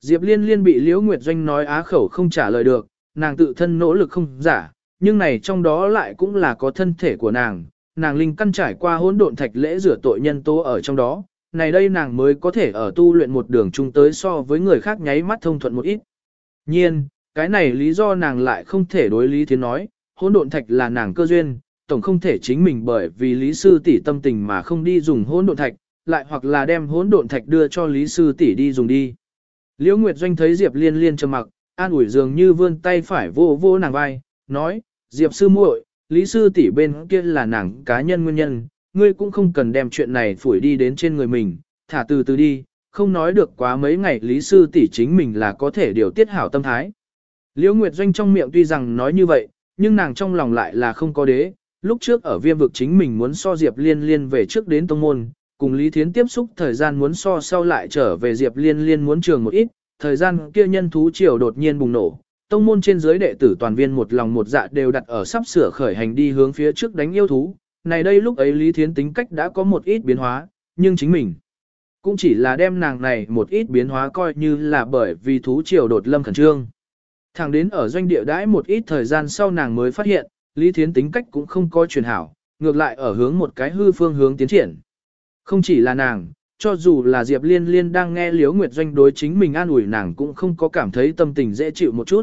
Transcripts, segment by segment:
Diệp Liên Liên bị Liễu Nguyệt Doanh nói á khẩu không trả lời được, nàng tự thân nỗ lực không giả, nhưng này trong đó lại cũng là có thân thể của nàng, nàng linh căn trải qua hỗn độn thạch lễ rửa tội nhân tố ở trong đó, này đây nàng mới có thể ở tu luyện một đường chung tới so với người khác nháy mắt thông thuận một ít. Nhiên, cái này lý do nàng lại không thể đối lý thiến nói, hỗn độn thạch là nàng cơ duyên, tổng không thể chính mình bởi vì lý sư tỷ tâm tình mà không đi dùng hỗn độn thạch, lại hoặc là đem hỗn độn thạch đưa cho lý sư tỷ đi dùng đi. Liễu Nguyệt Doanh thấy Diệp Liên Liên trầm mặc, an ủi dường như vươn tay phải vô vô nàng vai, nói, Diệp sư muội, lý sư tỷ bên kia là nàng cá nhân nguyên nhân, ngươi cũng không cần đem chuyện này phủi đi đến trên người mình, thả từ từ đi, không nói được quá mấy ngày lý sư tỷ chính mình là có thể điều tiết hảo tâm thái. Liễu Nguyệt Doanh trong miệng tuy rằng nói như vậy, nhưng nàng trong lòng lại là không có đế, lúc trước ở viêm vực chính mình muốn so Diệp Liên Liên về trước đến tông môn, cùng Lý Thiến tiếp xúc thời gian muốn so sau lại trở về Diệp Liên Liên muốn trường một ít, thời gian kia nhân thú triều đột nhiên bùng nổ. Tông môn trên dưới đệ tử toàn viên một lòng một dạ đều đặt ở sắp sửa khởi hành đi hướng phía trước đánh yêu thú. Này đây lúc ấy Lý Thiến tính cách đã có một ít biến hóa, nhưng chính mình cũng chỉ là đem nàng này một ít biến hóa coi như là bởi vì thú triều đột lâm khẩn trương. Thẳng đến ở doanh địa đãi một ít thời gian sau nàng mới phát hiện, Lý Thiến tính cách cũng không có chuyển hảo, ngược lại ở hướng một cái hư phương hướng tiến triển. Không chỉ là nàng, cho dù là Diệp Liên Liên đang nghe Liễu Nguyệt Doanh đối chính mình an ủi nàng cũng không có cảm thấy tâm tình dễ chịu một chút.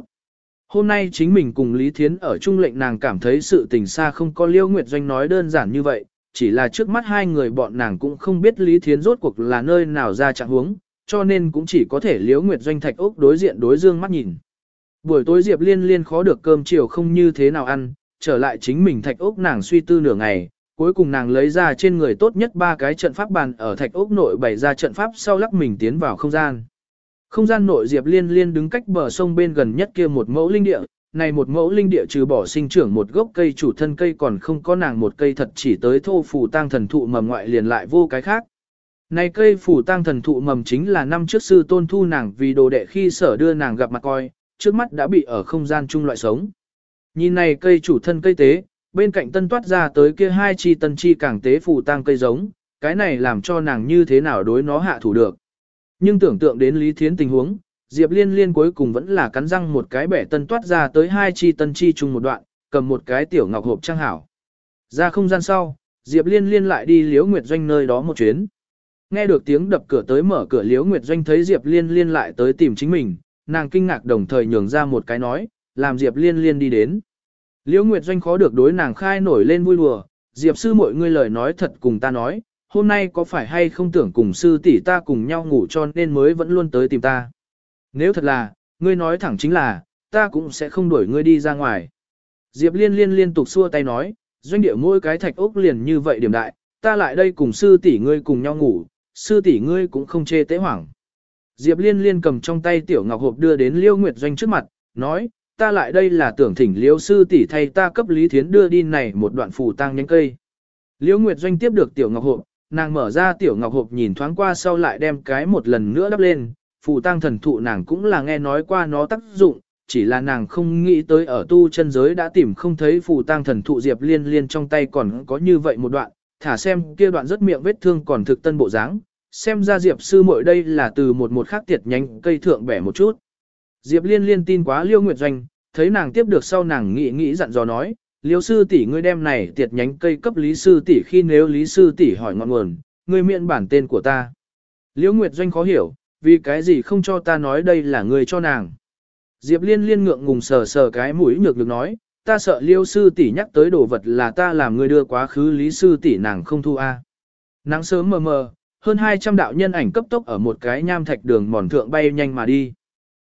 Hôm nay chính mình cùng Lý Thiến ở chung lệnh nàng cảm thấy sự tình xa không có Liễu Nguyệt Doanh nói đơn giản như vậy, chỉ là trước mắt hai người bọn nàng cũng không biết Lý Thiến rốt cuộc là nơi nào ra trạng huống, cho nên cũng chỉ có thể Liễu Nguyệt Doanh thạch ốc đối diện đối dương mắt nhìn. Buổi tối Diệp Liên Liên khó được cơm chiều không như thế nào ăn, trở lại chính mình thạch ốc nàng suy tư nửa ngày, cuối cùng nàng lấy ra trên người tốt nhất ba cái trận pháp bàn ở thạch ốc nội bày ra trận pháp sau lắc mình tiến vào không gian. Không gian nội Diệp Liên Liên đứng cách bờ sông bên gần nhất kia một mẫu linh địa, này một mẫu linh địa trừ bỏ sinh trưởng một gốc cây chủ thân cây còn không có nàng một cây thật chỉ tới thô phù tang thần thụ mầm ngoại liền lại vô cái khác. Này cây phủ tang thần thụ mầm chính là năm trước sư tôn thu nàng vì đồ đệ khi sở đưa nàng gặp mặt coi, trước mắt đã bị ở không gian chung loại sống. Nhìn này cây chủ thân cây tế, bên cạnh tân toát ra tới kia hai chi tân chi càng tế phù tăng cây giống, cái này làm cho nàng như thế nào đối nó hạ thủ được. Nhưng tưởng tượng đến Lý Thiến tình huống, Diệp Liên Liên cuối cùng vẫn là cắn răng một cái bẻ tân toát ra tới hai chi tân chi chung một đoạn, cầm một cái tiểu ngọc hộp trang hảo. Ra không gian sau, Diệp Liên Liên lại đi Liễu Nguyệt Doanh nơi đó một chuyến. Nghe được tiếng đập cửa tới mở cửa Liễu Nguyệt Doanh thấy Diệp Liên Liên lại tới tìm chính mình, nàng kinh ngạc đồng thời nhường ra một cái nói, làm Diệp Liên Liên đi đến. Liễu Nguyệt Doanh khó được đối nàng khai nổi lên vui đùa, Diệp sư mọi người lời nói thật cùng ta nói, hôm nay có phải hay không tưởng cùng sư tỷ ta cùng nhau ngủ cho nên mới vẫn luôn tới tìm ta. Nếu thật là, ngươi nói thẳng chính là, ta cũng sẽ không đuổi ngươi đi ra ngoài. Diệp liên liên liên tục xua tay nói, doanh địa mỗi cái thạch ốc liền như vậy điểm đại, ta lại đây cùng sư tỷ ngươi cùng nhau ngủ, sư tỷ ngươi cũng không chê tế hoảng. Diệp liên liên cầm trong tay tiểu ngọc hộp đưa đến Liêu Nguyệt Doanh trước mặt, nói, ta lại đây là tưởng thỉnh liễu sư tỷ thay ta cấp Lý Thiến đưa đi này một đoạn phù tang nhánh cây. Liễu Nguyệt Doanh tiếp được tiểu ngọc hộp, nàng mở ra tiểu ngọc hộp nhìn thoáng qua sau lại đem cái một lần nữa đắp lên, phù tang thần thụ nàng cũng là nghe nói qua nó tác dụng, chỉ là nàng không nghĩ tới ở tu chân giới đã tìm không thấy phù tang thần thụ diệp liên liên trong tay còn có như vậy một đoạn, thả xem kia đoạn rất miệng vết thương còn thực tân bộ dáng, xem ra diệp sư muội đây là từ một một khác tiệt nhánh cây thượng bẻ một chút. Diệp Liên liên tin quá Liêu Nguyệt Doanh, thấy nàng tiếp được sau nàng nghĩ nghĩ dặn dò nói, Liêu sư tỷ ngươi đem này tiệt nhánh cây cấp Lý sư tỷ khi nếu Lý sư tỷ hỏi ngọn nguồn, ngươi miệng bản tên của ta. Liêu Nguyệt Doanh khó hiểu, vì cái gì không cho ta nói đây là ngươi cho nàng. Diệp Liên liên ngượng ngùng sờ sờ cái mũi nhược được nói, ta sợ Liêu sư tỷ nhắc tới đồ vật là ta làm ngươi đưa quá khứ Lý sư tỷ nàng không thu a. Nắng sớm mờ mờ, hơn 200 đạo nhân ảnh cấp tốc ở một cái nham thạch đường mòn thượng bay nhanh mà đi.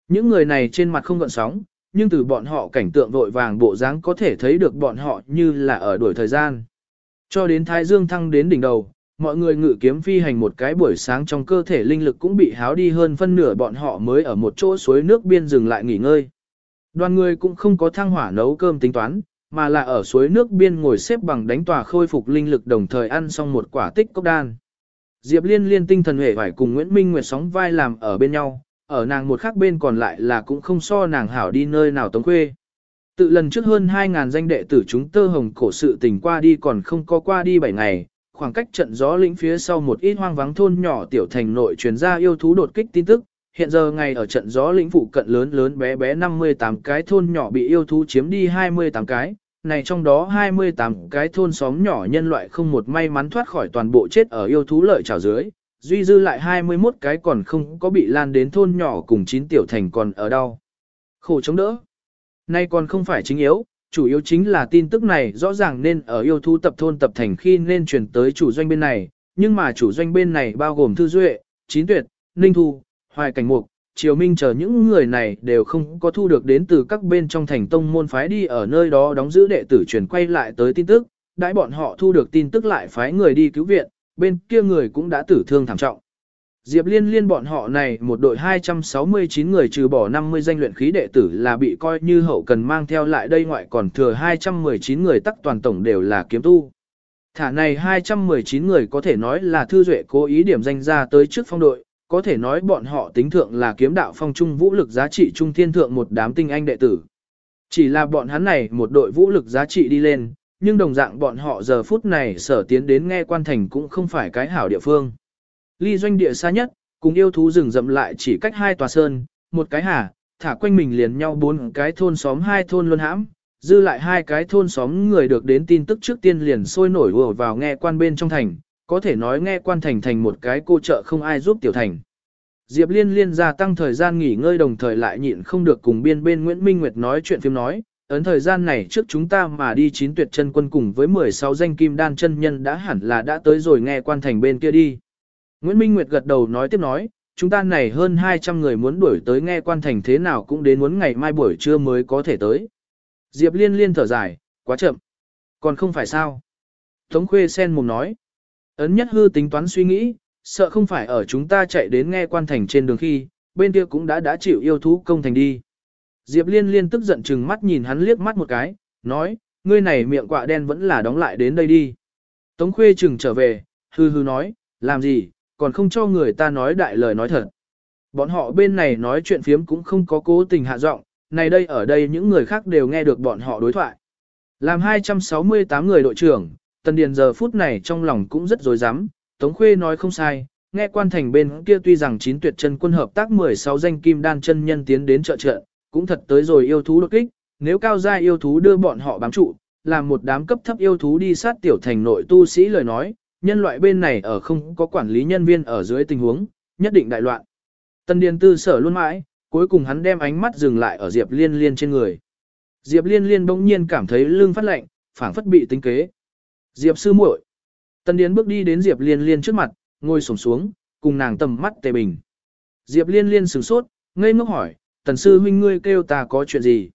Những người này trên mặt không gợn sóng, nhưng từ bọn họ cảnh tượng vội vàng bộ dáng có thể thấy được bọn họ như là ở đuổi thời gian. Cho đến Thái Dương thăng đến đỉnh đầu, mọi người ngự kiếm phi hành một cái buổi sáng trong cơ thể linh lực cũng bị háo đi hơn phân nửa bọn họ mới ở một chỗ suối nước biên dừng lại nghỉ ngơi. Đoàn người cũng không có thăng hỏa nấu cơm tính toán, mà là ở suối nước biên ngồi xếp bằng đánh tòa khôi phục linh lực đồng thời ăn xong một quả tích cốc đan. Diệp Liên liên tinh thần hệ phải cùng Nguyễn Minh Nguyệt sóng vai làm ở bên nhau, ở nàng một khác bên còn lại là cũng không so nàng hảo đi nơi nào tống khuê. Tự lần trước hơn 2.000 danh đệ tử chúng tơ hồng cổ sự tình qua đi còn không có qua đi 7 ngày, khoảng cách trận gió lĩnh phía sau một ít hoang vắng thôn nhỏ tiểu thành nội truyền ra yêu thú đột kích tin tức, hiện giờ ngày ở trận gió lĩnh phụ cận lớn lớn bé bé 58 cái thôn nhỏ bị yêu thú chiếm đi 28 cái, này trong đó 28 cái thôn xóm nhỏ nhân loại không một may mắn thoát khỏi toàn bộ chết ở yêu thú lợi trào dưới, duy dư lại 21 cái còn không có bị lan đến thôn nhỏ cùng 9 tiểu thành còn ở đâu. Khổ chống đỡ. Nay còn không phải chính yếu, chủ yếu chính là tin tức này rõ ràng nên ở yêu thú tập thôn tập thành khi nên truyền tới chủ doanh bên này, nhưng mà chủ doanh bên này bao gồm Thư Duệ, Chín Tuyệt, Ninh Thu, Hoài Cảnh Mục, Triều Minh chờ những người này đều không có thu được đến từ các bên trong thành tông môn phái đi ở nơi đó đóng giữ đệ tử truyền quay lại tới tin tức, đãi bọn họ thu được tin tức lại phái người đi cứu viện, bên kia người cũng đã tử thương thảm trọng. Diệp Liên Liên bọn họ này một đội 269 người trừ bỏ 50 danh luyện khí đệ tử là bị coi như hậu cần mang theo lại đây ngoại còn thừa 219 người tắc toàn tổng đều là kiếm tu. Thả này 219 người có thể nói là thư duệ cố ý điểm danh ra tới trước phong đội, có thể nói bọn họ tính thượng là kiếm đạo phong trung vũ lực giá trị trung thiên thượng một đám tinh anh đệ tử. Chỉ là bọn hắn này một đội vũ lực giá trị đi lên, nhưng đồng dạng bọn họ giờ phút này sở tiến đến nghe quan thành cũng không phải cái hảo địa phương. Ly doanh địa xa nhất, cùng yêu thú rừng rậm lại chỉ cách hai tòa sơn, một cái hà, thả quanh mình liền nhau bốn cái thôn xóm hai thôn luân hãm, dư lại hai cái thôn xóm người được đến tin tức trước tiên liền sôi nổi ùa vào nghe quan bên trong thành, có thể nói nghe quan thành thành một cái cô chợ không ai giúp tiểu thành. Diệp Liên Liên gia tăng thời gian nghỉ ngơi đồng thời lại nhịn không được cùng biên bên Nguyễn Minh Nguyệt nói chuyện phim nói, ấn thời gian này trước chúng ta mà đi chín tuyệt chân quân cùng với 16 danh kim đan chân nhân đã hẳn là đã tới rồi nghe quan thành bên kia đi. Nguyễn Minh Nguyệt gật đầu nói tiếp nói, chúng ta này hơn 200 người muốn đuổi tới nghe quan thành thế nào cũng đến muốn ngày mai buổi trưa mới có thể tới. Diệp liên liên thở dài, quá chậm. Còn không phải sao. Tống khuê sen mồm nói. Ấn nhất hư tính toán suy nghĩ, sợ không phải ở chúng ta chạy đến nghe quan thành trên đường khi, bên kia cũng đã đã chịu yêu thú công thành đi. Diệp liên liên tức giận chừng mắt nhìn hắn liếc mắt một cái, nói, ngươi này miệng quạ đen vẫn là đóng lại đến đây đi. Tống khuê chừng trở về, hư hư nói, làm gì, còn không cho người ta nói đại lời nói thật. Bọn họ bên này nói chuyện phiếm cũng không có cố tình hạ giọng, này đây ở đây những người khác đều nghe được bọn họ đối thoại. Làm 268 người đội trưởng, Tần Điền giờ phút này trong lòng cũng rất dối rắm Tống Khuê nói không sai, nghe quan thành bên kia tuy rằng chín tuyệt chân quân hợp tác 16 danh kim đan chân nhân tiến đến trợ trợ, cũng thật tới rồi yêu thú đột kích, nếu cao gia yêu thú đưa bọn họ bám trụ, làm một đám cấp thấp yêu thú đi sát tiểu thành nội tu sĩ lời nói, nhân loại bên này ở không có quản lý nhân viên ở dưới tình huống, nhất định đại loạn. Tân Điền Tư sở luôn mãi, cuối cùng hắn đem ánh mắt dừng lại ở Diệp Liên Liên trên người. Diệp Liên Liên bỗng nhiên cảm thấy lưng phát lạnh, phảng phất bị tính kế. Diệp sư muội. Tân Điền bước đi đến Diệp Liên Liên trước mặt, ngồi xổm xuống, cùng nàng tầm mắt tề bình. Diệp Liên Liên sửng sốt, ngây ngốc hỏi, "Tần sư huynh ngươi kêu ta có chuyện gì?"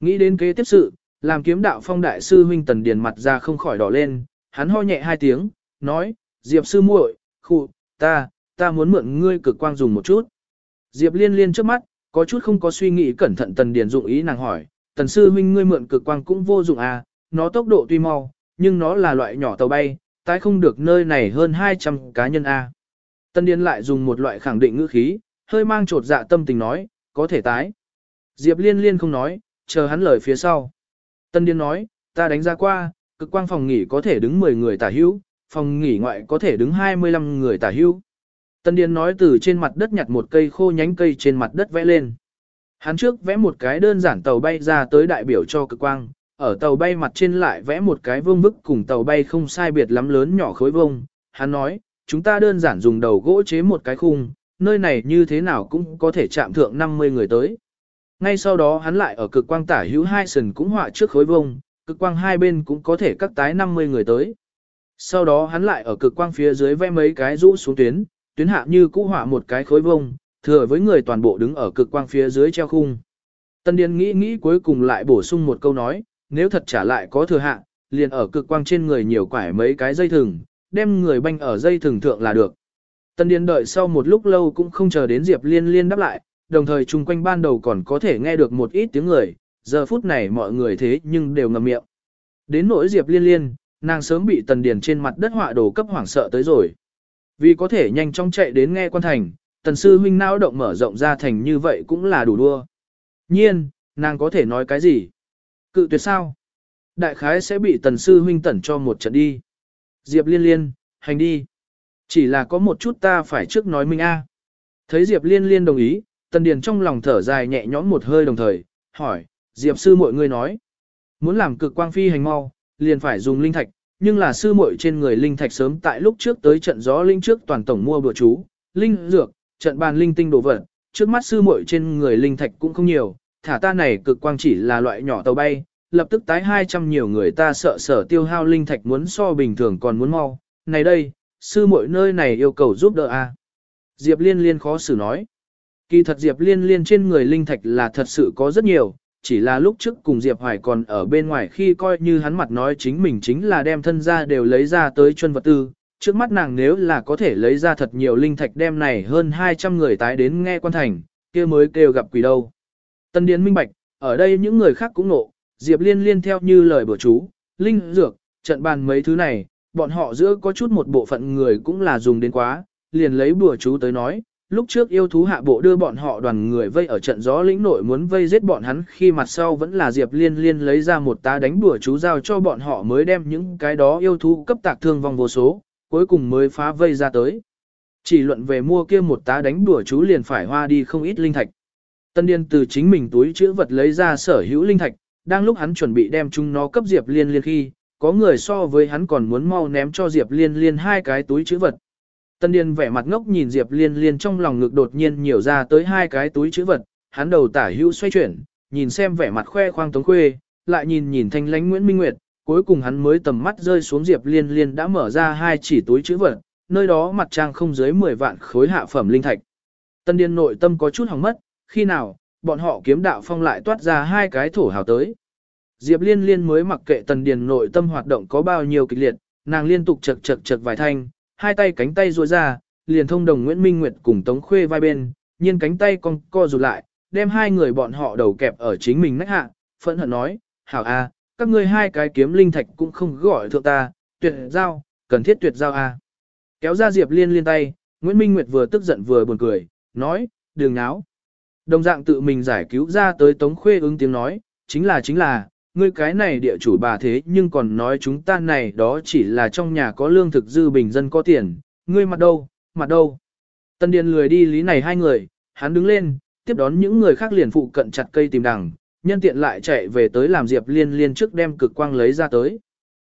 Nghĩ đến kế tiếp sự, làm kiếm đạo phong đại sư huynh Tần Điền mặt ra không khỏi đỏ lên, hắn ho nhẹ hai tiếng, nói, Diệp sư muội, khu, ta, ta muốn mượn ngươi cực quang dùng một chút. Diệp liên liên trước mắt, có chút không có suy nghĩ cẩn thận tần điền dụng ý nàng hỏi, tần sư huynh ngươi mượn cực quang cũng vô dụng à, nó tốc độ tuy mau, nhưng nó là loại nhỏ tàu bay, tái không được nơi này hơn 200 cá nhân a. À. Tần điền lại dùng một loại khẳng định ngữ khí, hơi mang trột dạ tâm tình nói, có thể tái. Diệp liên liên không nói, chờ hắn lời phía sau. Tân Điên nói, ta đánh ra qua, cực quang phòng nghỉ có thể đứng 10 người tả hữu, phòng nghỉ ngoại có thể đứng 25 người tả hưu. Tân Điền nói từ trên mặt đất nhặt một cây khô nhánh cây trên mặt đất vẽ lên. Hắn trước vẽ một cái đơn giản tàu bay ra tới đại biểu cho cực quang, ở tàu bay mặt trên lại vẽ một cái vương bức cùng tàu bay không sai biệt lắm lớn nhỏ khối vông. Hắn nói, chúng ta đơn giản dùng đầu gỗ chế một cái khung, nơi này như thế nào cũng có thể chạm thượng 50 người tới. Ngay sau đó hắn lại ở cực quang tả hữu hai sần cũng họa trước khối vông, cực quang hai bên cũng có thể cắt tái 50 người tới. Sau đó hắn lại ở cực quang phía dưới vẽ mấy cái rũ xuống tuyến, tuyến hạ như cũ họa một cái khối vông, thừa với người toàn bộ đứng ở cực quang phía dưới treo khung. Tân Điền nghĩ nghĩ cuối cùng lại bổ sung một câu nói, nếu thật trả lại có thừa hạ, liền ở cực quang trên người nhiều quải mấy cái dây thừng, đem người banh ở dây thừng thượng là được. Tân Điền đợi sau một lúc lâu cũng không chờ đến Diệp Liên Liên đáp lại, đồng thời chung quanh ban đầu còn có thể nghe được một ít tiếng người, giờ phút này mọi người thế nhưng đều ngậm miệng. Đến nỗi Diệp Liên Liên, Nàng sớm bị tần điền trên mặt đất họa đồ cấp hoảng sợ tới rồi. Vì có thể nhanh chóng chạy đến nghe quan thành, tần sư huynh não động mở rộng ra thành như vậy cũng là đủ đua. Nhiên, nàng có thể nói cái gì? Cự tuyệt sao? Đại khái sẽ bị tần sư huynh tẩn cho một trận đi. Diệp liên liên, hành đi. Chỉ là có một chút ta phải trước nói minh a. Thấy Diệp Liên Liên đồng ý, Tần Điền trong lòng thở dài nhẹ nhõm một hơi đồng thời, hỏi, Diệp sư muội ngươi nói, muốn làm cực quang phi hành mau, liền phải dùng linh thạch, nhưng là sư muội trên người linh thạch sớm tại lúc trước tới trận gió linh trước toàn tổng mua bữa chú, linh dược, trận bàn linh tinh đồ vật, trước mắt sư muội trên người linh thạch cũng không nhiều, thả ta này cực quang chỉ là loại nhỏ tàu bay, lập tức tái 200 nhiều người ta sợ sở tiêu hao linh thạch muốn so bình thường còn muốn mau, này đây, sư muội nơi này yêu cầu giúp đỡ a. Diệp Liên Liên khó xử nói. Kỳ thật Diệp Liên Liên trên người linh thạch là thật sự có rất nhiều, chỉ là lúc trước cùng Diệp Hoài còn ở bên ngoài khi coi như hắn mặt nói chính mình chính là đem thân ra đều lấy ra tới chân vật tư. Trước mắt nàng nếu là có thể lấy ra thật nhiều linh thạch đem này hơn 200 người tái đến nghe quan thành, kia mới kêu gặp quỷ đâu. Tân Điến minh bạch, ở đây những người khác cũng nộ, Diệp Liên Liên theo như lời bữa chú, linh dược, trận bàn mấy thứ này, bọn họ giữa có chút một bộ phận người cũng là dùng đến quá, liền lấy bùa chú tới nói, lúc trước yêu thú hạ bộ đưa bọn họ đoàn người vây ở trận gió lĩnh nội muốn vây giết bọn hắn khi mặt sau vẫn là Diệp Liên Liên lấy ra một tá đánh bùa chú giao cho bọn họ mới đem những cái đó yêu thú cấp tạc thương vong vô số, cuối cùng mới phá vây ra tới. Chỉ luận về mua kia một tá đánh bùa chú liền phải hoa đi không ít linh thạch. Tân Điên từ chính mình túi chữ vật lấy ra sở hữu linh thạch, đang lúc hắn chuẩn bị đem chúng nó cấp Diệp Liên Liên khi, có người so với hắn còn muốn mau ném cho Diệp Liên Liên hai cái túi chữ vật. Tân Điền vẻ mặt ngốc nhìn Diệp Liên Liên trong lòng ngực đột nhiên nhiều ra tới hai cái túi chữ vật, hắn đầu tả hữu xoay chuyển, nhìn xem vẻ mặt khoe khoang Tống Khuê, lại nhìn nhìn thanh lãnh Nguyễn Minh Nguyệt, cuối cùng hắn mới tầm mắt rơi xuống Diệp Liên Liên đã mở ra hai chỉ túi chữ vật, nơi đó mặt trang không dưới 10 vạn khối hạ phẩm linh thạch. Tân Điền nội tâm có chút hỏng mất, khi nào, bọn họ kiếm đạo phong lại toát ra hai cái thổ hào tới. Diệp Liên Liên mới mặc kệ Tần Điền nội tâm hoạt động có bao nhiêu kịch liệt, nàng liên tục chật chật chật vài thanh, hai tay cánh tay duỗi ra, liền thông đồng Nguyễn Minh Nguyệt cùng Tống Khuê vai bên, nhiên cánh tay con co rụt lại, đem hai người bọn họ đầu kẹp ở chính mình nách hạ, phẫn hận nói, hảo a, các ngươi hai cái kiếm linh thạch cũng không gọi thượng ta, tuyệt giao, cần thiết tuyệt giao a. Kéo ra Diệp Liên liên tay, Nguyễn Minh Nguyệt vừa tức giận vừa buồn cười, nói, đường náo. Đồng dạng tự mình giải cứu ra tới Tống Khuê ứng tiếng nói, chính là chính là, ngươi cái này địa chủ bà thế nhưng còn nói chúng ta này đó chỉ là trong nhà có lương thực dư bình dân có tiền, ngươi mặt đâu, mặt đâu. Tân Điền lười đi lý này hai người, hắn đứng lên, tiếp đón những người khác liền phụ cận chặt cây tìm đằng, nhân tiện lại chạy về tới làm Diệp Liên Liên trước đem cực quang lấy ra tới.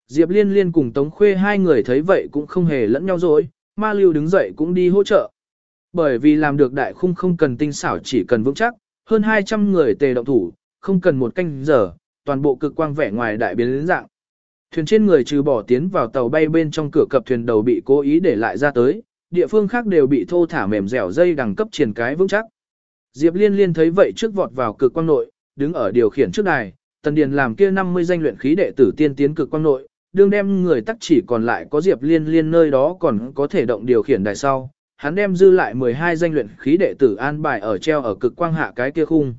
Diệp Liên Liên cùng Tống Khuê hai người thấy vậy cũng không hề lẫn nhau rồi, Ma Lưu đứng dậy cũng đi hỗ trợ. Bởi vì làm được đại khung không cần tinh xảo chỉ cần vững chắc, hơn 200 người tề động thủ, không cần một canh giờ, toàn bộ cực quang vẻ ngoài đại biến dạng. Thuyền trên người trừ bỏ tiến vào tàu bay bên trong cửa cập thuyền đầu bị cố ý để lại ra tới, địa phương khác đều bị thô thả mềm dẻo dây đẳng cấp triển cái vững chắc. Diệp Liên Liên thấy vậy trước vọt vào cực quang nội, đứng ở điều khiển trước đài, Tần Điền làm kia 50 danh luyện khí đệ tử tiên tiến cực quang nội, đương đem người tắc chỉ còn lại có Diệp Liên Liên nơi đó còn có thể động điều khiển đài sau, hắn đem dư lại 12 danh luyện khí đệ tử an bài ở treo ở cực quang hạ cái kia khung.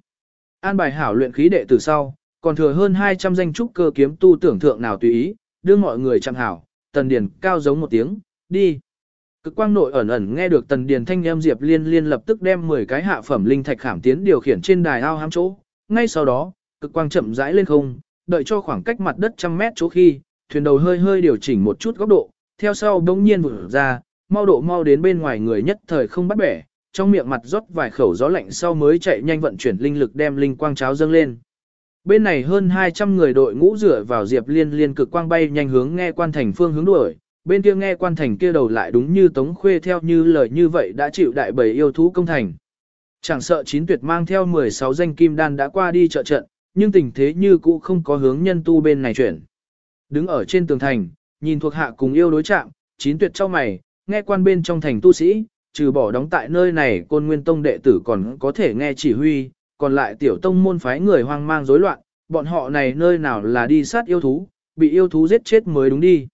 An bài hảo luyện khí đệ tử sau, còn thừa hơn 200 danh trúc cơ kiếm tu tưởng thượng nào tùy ý, đưa mọi người chăm hảo, tần điền cao giống một tiếng, đi. Cực quang nội ẩn ẩn nghe được tần điền thanh âm diệp liên liên lập tức đem 10 cái hạ phẩm linh thạch khảm tiến điều khiển trên đài ao hám chỗ, ngay sau đó, cực quang chậm rãi lên không, đợi cho khoảng cách mặt đất trăm mét chỗ khi, thuyền đầu hơi hơi điều chỉnh một chút góc độ, theo sau bỗng nhiên vụt ra, mau độ mau đến bên ngoài người nhất thời không bắt bẻ, trong miệng mặt rót vài khẩu gió lạnh sau mới chạy nhanh vận chuyển linh lực đem linh quang cháo dâng lên. Bên này hơn 200 người đội ngũ rửa vào Diệp Liên liên cực quang bay nhanh hướng nghe quan thành phương hướng đuổi, bên kia nghe quan thành kia đầu lại đúng như Tống Khuê theo như lời như vậy đã chịu đại bầy yêu thú công thành. Chẳng sợ chín tuyệt mang theo 16 danh kim đan đã qua đi trợ trận, nhưng tình thế như cũ không có hướng nhân tu bên này chuyển. Đứng ở trên tường thành, nhìn thuộc hạ cùng yêu đối chạm, chín tuyệt trao mày, nghe quan bên trong thành tu sĩ, trừ bỏ đóng tại nơi này côn nguyên tông đệ tử còn có thể nghe chỉ huy, còn lại tiểu tông môn phái người hoang mang rối loạn, bọn họ này nơi nào là đi sát yêu thú, bị yêu thú giết chết mới đúng đi.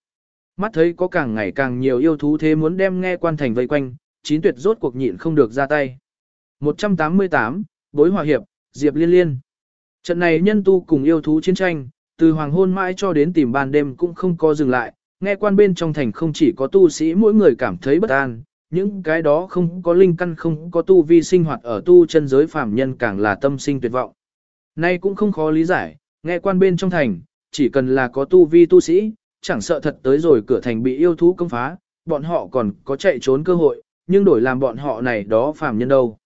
Mắt thấy có càng ngày càng nhiều yêu thú thế muốn đem nghe quan thành vây quanh, chín tuyệt rốt cuộc nhịn không được ra tay. 188, Bối Hòa Hiệp, Diệp Liên Liên. Trận này nhân tu cùng yêu thú chiến tranh, từ hoàng hôn mãi cho đến tìm ban đêm cũng không có dừng lại, nghe quan bên trong thành không chỉ có tu sĩ mỗi người cảm thấy bất an, những cái đó không có linh căn không có tu vi sinh hoạt ở tu chân giới phàm nhân càng là tâm sinh tuyệt vọng. Nay cũng không khó lý giải, nghe quan bên trong thành, chỉ cần là có tu vi tu sĩ, chẳng sợ thật tới rồi cửa thành bị yêu thú công phá, bọn họ còn có chạy trốn cơ hội, nhưng đổi làm bọn họ này đó phàm nhân đâu.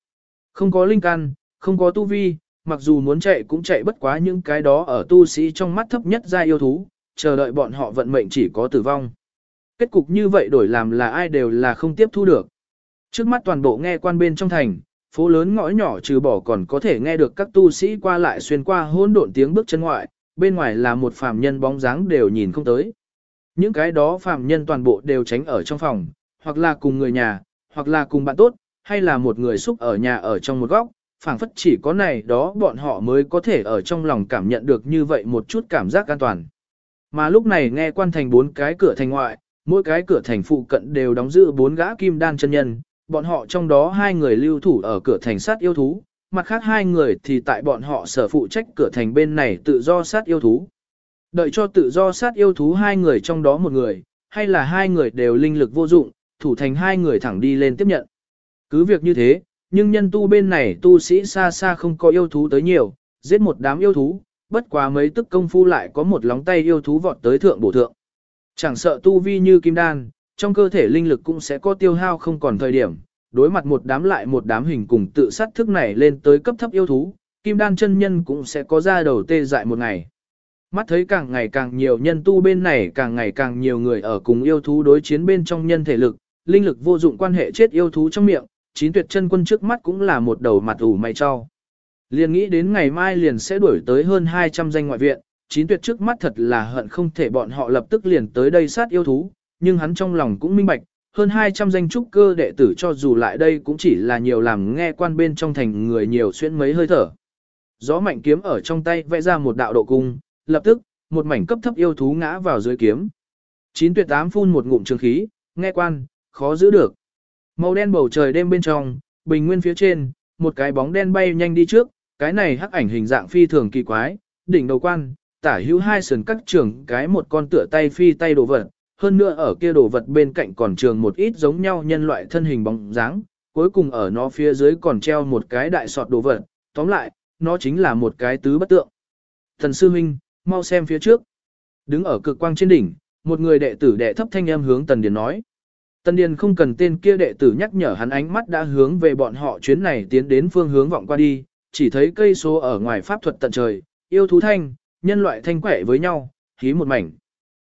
Không có linh căn, không có tu vi, mặc dù muốn chạy cũng chạy bất quá những cái đó ở tu sĩ trong mắt thấp nhất ra yêu thú, chờ đợi bọn họ vận mệnh chỉ có tử vong. Kết cục như vậy đổi làm là ai đều là không tiếp thu được. Trước mắt toàn bộ nghe quan bên trong thành, phố lớn ngõ nhỏ trừ bỏ còn có thể nghe được các tu sĩ qua lại xuyên qua hỗn độn tiếng bước chân ngoại, bên ngoài là một phàm nhân bóng dáng đều nhìn không tới. Những cái đó phàm nhân toàn bộ đều tránh ở trong phòng, hoặc là cùng người nhà, hoặc là cùng bạn tốt, hay là một người xúc ở nhà ở trong một góc, phảng phất chỉ có này đó bọn họ mới có thể ở trong lòng cảm nhận được như vậy một chút cảm giác an toàn. Mà lúc này nghe quan thành bốn cái cửa thành ngoại, mỗi cái cửa thành phụ cận đều đóng giữ bốn gã kim đan chân nhân, bọn họ trong đó hai người lưu thủ ở cửa thành sát yêu thú, mặt khác hai người thì tại bọn họ sở phụ trách cửa thành bên này tự do sát yêu thú. Đợi cho tự do sát yêu thú hai người trong đó một người, hay là hai người đều linh lực vô dụng, thủ thành hai người thẳng đi lên tiếp nhận. Cứ việc như thế, nhưng nhân tu bên này tu sĩ xa xa không có yêu thú tới nhiều, giết một đám yêu thú, bất quá mấy tức công phu lại có một lóng tay yêu thú vọt tới thượng bổ thượng. Chẳng sợ tu vi như kim đan, trong cơ thể linh lực cũng sẽ có tiêu hao không còn thời điểm, đối mặt một đám lại một đám hình cùng tự sát thức này lên tới cấp thấp yêu thú, kim đan chân nhân cũng sẽ có ra đầu tê dại một ngày. Mắt thấy càng ngày càng nhiều nhân tu bên này càng ngày càng nhiều người ở cùng yêu thú đối chiến bên trong nhân thể lực, linh lực vô dụng quan hệ chết yêu thú trong miệng, chín tuyệt chân quân trước mắt cũng là một đầu mặt ủ mày cho. Liền nghĩ đến ngày mai liền sẽ đuổi tới hơn 200 danh ngoại viện, chín tuyệt trước mắt thật là hận không thể bọn họ lập tức liền tới đây sát yêu thú, nhưng hắn trong lòng cũng minh bạch, hơn 200 danh trúc cơ đệ tử cho dù lại đây cũng chỉ là nhiều làm nghe quan bên trong thành người nhiều xuyên mấy hơi thở. Gió mạnh kiếm ở trong tay vẽ ra một đạo độ cung, lập tức, một mảnh cấp thấp yêu thú ngã vào dưới kiếm. Chín tuyệt tám phun một ngụm trường khí, nghe quan, khó giữ được. Màu đen bầu trời đêm bên trong, bình nguyên phía trên, một cái bóng đen bay nhanh đi trước, cái này hắc ảnh hình dạng phi thường kỳ quái, đỉnh đầu quan, tả hữu hai sườn các trường cái một con tựa tay phi tay đồ vật, hơn nữa ở kia đồ vật bên cạnh còn trường một ít giống nhau nhân loại thân hình bóng dáng, cuối cùng ở nó phía dưới còn treo một cái đại sọt đồ vật, tóm lại, nó chính là một cái tứ bất tượng. Thần sư huynh, mau xem phía trước. Đứng ở cực quang trên đỉnh, một người đệ tử đệ thấp thanh âm hướng Tần Điền nói. Tần Điền không cần tên kia đệ tử nhắc nhở hắn ánh mắt đã hướng về bọn họ chuyến này tiến đến phương hướng vọng qua đi, chỉ thấy cây số ở ngoài pháp thuật tận trời, yêu thú thanh, nhân loại thanh quẻ với nhau, hí một mảnh.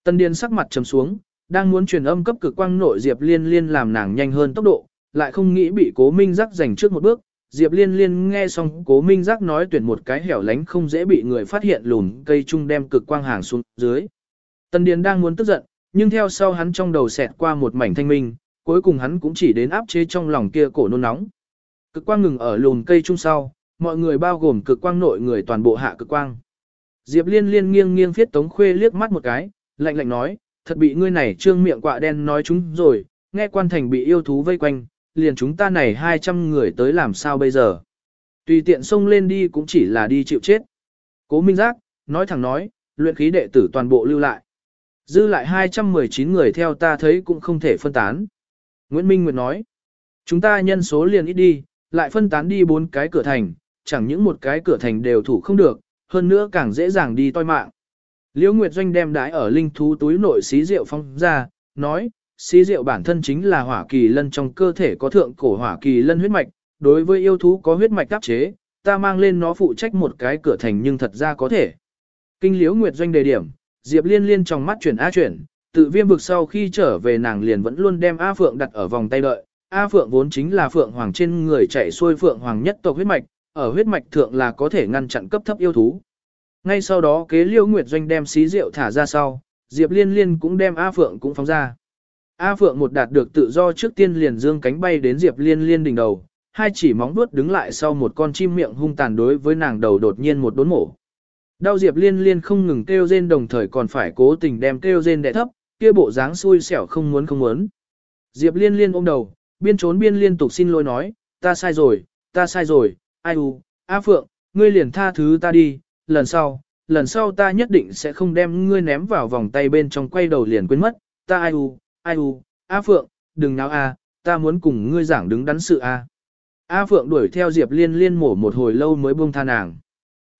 tân Điền sắc mặt trầm xuống, đang muốn truyền âm cấp cực quang nội Diệp Liên Liên làm nàng nhanh hơn tốc độ, lại không nghĩ bị Cố Minh Giác giành trước một bước. Diệp Liên Liên nghe xong Cố Minh Giác nói tuyển một cái hẻo lánh không dễ bị người phát hiện lùn cây trung đem cực quang hàng xuống dưới. tân Điền đang muốn tức giận, nhưng theo sau hắn trong đầu xẹt qua một mảnh thanh minh, cuối cùng hắn cũng chỉ đến áp chế trong lòng kia cổ nôn nóng. Cực quang ngừng ở lùn cây trung sau, mọi người bao gồm cực quang nội người toàn bộ hạ cực quang. Diệp Liên Liên nghiêng nghiêng phiết Tống Khuê liếc mắt một cái, lạnh lạnh nói, thật bị ngươi này trương miệng quạ đen nói chúng rồi, nghe quan thành bị yêu thú vây quanh, liền chúng ta này 200 người tới làm sao bây giờ. Tùy tiện xông lên đi cũng chỉ là đi chịu chết. Cố Minh Giác, nói thẳng nói, luyện khí đệ tử toàn bộ lưu lại. Dư lại 219 người theo ta thấy cũng không thể phân tán. Nguyễn Minh Nguyệt nói, chúng ta nhân số liền ít đi, lại phân tán đi bốn cái cửa thành, chẳng những một cái cửa thành đều thủ không được, hơn nữa càng dễ dàng đi toi mạng. Liễu Nguyệt Doanh đem đái ở linh thú túi nội xí rượu phong ra, nói, xí rượu bản thân chính là hỏa kỳ lân trong cơ thể có thượng cổ hỏa kỳ lân huyết mạch, đối với yêu thú có huyết mạch đáp chế, ta mang lên nó phụ trách một cái cửa thành nhưng thật ra có thể. Kinh Liễu Nguyệt Doanh đề điểm, Diệp Liên Liên trong mắt chuyển A chuyển, tự viêm vực sau khi trở về nàng liền vẫn luôn đem A Phượng đặt ở vòng tay đợi. A Phượng vốn chính là Phượng Hoàng trên người chạy xuôi Phượng Hoàng nhất tộc huyết mạch, ở huyết mạch thượng là có thể ngăn chặn cấp thấp yêu thú. Ngay sau đó kế liêu nguyệt doanh đem xí rượu thả ra sau, Diệp Liên Liên cũng đem A Phượng cũng phóng ra. A Phượng một đạt được tự do trước tiên liền dương cánh bay đến Diệp Liên Liên đỉnh đầu, hai chỉ móng vuốt đứng lại sau một con chim miệng hung tàn đối với nàng đầu đột nhiên một đốn mổ. Đau Diệp Liên Liên không ngừng kêu rên đồng thời còn phải cố tình đem kêu rên đè thấp, kia bộ dáng xui xẻo không muốn không muốn. Diệp Liên Liên ôm đầu, biên trốn biên liên tục xin lỗi nói, ta sai rồi, ta sai rồi, ai u, A Phượng, ngươi liền tha thứ ta đi, lần sau, lần sau ta nhất định sẽ không đem ngươi ném vào vòng tay bên trong quay đầu liền quên mất, ta ai u, ai u, A Phượng, đừng náo A, ta muốn cùng ngươi giảng đứng đắn sự A. A Phượng đuổi theo Diệp Liên Liên mổ một hồi lâu mới buông tha nàng.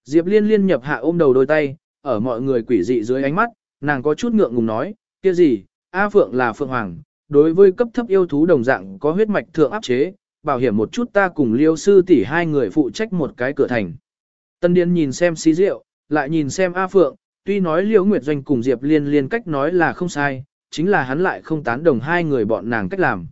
Diệp Liên Liên nhập hạ ôm đầu đôi tay, ở mọi người quỷ dị dưới ánh mắt, nàng có chút ngượng ngùng nói, kia gì, A Phượng là Phượng Hoàng, đối với cấp thấp yêu thú đồng dạng có huyết mạch thượng áp chế, bảo hiểm một chút ta cùng liêu sư tỷ hai người phụ trách một cái cửa thành. Tân Điền nhìn xem xí rượu, lại nhìn xem A Phượng, tuy nói liêu nguyệt doanh cùng Diệp liên liên cách nói là không sai, chính là hắn lại không tán đồng hai người bọn nàng cách làm.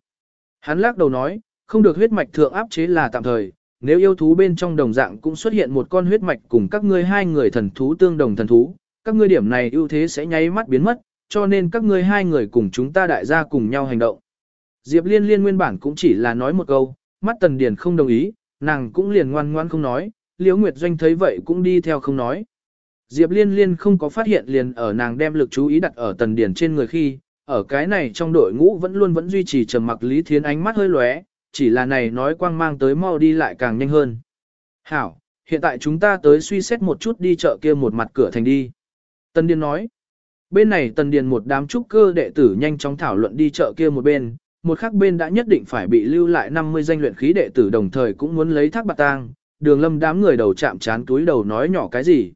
Hắn lắc đầu nói, không được huyết mạch thượng áp chế là tạm thời, nếu yêu thú bên trong đồng dạng cũng xuất hiện một con huyết mạch cùng các ngươi hai người thần thú tương đồng thần thú, các ngươi điểm này ưu thế sẽ nháy mắt biến mất, cho nên các ngươi hai người cùng chúng ta đại gia cùng nhau hành động. Diệp Liên Liên nguyên bản cũng chỉ là nói một câu, mắt Tần Điền không đồng ý, nàng cũng liền ngoan ngoan không nói, Liễu Nguyệt Doanh thấy vậy cũng đi theo không nói. Diệp Liên Liên không có phát hiện liền ở nàng đem lực chú ý đặt ở Tần Điền trên người khi, ở cái này trong đội ngũ vẫn luôn vẫn duy trì trầm mặc Lý Thiến ánh mắt hơi lóe, chỉ là này nói quang mang tới mau đi lại càng nhanh hơn. Hảo, hiện tại chúng ta tới suy xét một chút đi chợ kia một mặt cửa thành đi. Tần Điền nói, bên này Tần Điền một đám trúc cơ đệ tử nhanh chóng thảo luận đi chợ kia một bên, một khác bên đã nhất định phải bị lưu lại 50 danh luyện khí đệ tử đồng thời cũng muốn lấy thác bạc tang, đường lâm đám người đầu chạm chán túi đầu nói nhỏ cái gì.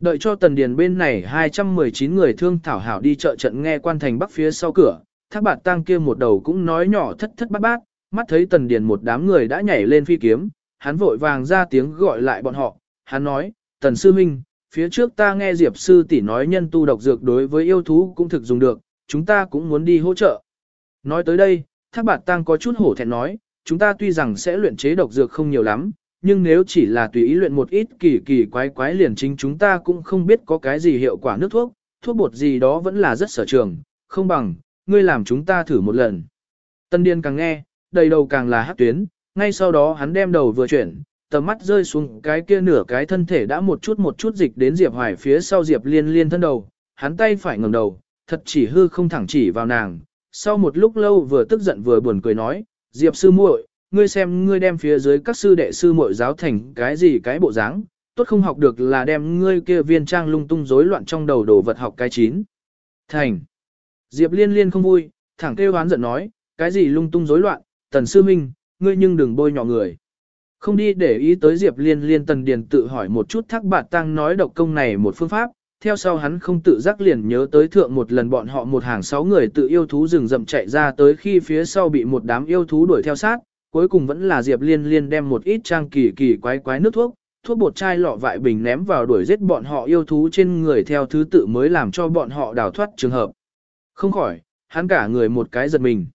Đợi cho Tần Điền bên này 219 người thương thảo hảo đi chợ trận nghe quan thành bắc phía sau cửa, thác bạc tang kia một đầu cũng nói nhỏ thất thất bát bát, mắt thấy Tần Điền một đám người đã nhảy lên phi kiếm, hắn vội vàng ra tiếng gọi lại bọn họ, hắn nói, Tần Sư Minh, phía trước ta nghe Diệp Sư tỷ nói nhân tu độc dược đối với yêu thú cũng thực dùng được, chúng ta cũng muốn đi hỗ trợ. Nói tới đây, Thác Bạt Tăng có chút hổ thẹn nói, chúng ta tuy rằng sẽ luyện chế độc dược không nhiều lắm, nhưng nếu chỉ là tùy ý luyện một ít kỳ kỳ quái quái liền chính chúng ta cũng không biết có cái gì hiệu quả nước thuốc, thuốc bột gì đó vẫn là rất sở trường, không bằng, ngươi làm chúng ta thử một lần. Tân Điên càng nghe, đầy đầu càng là hát tuyến, ngay sau đó hắn đem đầu vừa chuyển, tầm mắt rơi xuống cái kia nửa cái thân thể đã một chút một chút dịch đến Diệp Hoài phía sau Diệp Liên Liên thân đầu, hắn tay phải ngẩng đầu, thật chỉ hư không thẳng chỉ vào nàng, sau một lúc lâu vừa tức giận vừa buồn cười nói, Diệp sư muội, ngươi xem ngươi đem phía dưới các sư đệ sư muội giáo thành cái gì cái bộ dáng, tốt không học được là đem ngươi kia viên trang lung tung rối loạn trong đầu đồ vật học cái chín. Thành. Diệp liên liên không vui, thẳng kêu hoán giận nói, cái gì lung tung rối loạn, tần sư minh, ngươi nhưng đừng bôi nhỏ người. Không đi để ý tới Diệp liên liên tần điền tự hỏi một chút thắc bạt tăng nói độc công này một phương pháp, theo sau hắn không tự giác liền nhớ tới thượng một lần bọn họ một hàng sáu người tự yêu thú rừng rậm chạy ra tới khi phía sau bị một đám yêu thú đuổi theo sát, cuối cùng vẫn là Diệp Liên Liên đem một ít trang kỳ kỳ quái quái nước thuốc, thuốc bột chai lọ vại bình ném vào đuổi giết bọn họ yêu thú trên người theo thứ tự mới làm cho bọn họ đào thoát trường hợp. Không khỏi, hắn cả người một cái giật mình.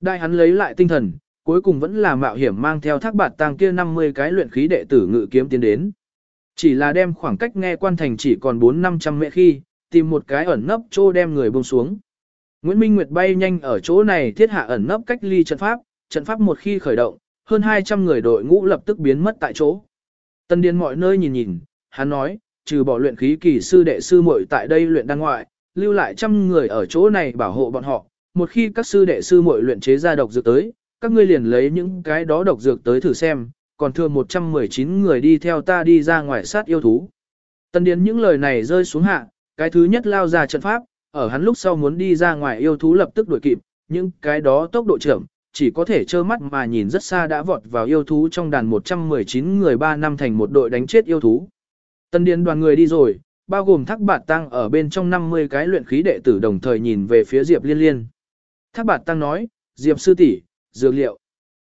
Đại hắn lấy lại tinh thần, cuối cùng vẫn là mạo hiểm mang theo thác bạt tang kia 50 cái luyện khí đệ tử ngự kiếm tiến đến. Chỉ là đem khoảng cách nghe quan thành chỉ còn 4-500 mẹ khi, tìm một cái ẩn nấp chỗ đem người buông xuống. Nguyễn Minh Nguyệt bay nhanh ở chỗ này thiết hạ ẩn nấp cách ly trận pháp, trận pháp một khi khởi động, hơn 200 người đội ngũ lập tức biến mất tại chỗ. Tân Điền mọi nơi nhìn nhìn, hắn nói, trừ bỏ luyện khí kỳ sư đệ sư muội tại đây luyện đăng ngoại, lưu lại trăm người ở chỗ này bảo hộ bọn họ, một khi các sư đệ sư muội luyện chế ra độc dược tới, các ngươi liền lấy những cái đó độc dược tới thử xem, còn thừa 119 người đi theo ta đi ra ngoài sát yêu thú. Tân Điền những lời này rơi xuống hạ, cái thứ nhất lao ra trận pháp, ở hắn lúc sau muốn đi ra ngoài yêu thú lập tức đuổi kịp, những cái đó tốc độ chậm, chỉ có thể trơ mắt mà nhìn rất xa đã vọt vào yêu thú trong đàn 119 người 3 năm thành một đội đánh chết yêu thú. Tân Điền đoàn người đi rồi, bao gồm Thác Bạt Tăng ở bên trong 50 cái luyện khí đệ tử đồng thời nhìn về phía Diệp Liên Liên. Thác Bạt Tăng nói, Diệp sư tỷ, dược liệu.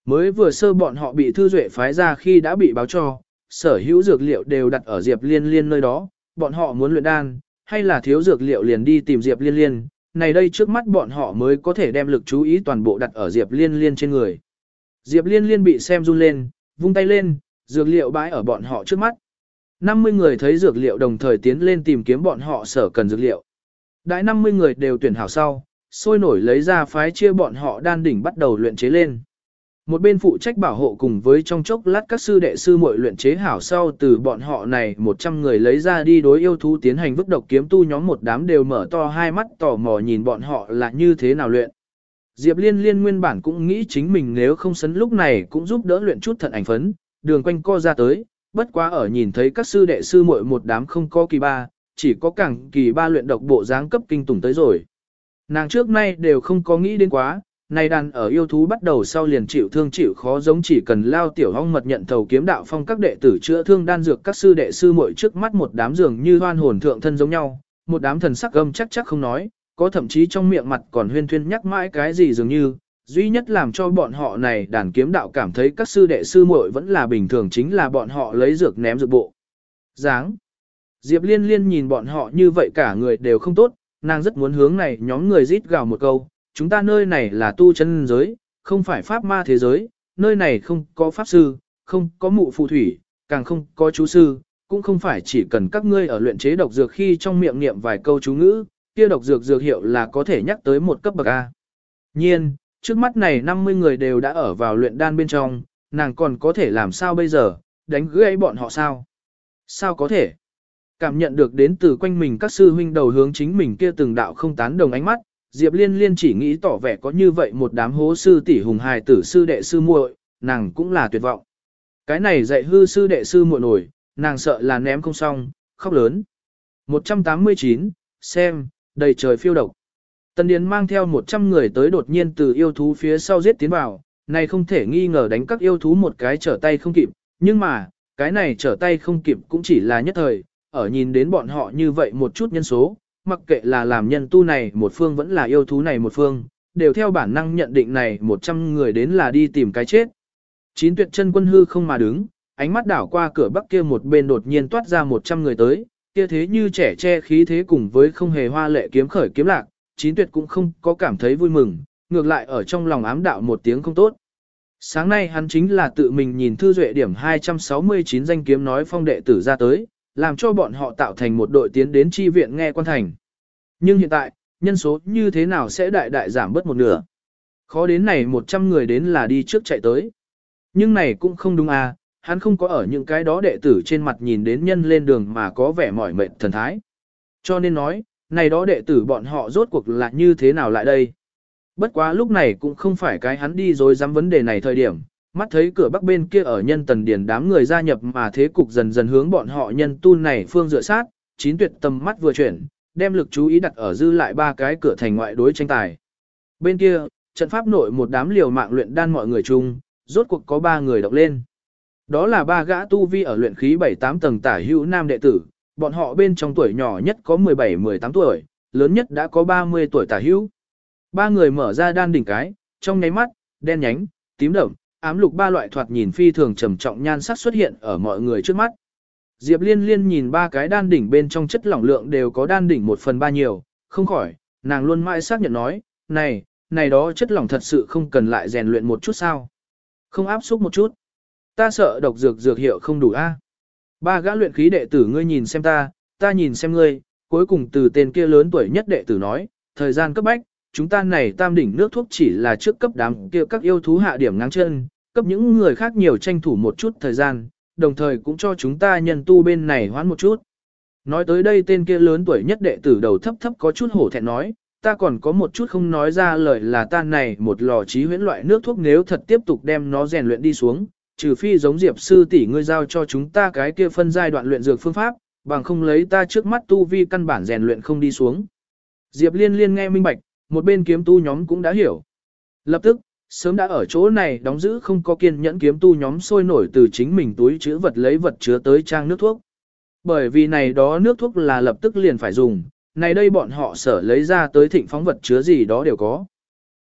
Mới vừa sơ bọn họ bị Thư Duệ phái ra khi đã bị báo cho, sở hữu dược liệu đều đặt ở Diệp Liên Liên nơi đó, bọn họ muốn luyện đan, hay là thiếu dược liệu liền đi tìm Diệp Liên Liên, này đây trước mắt bọn họ mới có thể đem lực chú ý toàn bộ đặt ở Diệp Liên Liên trên người. Diệp Liên Liên bị xem run lên, vung tay lên, dược liệu bãi ở bọn họ trước mắt. 50 người thấy dược liệu đồng thời tiến lên tìm kiếm bọn họ sở cần dược liệu. Đại 50 người đều tuyển hảo sau, sôi nổi lấy ra phái chia bọn họ đan đỉnh bắt đầu luyện chế lên. Một bên phụ trách bảo hộ cùng với trong chốc lát các sư đệ sư muội luyện chế hảo sau từ bọn họ này 100 người lấy ra đi đối yêu thú tiến hành vứt độc kiếm tu nhóm một đám đều mở to hai mắt tò mò nhìn bọn họ là như thế nào luyện. Diệp Liên Liên nguyên bản cũng nghĩ chính mình nếu không sấn lúc này cũng giúp đỡ luyện chút thận ảnh phấn, đường quanh co ra tới, bất quá ở nhìn thấy các sư đệ sư muội một đám không có kỳ ba, chỉ có càng kỳ ba luyện độc bộ dáng cấp kinh tủng tới rồi. Nàng trước nay đều không có nghĩ đến quá, này đàn ở yêu thú bắt đầu sau liền chịu thương chịu khó giống chỉ cần lao tiểu hong mật nhận thầu kiếm đạo phong các đệ tử chữa thương đan dược các sư đệ sư muội trước mắt một đám dường như hoan hồn thượng thân giống nhau, một đám thần sắc gâm chắc chắc không nói, có thậm chí trong miệng mặt còn huyên thuyên nhắc mãi cái gì dường như, duy nhất làm cho bọn họ này đàn kiếm đạo cảm thấy các sư đệ sư muội vẫn là bình thường chính là bọn họ lấy dược ném dược bộ. Giáng. Diệp liên liên nhìn bọn họ như vậy cả người đều không tốt, nàng rất muốn hướng này nhóm người rít gào một câu, chúng ta nơi này là tu chân giới, không phải pháp ma thế giới, nơi này không có pháp sư, không có mụ phù thủy, càng không có chú sư, cũng không phải chỉ cần các ngươi ở luyện chế độc dược khi trong miệng niệm vài câu chú ngữ, kia độc dược dược hiệu là có thể nhắc tới một cấp bậc A. Nhiên, trước mắt này 50 người đều đã ở vào luyện đan bên trong, nàng còn có thể làm sao bây giờ, đánh gãy bọn họ sao? Sao có thể? Cảm nhận được đến từ quanh mình các sư huynh đầu hướng chính mình kia từng đạo không tán đồng ánh mắt, Diệp Liên Liên chỉ nghĩ tỏ vẻ có như vậy một đám hố sư tỷ hùng hài tử sư đệ sư muội, nàng cũng là tuyệt vọng. Cái này dạy hư sư đệ sư muội nổi, nàng sợ là ném không xong, khóc lớn. 189, xem, đầy trời phiêu độc. Tân Điền mang theo 100 người tới đột nhiên từ yêu thú phía sau giết tiến vào, này không thể nghi ngờ đánh các yêu thú một cái trở tay không kịp, nhưng mà, cái này trở tay không kịp cũng chỉ là nhất thời, ở nhìn đến bọn họ như vậy một chút nhân số, mặc kệ là làm nhân tu này một phương vẫn là yêu thú này một phương, đều theo bản năng nhận định này 100 người đến là đi tìm cái chết. Chín tuyệt chân quân hư không mà đứng, ánh mắt đảo qua cửa bắc kia một bên đột nhiên toát ra 100 người tới, kia thế như trẻ che khí thế cùng với không hề hoa lệ kiếm khởi kiếm lạc, chín tuyệt cũng không có cảm thấy vui mừng, ngược lại ở trong lòng ám đạo một tiếng không tốt. Sáng nay hắn chính là tự mình nhìn thư duệ điểm 269 danh kiếm nói phong đệ tử ra tới, làm cho bọn họ tạo thành một đội tiến đến chi viện nghe quan thành. Nhưng hiện tại, nhân số như thế nào sẽ đại đại giảm bớt một nửa. Khó đến này 100 người đến là đi trước chạy tới. Nhưng này cũng không đúng à, hắn không có ở những cái đó đệ tử trên mặt nhìn đến nhân lên đường mà có vẻ mỏi mệt thần thái. Cho nên nói, này đó đệ tử bọn họ rốt cuộc là như thế nào lại đây. Bất quá lúc này cũng không phải cái hắn đi rồi dám vấn đề này thời điểm, mắt thấy cửa bắc bên kia ở nhân tần điển đám người gia nhập mà thế cục dần dần hướng bọn họ nhân tu này phương dựa sát, chín tuyệt tầm mắt vừa chuyển, đem lực chú ý đặt ở dư lại ba cái cửa thành ngoại đối tranh tài. Bên kia, trận pháp nội một đám liều mạng luyện đan mọi người chung, rốt cuộc có ba người đọc lên. Đó là ba gã tu vi ở luyện khí 7-8 tầng tả hữu nam đệ tử, bọn họ bên trong tuổi nhỏ nhất có 17-18 tuổi, lớn nhất đã có 30 tuổi tả hữu. Ba người mở ra đan đỉnh cái, trong nháy mắt, đen nhánh, tím đậm, ám lục ba loại thoạt nhìn phi thường trầm trọng nhan sắc xuất hiện ở mọi người trước mắt. Diệp Liên Liên nhìn ba cái đan đỉnh bên trong chất lỏng lượng đều có đan đỉnh một phần ba nhiều, không khỏi, nàng luôn mãi xác nhận nói, này, này đó chất lỏng thật sự không cần lại rèn luyện một chút sao. Không áp xúc một chút. Ta sợ độc dược dược hiệu không đủ a. Ba gã luyện khí đệ tử ngươi nhìn xem ta, ta nhìn xem ngươi, cuối cùng từ tên kia lớn tuổi nhất đệ tử nói, thời gian cấp bách, chúng ta này tam đỉnh nước thuốc chỉ là trước cấp đám kia các yêu thú hạ điểm ngang chân, cấp những người khác nhiều tranh thủ một chút thời gian, đồng thời cũng cho chúng ta nhân tu bên này hoãn một chút. Nói tới đây tên kia lớn tuổi nhất đệ tử đầu thấp thấp có chút hổ thẹn nói, ta còn có một chút không nói ra lời là ta này một lò trí huyễn loại nước thuốc nếu thật tiếp tục đem nó rèn luyện đi xuống, trừ phi giống diệp sư tỷ ngươi giao cho chúng ta cái kia phân giai đoạn luyện dược phương pháp, bằng không lấy ta trước mắt tu vi căn bản rèn luyện không đi xuống. Diệp liên liên nghe minh bạch, một bên kiếm tu nhóm cũng đã hiểu. Lập tức, sớm đã ở chỗ này đóng giữ không có kiên nhẫn kiếm tu nhóm sôi nổi từ chính mình túi chứa vật lấy vật chứa tới trang nước thuốc. Bởi vì này đó nước thuốc là lập tức liền phải dùng, này đây bọn họ sở lấy ra tới thịnh phóng vật chứa gì đó đều có.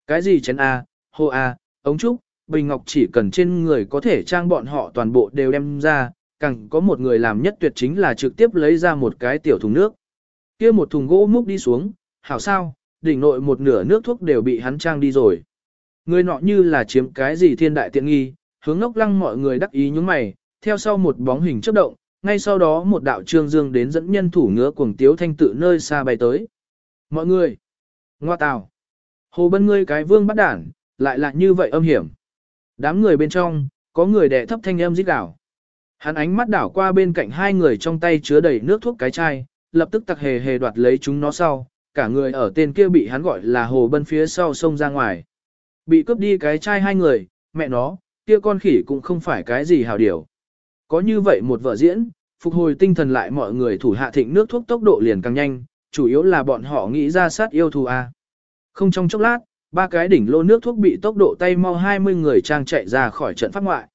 Cái gì chén A, hô A, ống trúc, bình ngọc chỉ cần trên người có thể trang bọn họ toàn bộ đều đem ra, càng có một người làm nhất tuyệt chính là trực tiếp lấy ra một cái tiểu thùng nước. kia một thùng gỗ múc đi xuống, hảo sao, đỉnh nội một nửa nước thuốc đều bị hắn trang đi rồi. Người nọ như là chiếm cái gì thiên đại tiện nghi, hướng ngốc lăng mọi người đắc ý những mày, theo sau một bóng hình chớp động, ngay sau đó một đạo trương dương đến dẫn nhân thủ ngứa cuồng tiếu thanh tự nơi xa bay tới. Mọi người! Ngoa tào! Hồ bân ngươi cái vương bắt đản, lại là như vậy âm hiểm. Đám người bên trong, có người đẻ thấp thanh âm rít đảo. Hắn ánh mắt đảo qua bên cạnh hai người trong tay chứa đầy nước thuốc cái chai, lập tức tặc hề hề đoạt lấy chúng nó sau, cả người ở tên kia bị hắn gọi là hồ bân phía sau sông ra ngoài. Bị cướp đi cái chai hai người, mẹ nó, kia con khỉ cũng không phải cái gì hào điều. Có như vậy một vợ diễn, phục hồi tinh thần lại mọi người thủ hạ thịnh nước thuốc tốc độ liền càng nhanh, chủ yếu là bọn họ nghĩ ra sát yêu thù a. Không trong chốc lát, ba cái đỉnh lô nước thuốc bị tốc độ tay mau 20 người trang chạy ra khỏi trận phát ngoại.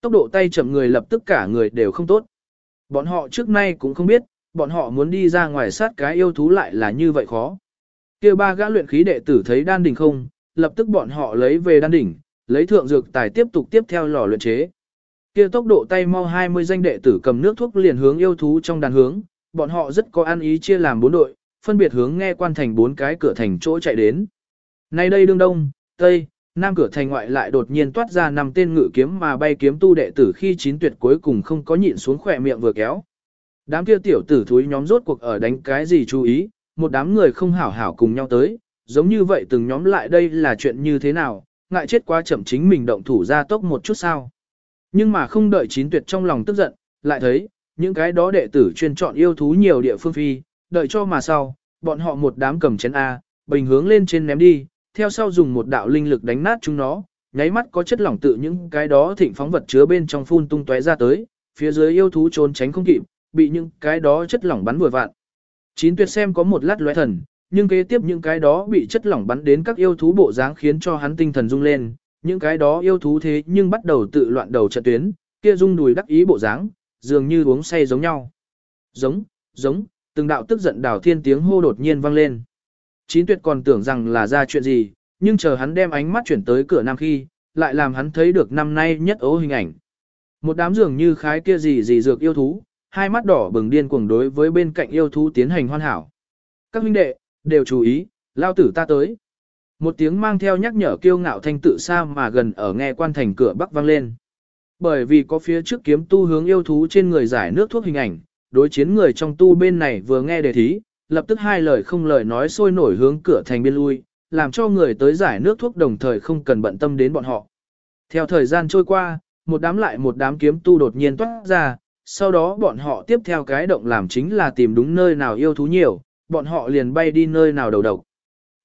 Tốc độ tay chậm người lập tức cả người đều không tốt. Bọn họ trước nay cũng không biết, bọn họ muốn đi ra ngoài sát cái yêu thú lại là như vậy khó. kia ba gã luyện khí đệ tử thấy đan đỉnh không, lập tức bọn họ lấy về đan đỉnh, lấy thượng dược tài tiếp tục tiếp theo lò luyện chế. Kia tốc độ tay mau 20 danh đệ tử cầm nước thuốc liền hướng yêu thú trong đàn hướng, bọn họ rất có ăn ý chia làm bốn đội, phân biệt hướng nghe quan thành bốn cái cửa thành chỗ chạy đến. Nay đây đương đông, tây, nam cửa thành ngoại lại đột nhiên toát ra năm tên ngự kiếm mà bay kiếm tu đệ tử khi chín tuyệt cuối cùng không có nhịn xuống khỏe miệng vừa kéo. Đám kia tiểu tử thúi nhóm rốt cuộc ở đánh cái gì chú ý, một đám người không hảo hảo cùng nhau tới, giống như vậy từng nhóm lại đây là chuyện như thế nào, ngại chết quá chậm chính mình động thủ ra tốc một chút sao. Nhưng mà không đợi chín tuyệt trong lòng tức giận, lại thấy, những cái đó đệ tử chuyên chọn yêu thú nhiều địa phương phi, đợi cho mà sau, bọn họ một đám cầm chén A, bình hướng lên trên ném đi, theo sau dùng một đạo linh lực đánh nát chúng nó, nháy mắt có chất lỏng tự những cái đó thịnh phóng vật chứa bên trong phun tung tóe ra tới, phía dưới yêu thú trốn tránh không kịp, bị những cái đó chất lỏng bắn vừa vạn. Chín tuyệt xem có một lát lóe thần, nhưng kế tiếp những cái đó bị chất lỏng bắn đến các yêu thú bộ dáng khiến cho hắn tinh thần rung lên, những cái đó yêu thú thế nhưng bắt đầu tự loạn đầu trận tuyến, kia rung đùi đắc ý bộ dáng, dường như uống say giống nhau. Giống, giống, từng đạo tức giận đảo thiên tiếng hô đột nhiên vang lên. Chín tuyệt còn tưởng rằng là ra chuyện gì, nhưng chờ hắn đem ánh mắt chuyển tới cửa nam khi, lại làm hắn thấy được năm nay nhất ố hình ảnh. Một đám dường như khái kia gì gì dược yêu thú, hai mắt đỏ bừng điên cuồng đối với bên cạnh yêu thú tiến hành hoàn hảo. Các huynh đệ, đều chú ý, lao tử ta tới. Một tiếng mang theo nhắc nhở kiêu ngạo thanh tự xa mà gần ở nghe quan thành cửa bắc vang lên. Bởi vì có phía trước kiếm tu hướng yêu thú trên người giải nước thuốc hình ảnh, đối chiến người trong tu bên này vừa nghe đề thí, lập tức hai lời không lời nói sôi nổi hướng cửa thành biên lui, làm cho người tới giải nước thuốc đồng thời không cần bận tâm đến bọn họ. Theo thời gian trôi qua, một đám lại một đám kiếm tu đột nhiên toát ra, sau đó bọn họ tiếp theo cái động làm chính là tìm đúng nơi nào yêu thú nhiều, bọn họ liền bay đi nơi nào đầu độc.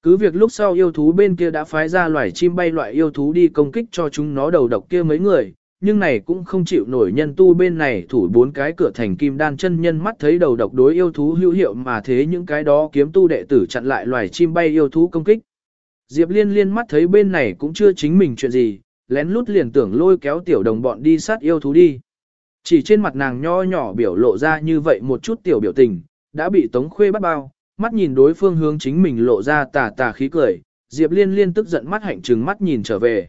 Cứ việc lúc sau yêu thú bên kia đã phái ra loài chim bay loại yêu thú đi công kích cho chúng nó đầu độc kia mấy người, nhưng này cũng không chịu nổi nhân tu bên này thủ bốn cái cửa thành kim đan chân nhân mắt thấy đầu độc đối yêu thú hữu hiệu mà thế những cái đó kiếm tu đệ tử chặn lại loài chim bay yêu thú công kích. Diệp liên liên mắt thấy bên này cũng chưa chính mình chuyện gì, lén lút liền tưởng lôi kéo tiểu đồng bọn đi sát yêu thú đi. Chỉ trên mặt nàng nho nhỏ biểu lộ ra như vậy một chút tiểu biểu tình, đã bị Tống Khuê bắt bao, mắt nhìn đối phương hướng chính mình lộ ra tà tà khí cười, Diệp Liên liên tức giận mắt hạnh trừng mắt nhìn trở về.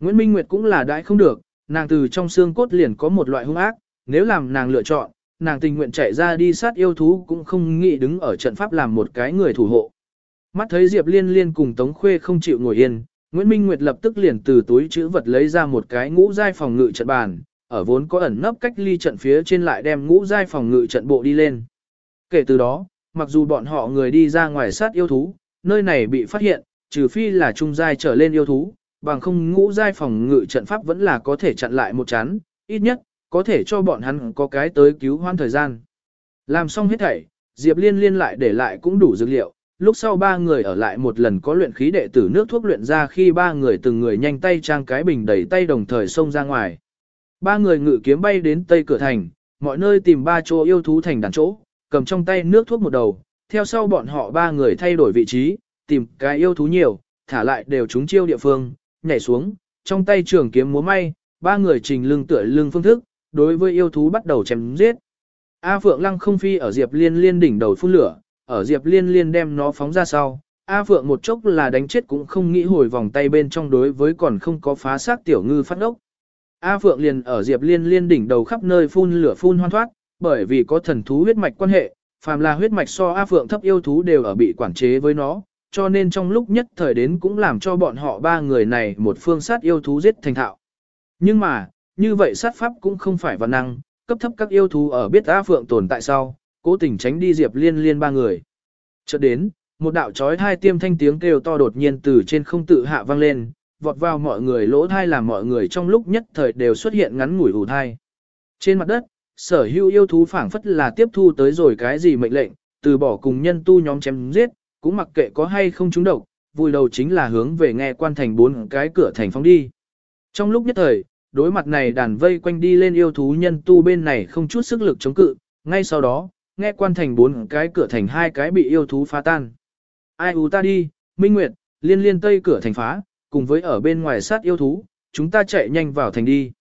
Nguyễn Minh Nguyệt cũng là đại không được, nàng từ trong xương cốt liền có một loại hung ác, nếu làm nàng lựa chọn, nàng tình nguyện chạy ra đi sát yêu thú cũng không nghĩ đứng ở trận pháp làm một cái người thủ hộ. Mắt thấy Diệp Liên liên cùng Tống Khuê không chịu ngồi yên, Nguyễn Minh Nguyệt lập tức liền từ túi chữ vật lấy ra một cái ngũ giai phòng ngự trận bàn, ở vốn có ẩn nấp cách ly trận phía trên lại đem ngũ giai phòng ngự trận bộ đi lên. Kể từ đó, mặc dù bọn họ người đi ra ngoài sát yêu thú, nơi này bị phát hiện, trừ phi là trung giai trở lên yêu thú, bằng không ngũ giai phòng ngự trận pháp vẫn là có thể chặn lại một chán, ít nhất, có thể cho bọn hắn có cái tới cứu hoan thời gian. Làm xong hết thảy, Diệp Liên liên lại để lại cũng đủ dược liệu, lúc sau ba người ở lại một lần có luyện khí đệ tử nước thuốc luyện ra khi ba người từng người nhanh tay trang cái bình đầy tay đồng thời xông ra ngoài. Ba người ngự kiếm bay đến tây cửa thành, mọi nơi tìm ba chỗ yêu thú thành đàn chỗ, cầm trong tay nước thuốc một đầu, theo sau bọn họ ba người thay đổi vị trí, tìm cái yêu thú nhiều, thả lại đều chúng chiêu địa phương, nhảy xuống, trong tay trường kiếm múa may, ba người trình lưng tựa lưng phương thức, đối với yêu thú bắt đầu chém giết. A Phượng Lăng không phi ở Diệp Liên Liên đỉnh đầu phun lửa, ở Diệp Liên Liên đem nó phóng ra sau, A Phượng một chốc là đánh chết cũng không nghĩ hồi vòng tay bên trong đối với còn không có phá xác tiểu ngư phát ốc. A Phượng liền ở Diệp Liên Liên đỉnh đầu khắp nơi phun lửa phun hoan thoát, bởi vì có thần thú huyết mạch quan hệ, phàm là huyết mạch so A Phượng thấp yêu thú đều ở bị quản chế với nó, cho nên trong lúc nhất thời đến cũng làm cho bọn họ ba người này một phương sát yêu thú giết thành thạo. Nhưng mà, như vậy sát pháp cũng không phải văn năng, cấp thấp các yêu thú ở biết A Phượng tồn tại sau, cố tình tránh đi Diệp Liên Liên ba người. Chợt đến, một đạo chói hai tiêm thanh tiếng kêu to đột nhiên từ trên không tự hạ vang lên, vọt vào mọi người lỗ thai làm mọi người trong lúc nhất thời đều xuất hiện ngắn ngủi ủ thai. Trên mặt đất, sở hữu yêu thú phảng phất là tiếp thu tới rồi cái gì mệnh lệnh, từ bỏ cùng nhân tu nhóm chém giết, cũng mặc kệ có hay không trúng độc, vui đầu chính là hướng về nghe quan thành bốn cái cửa thành phóng đi. Trong lúc nhất thời, đối mặt này đàn vây quanh đi lên yêu thú nhân tu bên này không chút sức lực chống cự, ngay sau đó, nghe quan thành bốn cái cửa thành hai cái bị yêu thú phá tan. Ai u ta đi, Minh Nguyệt, liên liên tây cửa thành phá, cùng với ở bên ngoài sát yêu thú, chúng ta chạy nhanh vào thành đi.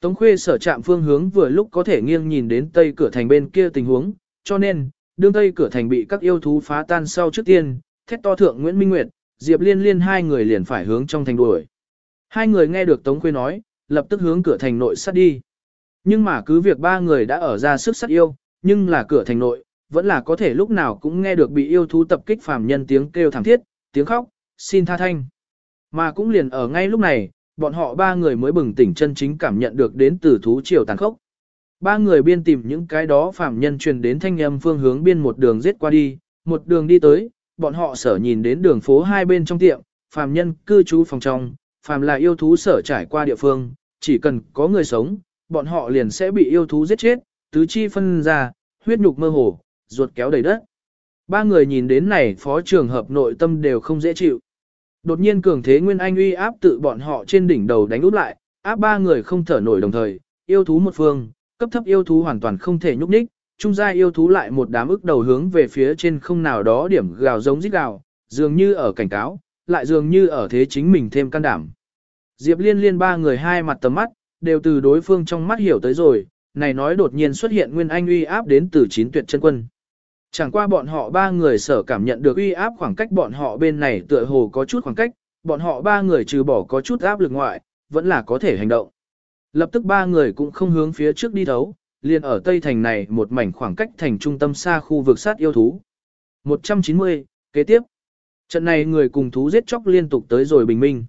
Tống khuê sở trạm phương hướng vừa lúc có thể nghiêng nhìn đến tây cửa thành bên kia tình huống, cho nên, đương tây cửa thành bị các yêu thú phá tan sau trước tiên, thét to thượng Nguyễn Minh Nguyệt, Diệp Liên Liên hai người liền phải hướng trong thành đuổi. Hai người nghe được Tống Khuê nói, lập tức hướng cửa thành nội sát đi. Nhưng mà cứ việc ba người đã ở ra sức sát yêu, nhưng là cửa thành nội, vẫn là có thể lúc nào cũng nghe được bị yêu thú tập kích phàm nhân tiếng kêu thảm thiết, tiếng khóc, xin tha thanh. Mà cũng liền ở ngay lúc này, bọn họ ba người mới bừng tỉnh chân chính cảm nhận được đến từ thú triều tàn khốc. Ba người biên tìm những cái đó phạm nhân truyền đến thanh âm phương hướng biên một đường giết qua đi, một đường đi tới, bọn họ sở nhìn đến đường phố hai bên trong tiệm, phạm nhân cư trú phòng trong, phạm là yêu thú sở trải qua địa phương, chỉ cần có người sống, bọn họ liền sẽ bị yêu thú giết chết, tứ chi phân ra, huyết nhục mơ hồ, ruột kéo đầy đất. Ba người nhìn đến này phó trường hợp nội tâm đều không dễ chịu. Đột nhiên cường thế Nguyên Anh uy áp tự bọn họ trên đỉnh đầu đánh úp lại, áp ba người không thở nổi đồng thời, yêu thú một phương, cấp thấp yêu thú hoàn toàn không thể nhúc nhích, trung gia yêu thú lại một đám ức đầu hướng về phía trên không nào đó điểm gào giống rít gào, dường như ở cảnh cáo, lại dường như ở thế chính mình thêm can đảm. Diệp liên liên ba người hai mặt tầm mắt, đều từ đối phương trong mắt hiểu tới rồi, này nói đột nhiên xuất hiện nguyên anh uy áp đến từ chín tuyệt chân quân. Chẳng qua bọn họ ba người sở cảm nhận được uy áp khoảng cách bọn họ bên này tựa hồ có chút khoảng cách, bọn họ ba người trừ bỏ có chút áp lực ngoại, vẫn là có thể hành động. Lập tức ba người cũng không hướng phía trước đi thấu, liền ở Tây Thành này một mảnh khoảng cách thành trung tâm xa khu vực sát yêu thú. 190, kế tiếp. Trận này người cùng thú giết chóc liên tục tới rồi bình minh.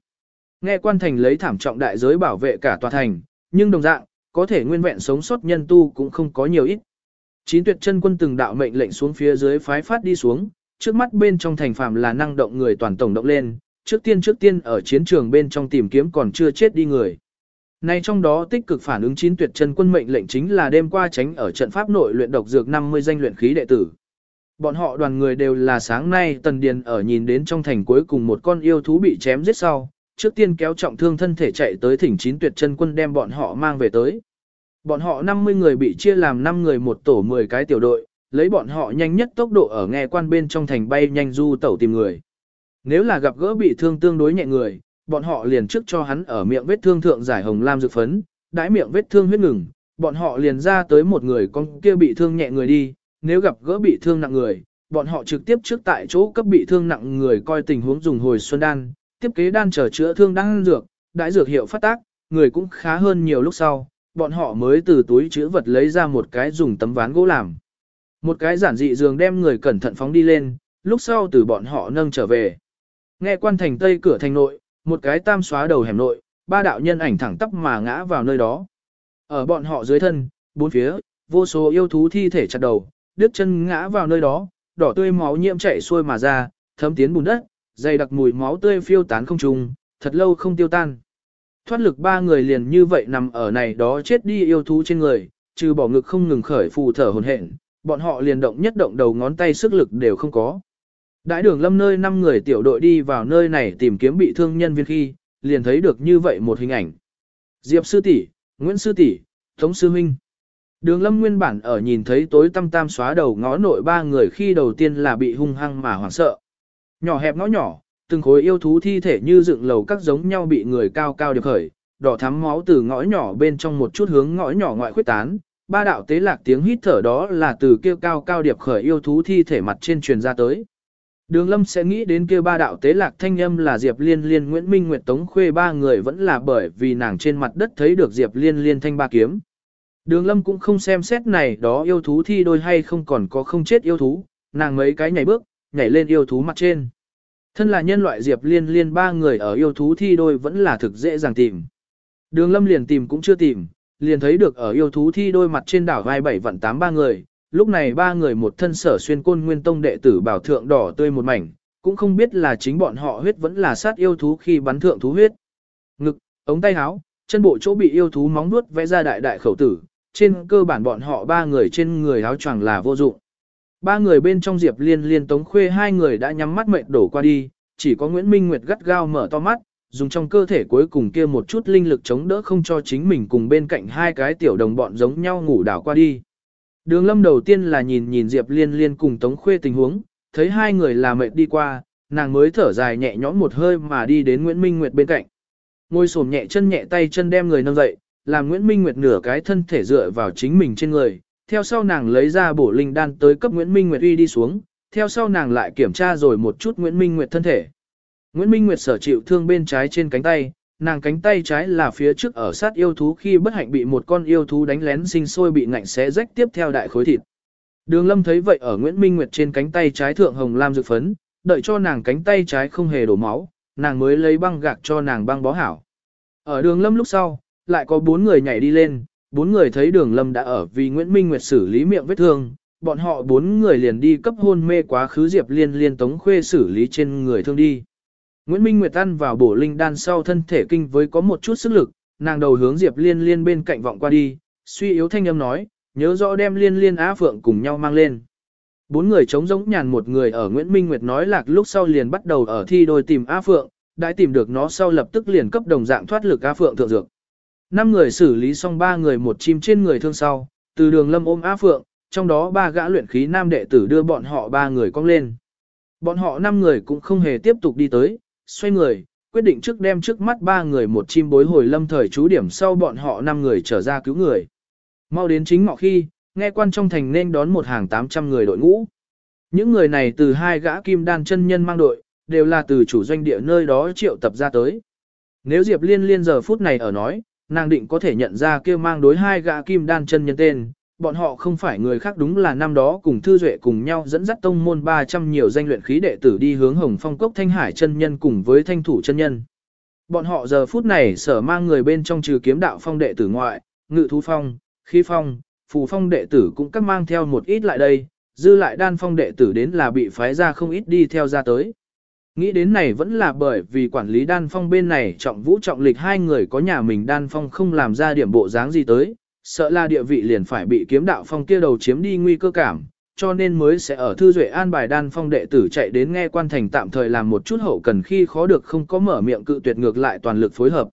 Nghe quan thành lấy thảm trọng đại giới bảo vệ cả tòa thành, nhưng đồng dạng, có thể nguyên vẹn sống sót nhân tu cũng không có nhiều ít. Chín tuyệt chân quân từng đạo mệnh lệnh xuống phía dưới phái phát đi xuống, trước mắt bên trong thành phạm là năng động người toàn tổng động lên, trước tiên trước tiên ở chiến trường bên trong tìm kiếm còn chưa chết đi người. Nay trong đó tích cực phản ứng chín tuyệt chân quân mệnh lệnh chính là đêm qua tránh ở trận pháp nội luyện độc dược 50 danh luyện khí đệ tử. Bọn họ đoàn người đều là sáng nay tần điền ở nhìn đến trong thành cuối cùng một con yêu thú bị chém giết sau, trước tiên kéo trọng thương thân thể chạy tới thỉnh chín tuyệt chân quân đem bọn họ mang về tới. Bọn họ 50 người bị chia làm 5 người một tổ 10 cái tiểu đội, lấy bọn họ nhanh nhất tốc độ ở nghe quan bên trong thành bay nhanh du tẩu tìm người. Nếu là gặp gỡ bị thương tương đối nhẹ người, bọn họ liền trước cho hắn ở miệng vết thương thượng giải hồng lam dược phấn, đãi miệng vết thương huyết ngừng, bọn họ liền ra tới một người con kia bị thương nhẹ người đi, nếu gặp gỡ bị thương nặng người, bọn họ trực tiếp trước tại chỗ cấp bị thương nặng người coi tình huống dùng hồi xuân đan, tiếp kế đan chờ chữa thương đan dược, đãi dược hiệu phát tác, người cũng khá hơn nhiều lúc sau, bọn họ mới từ túi chữ vật lấy ra một cái dùng tấm ván gỗ làm. Một cái giản dị giường đem người cẩn thận phóng đi lên, lúc sau từ bọn họ nâng trở về. Nghe quan thành tây cửa thành nội, một cái tam xóa đầu hẻm nội, ba đạo nhân ảnh thẳng tắp mà ngã vào nơi đó. Ở bọn họ dưới thân, bốn phía, vô số yêu thú thi thể chặt đầu, đứt chân ngã vào nơi đó, đỏ tươi máu nhiễm chảy xuôi mà ra, thấm tiến bùn đất, dày đặc mùi máu tươi phiêu tán không trùng, thật lâu không tiêu tan. Thoát lực ba người liền như vậy nằm ở này đó chết đi yêu thú trên người, trừ bỏ ngực không ngừng khởi phù thở hồn hển, bọn họ liền động nhất động đầu ngón tay sức lực đều không có. Đại đường lâm nơi năm người tiểu đội đi vào nơi này tìm kiếm bị thương nhân viên khi, liền thấy được như vậy một hình ảnh. Diệp sư tỷ, Nguyễn sư tỷ, Tống sư huynh. Đường lâm nguyên bản ở nhìn thấy tối tăm tam xóa đầu ngõ nội ba người khi đầu tiên là bị hung hăng mà hoảng sợ. Nhỏ hẹp ngõ nhỏ, từng khối yêu thú thi thể như dựng lầu các giống nhau bị người cao cao điệp khởi, đỏ thắm máu từ ngõ nhỏ bên trong một chút hướng ngõ nhỏ ngoại khuyết tán. Ba đạo tế lạc tiếng hít thở đó là từ kêu cao cao điệp khởi yêu thú thi thể mặt trên truyền ra tới. Đường Lâm sẽ nghĩ đến kia ba đạo tế lạc thanh âm là Diệp Liên Liên Nguyễn Minh Nguyệt Tống Khuê ba người vẫn là bởi vì nàng trên mặt đất thấy được Diệp Liên Liên thanh ba kiếm. Đường Lâm cũng không xem xét này đó yêu thú thi đôi hay không còn có không chết yêu thú, nàng mấy cái nhảy bước, nhảy lên yêu thú mặt trên. Thân là nhân loại Diệp Liên Liên ba người ở yêu thú thi đôi vẫn là thực dễ dàng tìm. Đường Lâm liền tìm cũng chưa tìm, liền thấy được ở yêu thú thi đôi mặt trên đảo vai bảy vận tám ba người, lúc này ba người một thân sở xuyên côn nguyên tông đệ tử bảo thượng đỏ tươi một mảnh, cũng không biết là chính bọn họ huyết vẫn là sát yêu thú khi bắn thượng thú huyết. Ngực, ống tay áo, chân bộ chỗ bị yêu thú móng nuốt vẽ ra đại đại khẩu tử, trên cơ bản bọn họ ba người trên người áo choàng là vô dụng. Ba người bên trong Diệp Liên Liên Tống Khuê hai người đã nhắm mắt mệt đổ qua đi, chỉ có Nguyễn Minh Nguyệt gắt gao mở to mắt, dùng trong cơ thể cuối cùng kia một chút linh lực chống đỡ không cho chính mình cùng bên cạnh hai cái tiểu đồng bọn giống nhau ngủ đảo qua đi. Đường lâm đầu tiên là nhìn nhìn Diệp Liên Liên cùng Tống Khuê tình huống, thấy hai người là mệt đi qua, nàng mới thở dài nhẹ nhõm một hơi mà đi đến Nguyễn Minh Nguyệt bên cạnh. Ngồi xổm nhẹ chân nhẹ tay chân đem người nâng dậy, làm Nguyễn Minh Nguyệt nửa cái thân thể dựa vào chính mình trên người, theo sau nàng lấy ra bổ linh đan tới cấp Nguyễn Minh Nguyệt uy đi xuống, theo sau nàng lại kiểm tra rồi một chút Nguyễn Minh Nguyệt thân thể. Nguyễn Minh Nguyệt sở chịu thương bên trái trên cánh tay, nàng cánh tay trái là phía trước ở sát yêu thú khi bất hạnh bị một con yêu thú đánh lén sinh sôi bị ngạnh xé rách tiếp theo đại khối thịt. Đường Lâm thấy vậy ở Nguyễn Minh Nguyệt trên cánh tay trái thượng hồng lam dược phấn, đợi cho nàng cánh tay trái không hề đổ máu, nàng mới lấy băng gạc cho nàng băng bó hảo. Ở đường Lâm lúc sau, lại có bốn người nhảy đi lên, bốn người thấy đường Lâm đã ở vì Nguyễn Minh Nguyệt xử lý miệng vết thương, bọn họ bốn người liền đi cấp hôn mê quá khứ Diệp Liên liên tống khuê xử lý trên người thương đi. Nguyễn Minh Nguyệt ăn vào bổ linh đan sau thân thể kinh với có một chút sức lực, nàng đầu hướng Diệp Liên Liên bên cạnh vọng qua đi, suy yếu thanh âm nói, nhớ rõ đem Liên Liên Á Phượng cùng nhau mang lên. Bốn người chống giống nhàn một người ở Nguyễn Minh Nguyệt nói lạc lúc sau liền bắt đầu ở thi đôi tìm Á Phượng, đã tìm được nó sau lập tức liền cấp đồng dạng thoát lực Á Phượng thượng dược. Năm người xử lý xong ba người một chim trên người thương sau, từ đường lâm ôm Á Phượng, trong đó ba gã luyện khí nam đệ tử đưa bọn họ ba người cong lên. Bọn họ năm người cũng không hề tiếp tục đi tới, xoay người, quyết định trước đem trước mắt ba người một chim bối hồi lâm thời chú điểm sau bọn họ năm người trở ra cứu người. Mau đến chính ngọ khi, nghe quan trong thành nên đón một hàng 800 người đội ngũ. Những người này từ hai gã kim đan chân nhân mang đội, đều là từ chủ doanh địa nơi đó triệu tập ra tới. Nếu Diệp Liên liên giờ phút này ở nói, nàng định có thể nhận ra kia mang đối hai gã kim đan chân nhân tên, bọn họ không phải người khác đúng là năm đó cùng Thư Duệ cùng nhau dẫn dắt tông môn 300 nhiều danh luyện khí đệ tử đi hướng Hồng Phong Cốc Thanh Hải chân nhân cùng với Thanh Thủ chân nhân. Bọn họ giờ phút này sở mang người bên trong trừ kiếm đạo phong đệ tử ngoại, ngự thú phong, khí phong, phù phong đệ tử cũng các mang theo một ít lại đây, dư lại đan phong đệ tử đến là bị phái ra không ít đi theo ra tới. Nghĩ đến này vẫn là bởi vì quản lý đan phong bên này trọng vũ trọng lịch hai người có nhà mình đan phong không làm ra điểm bộ dáng gì tới, sợ là địa vị liền phải bị kiếm đạo phong kia đầu chiếm đi nguy cơ cảm, cho nên mới sẽ ở thư duệ an bài đan phong đệ tử chạy đến nghe quan thành tạm thời làm một chút hậu cần khi khó được không có mở miệng cự tuyệt ngược lại toàn lực phối hợp.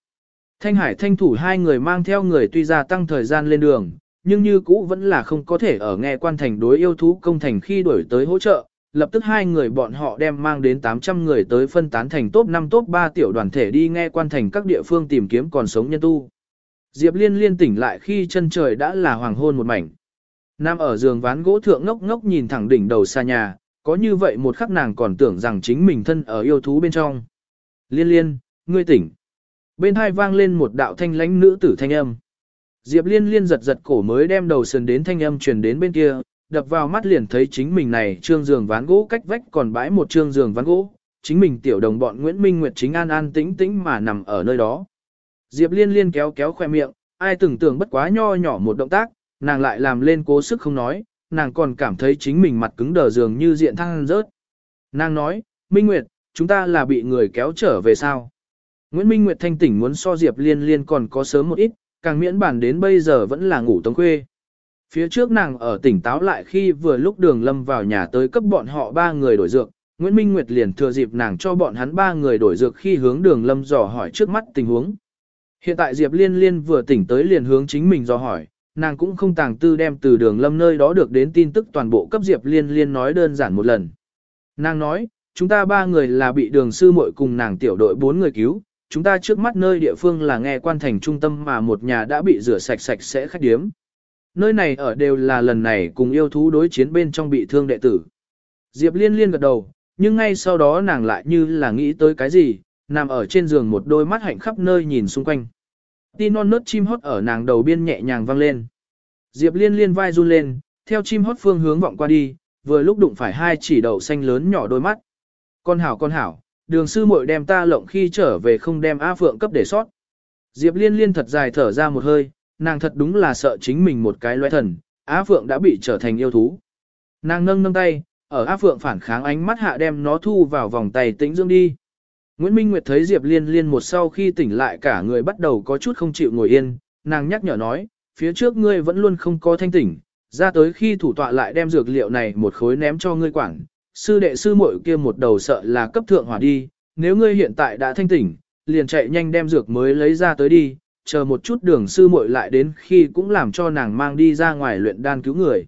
Thanh Hải thanh thủ hai người mang theo người tuy ra tăng thời gian lên đường, nhưng như cũ vẫn là không có thể ở nghe quan thành đối yêu thú công thành khi đổi tới hỗ trợ. Lập tức hai người bọn họ đem mang đến 800 người tới phân tán thành top 5 top 3 tiểu đoàn thể đi nghe quan thành các địa phương tìm kiếm còn sống nhân tu. Diệp Liên liên tỉnh lại khi chân trời đã là hoàng hôn một mảnh. Nam ở giường ván gỗ thượng ngốc ngốc nhìn thẳng đỉnh đầu xa nhà, có như vậy một khắc nàng còn tưởng rằng chính mình thân ở yêu thú bên trong. Liên liên, ngươi tỉnh. Bên hai vang lên một đạo thanh lãnh nữ tử thanh âm. Diệp liên liên giật giật cổ mới đem đầu sườn đến thanh âm truyền đến bên kia, đập vào mắt liền thấy chính mình này trương giường ván gỗ cách vách còn bãi một trương giường ván gỗ, chính mình tiểu đồng bọn Nguyễn Minh Nguyệt chính an an tĩnh tĩnh mà nằm ở nơi đó. Diệp liên liên kéo kéo khoe miệng, ai tưởng tưởng bất quá nho nhỏ một động tác, nàng lại làm lên cố sức không nói, nàng còn cảm thấy chính mình mặt cứng đờ dường như diện thăng rớt. Nàng nói, Minh Nguyệt, chúng ta là bị người kéo trở về sao? Nguyễn Minh Nguyệt thanh tỉnh muốn so Diệp liên liên còn có sớm một ít, càng miễn bản đến bây giờ vẫn là ngủ tống khuê. Phía trước nàng ở tỉnh táo lại khi vừa lúc đường lâm vào nhà tới cấp bọn họ ba người đổi dược, Nguyễn Minh Nguyệt liền thừa dịp nàng cho bọn hắn ba người đổi dược khi hướng đường lâm dò hỏi trước mắt tình huống. Hiện tại Diệp Liên Liên vừa tỉnh tới liền hướng chính mình dò hỏi, nàng cũng không tàng tư đem từ đường lâm nơi đó được đến tin tức toàn bộ cấp Diệp Liên Liên nói đơn giản một lần. Nàng nói, chúng ta ba người là bị đường sư muội cùng nàng tiểu đội bốn người cứu, chúng ta trước mắt nơi địa phương là nghe quan thành trung tâm mà một nhà đã bị rửa sạch sạch sẽ khách điếm. Nơi này ở đều là lần này cùng yêu thú đối chiến bên trong bị thương đệ tử. Diệp Liên Liên gật đầu, nhưng ngay sau đó nàng lại như là nghĩ tới cái gì, nằm ở trên giường một đôi mắt hạnh khắp nơi nhìn xung quanh. Tin non nớt chim hót ở nàng đầu biên nhẹ nhàng vang lên. Diệp liên liên vai run lên, theo chim hót phương hướng vọng qua đi, vừa lúc đụng phải hai chỉ đầu xanh lớn nhỏ đôi mắt. Con hảo con hảo, đường sư muội đem ta lộng khi trở về không đem A Phượng cấp để sót. Diệp liên liên thật dài thở ra một hơi, nàng thật đúng là sợ chính mình một cái loe thần, Á Phượng đã bị trở thành yêu thú. Nàng nâng nâng tay, ở Á Phượng phản kháng ánh mắt hạ đem nó thu vào vòng tay tĩnh dưỡng đi. Nguyễn Minh Nguyệt thấy Diệp Liên Liên một sau khi tỉnh lại cả người bắt đầu có chút không chịu ngồi yên, nàng nhắc nhở nói, phía trước ngươi vẫn luôn không có thanh tỉnh, ra tới khi thủ tọa lại đem dược liệu này một khối ném cho ngươi quản, sư đệ sư muội kia một đầu sợ là cấp thượng hỏa đi, nếu ngươi hiện tại đã thanh tỉnh, liền chạy nhanh đem dược mới lấy ra tới đi, chờ một chút đường sư muội lại đến khi cũng làm cho nàng mang đi ra ngoài luyện đan cứu người.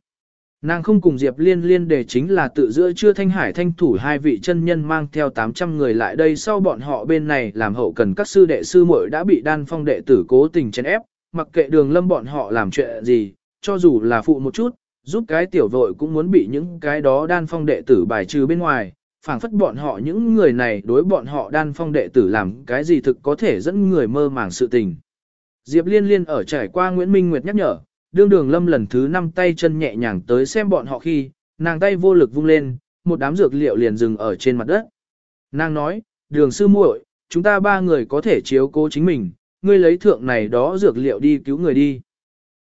Nàng không cùng Diệp Liên liên để chính là tự giữa chưa thanh hải thanh thủ hai vị chân nhân mang theo 800 người lại đây sau bọn họ bên này làm hậu cần các sư đệ sư muội đã bị đan phong đệ tử cố tình chèn ép, mặc kệ đường lâm bọn họ làm chuyện gì, cho dù là phụ một chút, giúp cái tiểu vội cũng muốn bị những cái đó đan phong đệ tử bài trừ bên ngoài, phảng phất bọn họ những người này đối bọn họ đan phong đệ tử làm cái gì thực có thể dẫn người mơ màng sự tình. Diệp Liên Liên ở trải qua Nguyễn Minh Nguyệt nhắc nhở, đương đường lâm lần thứ năm tay chân nhẹ nhàng tới xem bọn họ khi, nàng tay vô lực vung lên, một đám dược liệu liền dừng ở trên mặt đất. Nàng nói, đường sư muội, chúng ta ba người có thể chiếu cố chính mình, ngươi lấy thượng này đó dược liệu đi cứu người đi.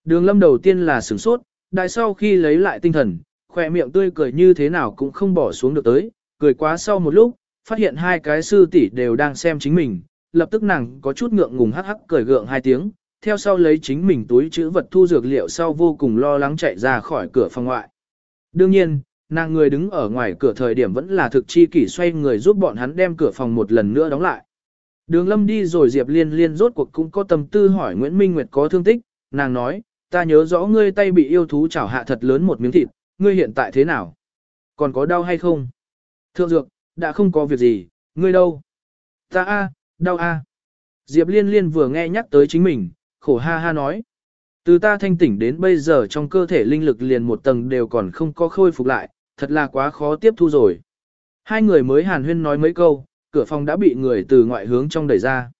Đường lâm đầu tiên là sửng sốt, đại sau khi lấy lại tinh thần, khỏe miệng tươi cười như thế nào cũng không bỏ xuống được tới, cười quá sau một lúc, phát hiện hai cái sư tỷ đều đang xem chính mình, lập tức nàng có chút ngượng ngùng hắc hắc cười gượng hai tiếng, theo sau lấy chính mình túi chữ vật thu dược liệu sau vô cùng lo lắng chạy ra khỏi cửa phòng ngoại. Đương nhiên, nàng người đứng ở ngoài cửa thời điểm vẫn là thực chi kỷ xoay người giúp bọn hắn đem cửa phòng một lần nữa đóng lại. Đường lâm đi rồi Diệp Liên Liên rốt cuộc cũng có tâm tư hỏi Nguyễn Minh Nguyệt có thương tích, nàng nói, ta nhớ rõ ngươi tay bị yêu thú chảo hạ thật lớn một miếng thịt, ngươi hiện tại thế nào? Còn có đau hay không? Thượng dược, đã không có việc gì, ngươi đâu? Ta a, đau a. Diệp Liên Liên vừa nghe nhắc tới chính mình, khổ ha ha nói. Từ ta thanh tỉnh đến bây giờ trong cơ thể linh lực liền một tầng đều còn không có khôi phục lại, thật là quá khó tiếp thu rồi. Hai người mới hàn huyên nói mấy câu, cửa phòng đã bị người từ ngoại hướng trong đẩy ra.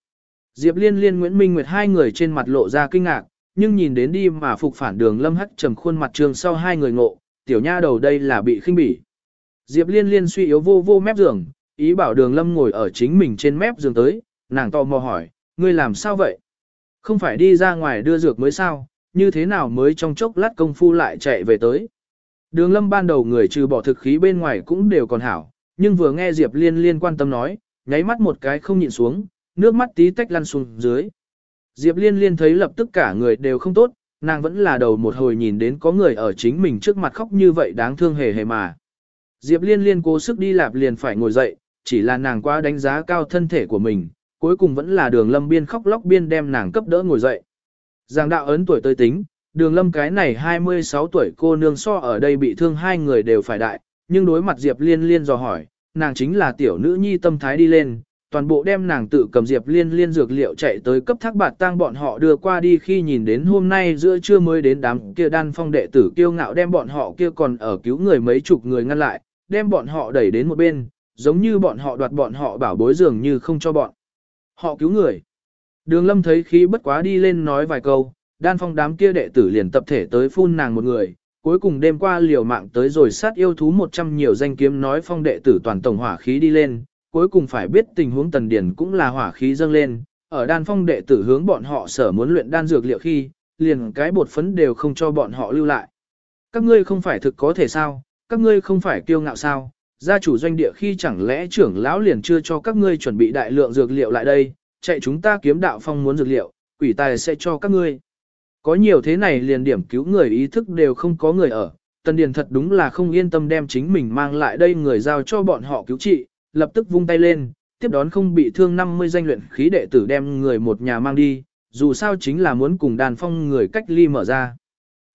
Diệp Liên Liên Nguyễn Minh Nguyệt hai người trên mặt lộ ra kinh ngạc, nhưng nhìn đến đi mà phục phản đường lâm hắc trầm khuôn mặt trường sau hai người ngộ, tiểu nha đầu đây là bị khinh bỉ. Diệp Liên Liên suy yếu vô vô mép giường, ý bảo đường lâm ngồi ở chính mình trên mép giường tới, nàng to mò hỏi, ngươi làm sao vậy? Không phải đi ra ngoài đưa dược mới sao, như thế nào mới trong chốc lát công phu lại chạy về tới? Đường lâm ban đầu người trừ bỏ thực khí bên ngoài cũng đều còn hảo, nhưng vừa nghe Diệp Liên Liên quan tâm nói, nháy mắt một cái không nhịn xuống, nước mắt tí tách lăn xuống dưới. Diệp Liên Liên thấy lập tức cả người đều không tốt, nàng vẫn là đầu một hồi nhìn đến có người ở chính mình trước mặt khóc như vậy đáng thương hề hề mà. Diệp Liên Liên cố sức đi lạp liền phải ngồi dậy, chỉ là nàng quá đánh giá cao thân thể của mình, cuối cùng vẫn là đường lâm biên khóc lóc biên đem nàng cấp đỡ ngồi dậy. Giang đạo ấn tuổi tới tính, đường lâm cái này 26 tuổi cô nương so ở đây bị thương hai người đều phải đại, nhưng đối mặt Diệp Liên Liên dò hỏi, nàng chính là tiểu nữ nhi tâm thái đi lên, toàn bộ đem nàng tự cầm Diệp Liên Liên dược liệu chạy tới cấp thác bạt tang bọn họ đưa qua đi khi nhìn đến hôm nay giữa trưa mới đến đám kia đan phong đệ tử kiêu ngạo đem bọn họ kia còn ở cứu người mấy chục người ngăn lại, đem bọn họ đẩy đến một bên, giống như bọn họ đoạt bọn họ bảo bối dường như không cho bọn. Họ cứu người. Đường lâm thấy khí bất quá đi lên nói vài câu, đan phong đám kia đệ tử liền tập thể tới phun nàng một người, cuối cùng đêm qua liều mạng tới rồi sát yêu thú 100 nhiều danh kiếm nói phong đệ tử toàn tổng hỏa khí đi lên, cuối cùng phải biết tình huống tần điển cũng là hỏa khí dâng lên, ở đan phong đệ tử hướng bọn họ sở muốn luyện đan dược liệu khi, liền cái bột phấn đều không cho bọn họ lưu lại. Các ngươi không phải thực có thể sao, các ngươi không phải kiêu ngạo sao, gia chủ doanh địa khi chẳng lẽ trưởng lão liền chưa cho các ngươi chuẩn bị đại lượng dược liệu lại đây, chạy chúng ta kiếm đạo phong muốn dược liệu, quỷ tài sẽ cho các ngươi. Có nhiều thế này liền điểm cứu người ý thức đều không có người ở, Tần Điền thật đúng là không yên tâm đem chính mình mang lại đây người giao cho bọn họ cứu trị, lập tức vung tay lên, tiếp đón không bị thương 50 danh luyện khí đệ tử đem người một nhà mang đi, dù sao chính là muốn cùng đàn phong người cách ly mở ra.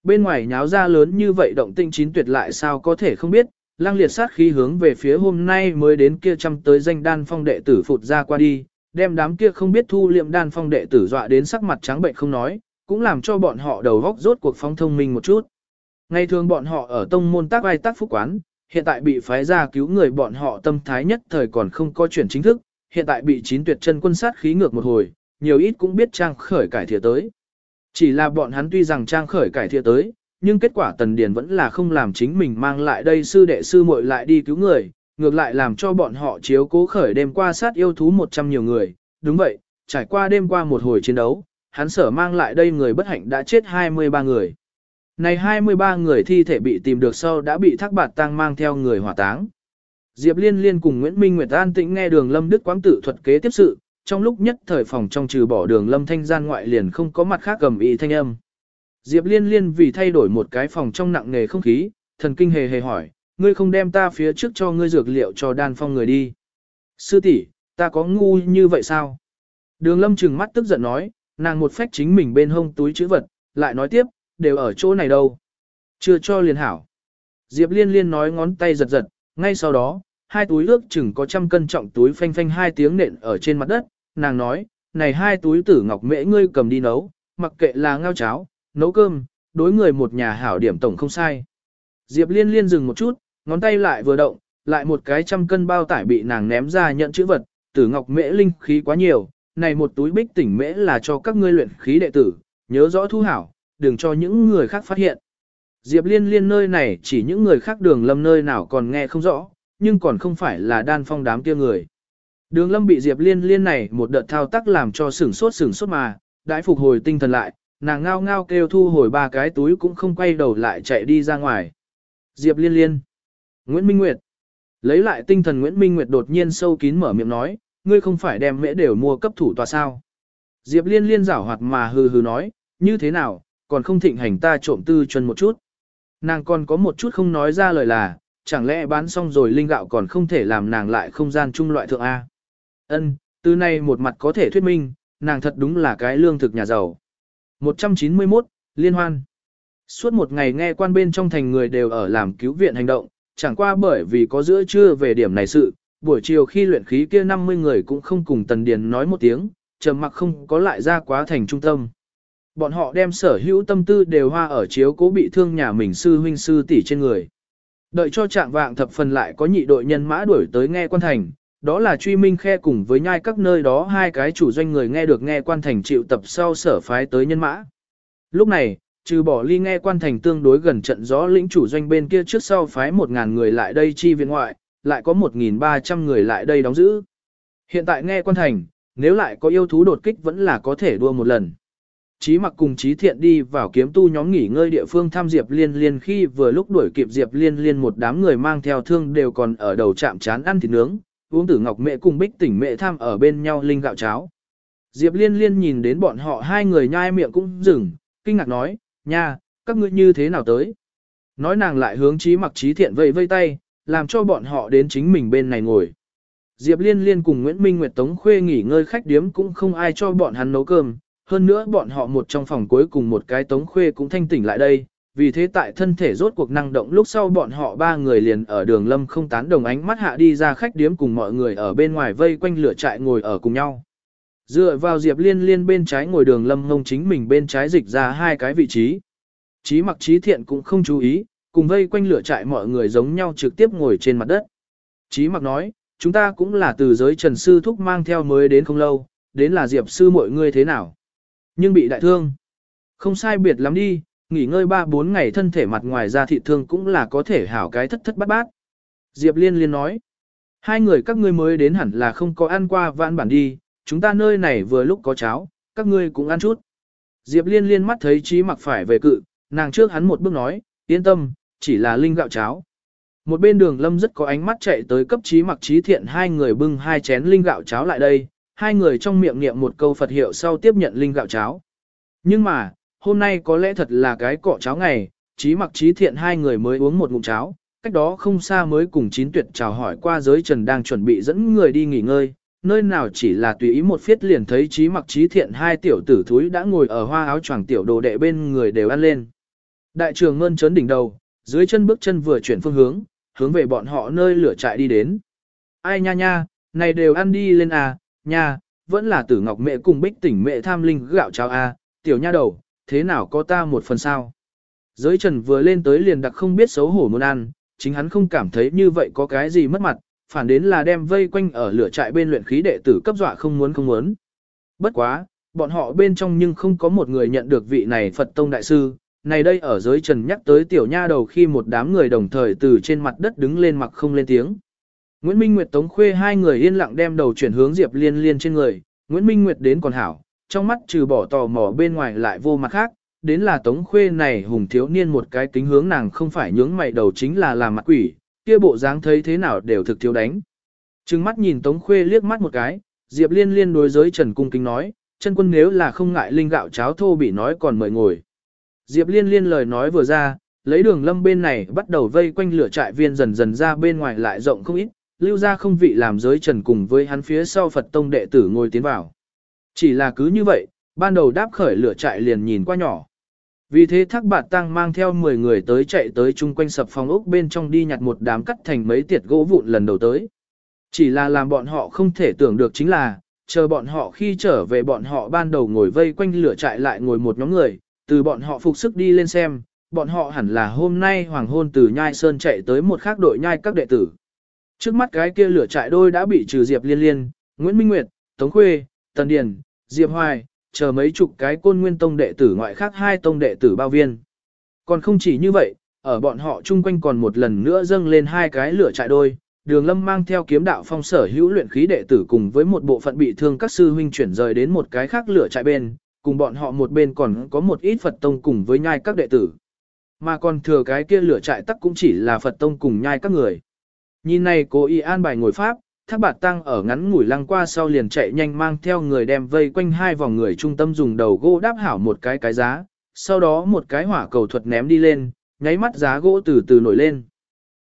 Bên ngoài nháo ra lớn như vậy động tinh chín tuyệt lại sao có thể không biết, lang liệt sát khí hướng về phía hôm nay mới đến kia chăm tới danh đan phong đệ tử phụt ra qua đi, đem đám kia không biết thu liệm đan phong đệ tử dọa đến sắc mặt trắng bệnh không nói, cũng làm cho bọn họ đầu góc rốt cuộc phong thông minh một chút. Ngày thường bọn họ ở tông môn tác ai tác phúc quán, hiện tại bị phái ra cứu người bọn họ tâm thái nhất thời còn không có chuyển chính thức, hiện tại bị chín tuyệt chân quân sát khí ngược một hồi, nhiều ít cũng biết trang khởi cải thiện tới. Chỉ là bọn hắn tuy rằng trang khởi cải thiện tới, nhưng kết quả tần điền vẫn là không làm chính mình mang lại đây sư đệ sư muội lại đi cứu người, ngược lại làm cho bọn họ chiếu cố khởi đêm qua sát yêu thú 100 nhiều người. Đúng vậy, trải qua đêm qua một hồi chiến đấu, hắn sở mang lại đây người bất hạnh đã chết 23 người. Này 23 người thi thể bị tìm được sau đã bị thác bạt tang mang theo người hỏa táng. Diệp Liên Liên cùng Nguyễn Minh Nguyệt an tĩnh nghe đường lâm đức quáng tử thuật kế tiếp sự, trong lúc nhất thời phòng trong trừ bỏ đường lâm thanh gian ngoại liền không có mặt khác cầm ý thanh âm. Diệp Liên Liên vì thay đổi một cái phòng trong nặng nề không khí, thần kinh hề hề hỏi, ngươi không đem ta phía trước cho ngươi dược liệu cho đan phong người đi. Sư tỷ, ta có ngu như vậy sao? Đường lâm trừng mắt tức giận nói, nàng một phách chính mình bên hông túi chữ vật, lại nói tiếp, đều ở chỗ này đâu. Chưa cho liền hảo. Diệp liên liên nói ngón tay giật giật, ngay sau đó, hai túi ước chừng có trăm cân trọng túi phanh phanh hai tiếng nện ở trên mặt đất, nàng nói, này hai túi tử ngọc mễ ngươi cầm đi nấu, mặc kệ là ngao cháo, nấu cơm, đối người một nhà hảo điểm tổng không sai, Diệp liên liên dừng một chút, ngón tay lại vừa động, lại một cái trăm cân bao tải bị nàng ném ra nhận chữ vật, tử ngọc mễ linh khí quá nhiều, này một túi bích tỉnh mễ là cho các ngươi luyện khí đệ tử, nhớ rõ thu hảo, đừng cho những người khác phát hiện. Diệp liên liên nơi này chỉ những người khác đường lâm nơi nào còn nghe không rõ, nhưng còn không phải là đan phong đám kia người. Đường lâm bị Diệp liên liên này một đợt thao tác làm cho sửng sốt sửng sốt mà, đãi phục hồi tinh thần lại, nàng ngao ngao kêu thu hồi ba cái túi cũng không quay đầu lại chạy đi ra ngoài. Diệp liên liên. Nguyễn Minh Nguyệt. Lấy lại tinh thần Nguyễn Minh Nguyệt đột nhiên sâu kín mở miệng nói, ngươi không phải đem mễ đều mua cấp thủ tòa sao. Diệp liên liên giảo hoạt mà hừ hừ nói, như thế nào, còn không thịnh hành ta trộm tư chân một chút. Nàng còn có một chút không nói ra lời là, chẳng lẽ bán xong rồi linh gạo còn không thể làm nàng lại không gian chung loại thượng A. Ân, từ này một mặt có thể thuyết minh, nàng thật đúng là cái lương thực nhà giàu. 191, Liên hoan. Suốt một ngày nghe quan bên trong thành người đều ở làm cứu viện hành động, chẳng qua bởi vì có giữa trưa về điểm này sự, buổi chiều khi luyện khí kia 50 người cũng không cùng Tần Điền nói một tiếng, trầm mặc không có lại ra quá thành trung tâm. Bọn họ đem sở hữu tâm tư đều hoa ở chiếu cố bị thương nhà mình sư huynh sư tỷ trên người. Đợi cho trạng vạng thập phần lại có nhị đội nhân mã đuổi tới nghe quan thành, đó là truy minh khe cùng với nhai các nơi đó hai cái chủ doanh người nghe được nghe quan thành chịu tập sau sở phái tới nhân mã. Lúc này, trừ bỏ ly nghe quan thành tương đối gần trận gió lĩnh chủ doanh bên kia trước sau phái 1.000 người lại đây chi viện ngoại, lại có 1.300 người lại đây đóng giữ. Hiện tại nghe quan thành, nếu lại có yêu thú đột kích vẫn là có thể đua một lần. Chí mặc cùng Chí thiện đi vào kiếm tu nhóm nghỉ ngơi địa phương thăm Diệp Liên Liên khi vừa lúc đuổi kịp Diệp Liên Liên một đám người mang theo thương đều còn ở đầu chạm chán ăn thịt nướng, uống tử ngọc mẹ cùng bích tỉnh mẹ tham ở bên nhau linh gạo cháo. Diệp Liên Liên nhìn đến bọn họ hai người nhai miệng cũng dừng, kinh ngạc nói, nha, các ngươi như thế nào tới? Nói nàng lại hướng trí mặc trí thiện vây vây tay, làm cho bọn họ đến chính mình bên này ngồi. Diệp Liên Liên cùng Nguyễn Minh Nguyệt Tống Khuê nghỉ ngơi khách điếm cũng không ai cho bọn hắn nấu cơm, hơn nữa bọn họ một trong phòng cuối cùng một cái tống khuê cũng thanh tỉnh lại đây, vì thế tại thân thể rốt cuộc năng động lúc sau bọn họ ba người liền ở đường lâm không tán đồng ánh mắt hạ đi ra khách điếm cùng mọi người ở bên ngoài vây quanh lửa trại ngồi ở cùng nhau. Dựa vào Diệp Liên Liên bên trái ngồi đường lâm ngông chính mình bên trái dịch ra hai cái vị trí. Chí mặc trí thiện cũng không chú ý, cùng vây quanh lửa trại mọi người giống nhau trực tiếp ngồi trên mặt đất. Chí mặc nói, chúng ta cũng là từ giới trần sư thúc mang theo mới đến không lâu, đến là Diệp sư mọi người thế nào. Nhưng bị đại thương. Không sai biệt lắm đi, nghỉ ngơi 3-4 ngày thân thể mặt ngoài ra thị thương cũng là có thể hảo cái thất thất bát bát. Diệp Liên Liên nói. Hai người các ngươi mới đến hẳn là không có ăn qua vãn bản đi, chúng ta nơi này vừa lúc có cháo, các ngươi cũng ăn chút. Diệp Liên Liên mắt thấy trí mặc phải về cự, nàng trước hắn một bước nói, yên tâm, chỉ là linh gạo cháo. Một bên đường lâm rất có ánh mắt chạy tới cấp trí mặc trí thiện hai người bưng hai chén linh gạo cháo lại đây, hai người trong miệng niệm một câu Phật hiệu sau tiếp nhận linh gạo cháo. Nhưng mà, hôm nay có lẽ thật là cái cọ cháo ngày, trí mặc trí thiện hai người mới uống một ngụm cháo, cách đó không xa mới cùng chín tuyệt chào hỏi qua giới trần đang chuẩn bị dẫn người đi nghỉ ngơi, nơi nào chỉ là tùy ý một phiết liền thấy trí mặc trí thiện hai tiểu tử thúi đã ngồi ở hoa áo choàng tiểu đồ đệ bên người đều ăn lên. Đại trường ngân chấn đỉnh đầu, dưới chân bước chân vừa chuyển phương hướng, hướng về bọn họ nơi lửa trại đi đến. Ai nha nha, này đều ăn đi lên à, nha, vẫn là tử ngọc mẹ cùng bích tỉnh mẹ tham linh gạo cháo a, tiểu nha đầu, thế nào có ta một phần sao? Giới trần vừa lên tới liền đặc không biết xấu hổ muốn ăn, chính hắn không cảm thấy như vậy có cái gì mất mặt, phản đến là đem vây quanh ở lửa trại bên luyện khí đệ tử cấp dọa không muốn không muốn. Bất quá, bọn họ bên trong nhưng không có một người nhận được vị này Phật Tông Đại Sư, này đây ở giới trần nhắc tới tiểu nha đầu khi một đám người đồng thời từ trên mặt đất đứng lên mặc không lên tiếng. Nguyễn Minh Nguyệt Tống Khuê hai người yên lặng đem đầu chuyển hướng Diệp Liên Liên trên người, Nguyễn Minh Nguyệt đến còn hảo, trong mắt trừ bỏ tò mò bên ngoài lại vô mặt khác, đến là Tống Khuê này hùng thiếu niên một cái kính hướng nàng không phải nhướng mày đầu chính là làm mặt quỷ, kia bộ dáng thấy thế nào đều thực thiếu đánh. Trừng mắt nhìn Tống Khuê liếc mắt một cái, Diệp Liên Liên đối giới Trần Cung Kính nói, chân quân nếu là không ngại linh gạo cháo thô bị nói còn mời ngồi. Diệp Liên Liên lời nói vừa ra, lấy đường lâm bên này bắt đầu vây quanh lửa trại viên dần dần ra bên ngoài lại rộng không ít, lưu ra không vị làm giới trần cùng với hắn phía sau Phật tông đệ tử ngồi tiến vào. Chỉ là cứ như vậy, ban đầu đáp khởi lửa trại liền nhìn qua nhỏ. Vì thế thác bạt tăng mang theo 10 người tới chạy tới chung quanh sập phòng ốc bên trong đi nhặt một đám cắt thành mấy tiệt gỗ vụn lần đầu tới. Chỉ là làm bọn họ không thể tưởng được chính là, chờ bọn họ khi trở về bọn họ ban đầu ngồi vây quanh lửa trại lại ngồi một nhóm người, từ bọn họ phục sức đi lên xem, bọn họ hẳn là hôm nay hoàng hôn từ nhai sơn chạy tới một khác đội nhai các đệ tử. Trước mắt cái kia lửa trại đôi đã bị trừ Diệp Liên Liên, Nguyễn Minh Nguyệt, Tống Khuê, Tần Điền, Diệp Hoài, chờ mấy chục cái côn nguyên tông đệ tử ngoại khác hai tông đệ tử bao viên. Còn không chỉ như vậy, ở bọn họ chung quanh còn một lần nữa dâng lên hai cái lửa trại đôi, đường lâm mang theo kiếm đạo phong sở hữu luyện khí đệ tử cùng với một bộ phận bị thương các sư huynh chuyển rời đến một cái khác lửa trại bên, cùng bọn họ một bên còn có một ít Phật tông cùng với nhai các đệ tử. Mà còn thừa cái kia lửa trại tắc cũng chỉ là Phật tông cùng nhai các người. Nhìn này cố ý an bài ngồi pháp, thác bạt tăng ở ngắn ngủi lăng qua sau liền chạy nhanh mang theo người đem vây quanh hai vòng người trung tâm dùng đầu gỗ đáp hảo một cái cái giá, sau đó một cái hỏa cầu thuật ném đi lên, nháy mắt giá gỗ từ từ nổi lên.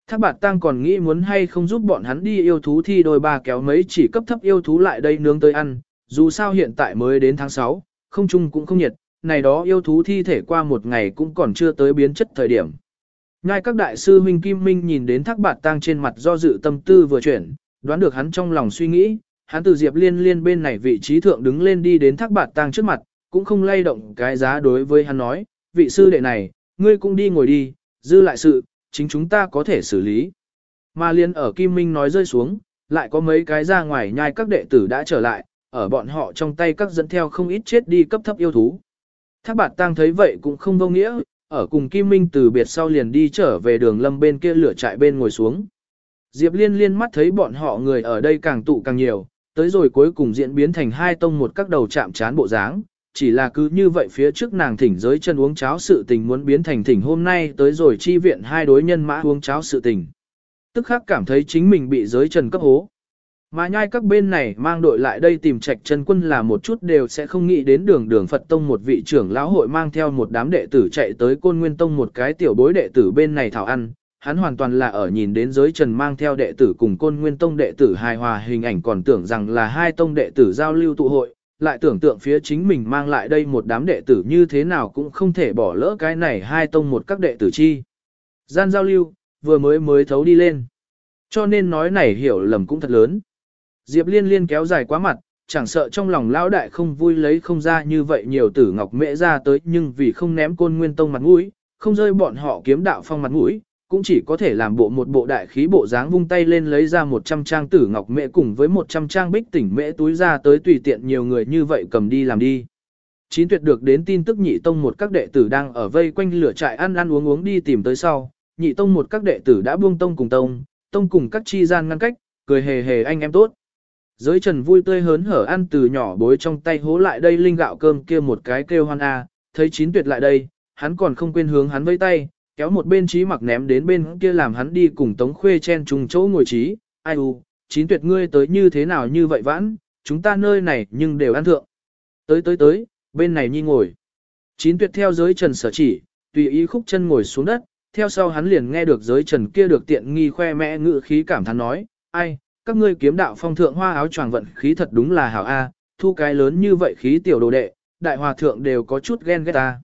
Thác bạt tăng còn nghĩ muốn hay không giúp bọn hắn đi yêu thú thi đôi ba kéo mấy chỉ cấp thấp yêu thú lại đây nướng tới ăn, dù sao hiện tại mới đến tháng 6, không chung cũng không nhiệt, này đó yêu thú thi thể qua một ngày cũng còn chưa tới biến chất thời điểm. Ngay các đại sư huynh Kim Minh nhìn đến thác bạt tăng trên mặt do dự tâm tư vừa chuyển, đoán được hắn trong lòng suy nghĩ, hắn từ Diệp Liên Liên bên này vị trí thượng đứng lên đi đến thác bạt tăng trước mặt, cũng không lay động cái giá đối với hắn nói, vị sư đệ này, ngươi cũng đi ngồi đi, dư lại sự, chính chúng ta có thể xử lý. Mà liên ở Kim Minh nói rơi xuống, lại có mấy cái ra ngoài nhai các đệ tử đã trở lại, ở bọn họ trong tay các dẫn theo không ít chết đi cấp thấp yêu thú. Thác bạt tăng thấy vậy cũng không vô nghĩa, ở cùng Kim Minh từ biệt sau liền đi trở về đường lâm bên kia lửa trại bên ngồi xuống. Diệp liên liên mắt thấy bọn họ người ở đây càng tụ càng nhiều, tới rồi cuối cùng diễn biến thành hai tông một các đầu chạm chán bộ dáng, chỉ là cứ như vậy phía trước nàng thỉnh giới chân uống cháo sự tình muốn biến thành thỉnh hôm nay tới rồi chi viện hai đối nhân mã uống cháo sự tình. Tức khắc cảm thấy chính mình bị giới trần cấp hố. Mà nhai các bên này mang đội lại đây tìm trạch chân quân là một chút đều sẽ không nghĩ đến đường đường Phật Tông một vị trưởng lão hội mang theo một đám đệ tử chạy tới côn nguyên tông một cái tiểu bối đệ tử bên này thảo ăn. Hắn hoàn toàn là ở nhìn đến giới trần mang theo đệ tử cùng côn nguyên tông đệ tử hài hòa hình ảnh còn tưởng rằng là hai tông đệ tử giao lưu tụ hội, lại tưởng tượng phía chính mình mang lại đây một đám đệ tử như thế nào cũng không thể bỏ lỡ cái này hai tông một các đệ tử chi. Gian giao lưu, vừa mới mới thấu đi lên. Cho nên nói này hiểu lầm cũng thật lớn. Diệp liên liên kéo dài quá mặt, chẳng sợ trong lòng lão đại không vui lấy không ra như vậy nhiều tử ngọc mễ ra tới nhưng vì không ném côn nguyên tông mặt mũi, không rơi bọn họ kiếm đạo phong mặt mũi, cũng chỉ có thể làm bộ một bộ đại khí bộ dáng vung tay lên lấy ra 100 trang tử ngọc mễ cùng với 100 trang bích tỉnh mễ túi ra tới tùy tiện nhiều người như vậy cầm đi làm đi. Chín tuyệt được đến tin tức nhị tông một các đệ tử đang ở vây quanh lửa trại ăn ăn uống uống đi tìm tới sau, nhị tông một các đệ tử đã buông tông cùng tông, tông cùng các chi gian ngăn cách, cười hề hề anh em tốt. Giới trần vui tươi hớn hở ăn từ nhỏ bối trong tay hố lại đây linh gạo cơm kia một cái kêu hoan a, thấy chín tuyệt lại đây, hắn còn không quên hướng hắn vây tay, kéo một bên trí mặc ném đến bên kia làm hắn đi cùng tống khuê chen trùng chỗ ngồi trí, ai u, chín tuyệt ngươi tới như thế nào như vậy vãn, chúng ta nơi này nhưng đều ăn thượng. Tới tới tới, bên này nhi ngồi. Chín tuyệt theo giới trần sở chỉ, tùy ý khúc chân ngồi xuống đất, theo sau hắn liền nghe được giới trần kia được tiện nghi khoe mẽ ngự khí cảm thán nói, ai, các ngươi kiếm đạo phong thượng hoa áo choàng vận khí thật đúng là hảo A, thu cái lớn như vậy khí tiểu đồ đệ, đại hòa thượng đều có chút ghen ghét ta.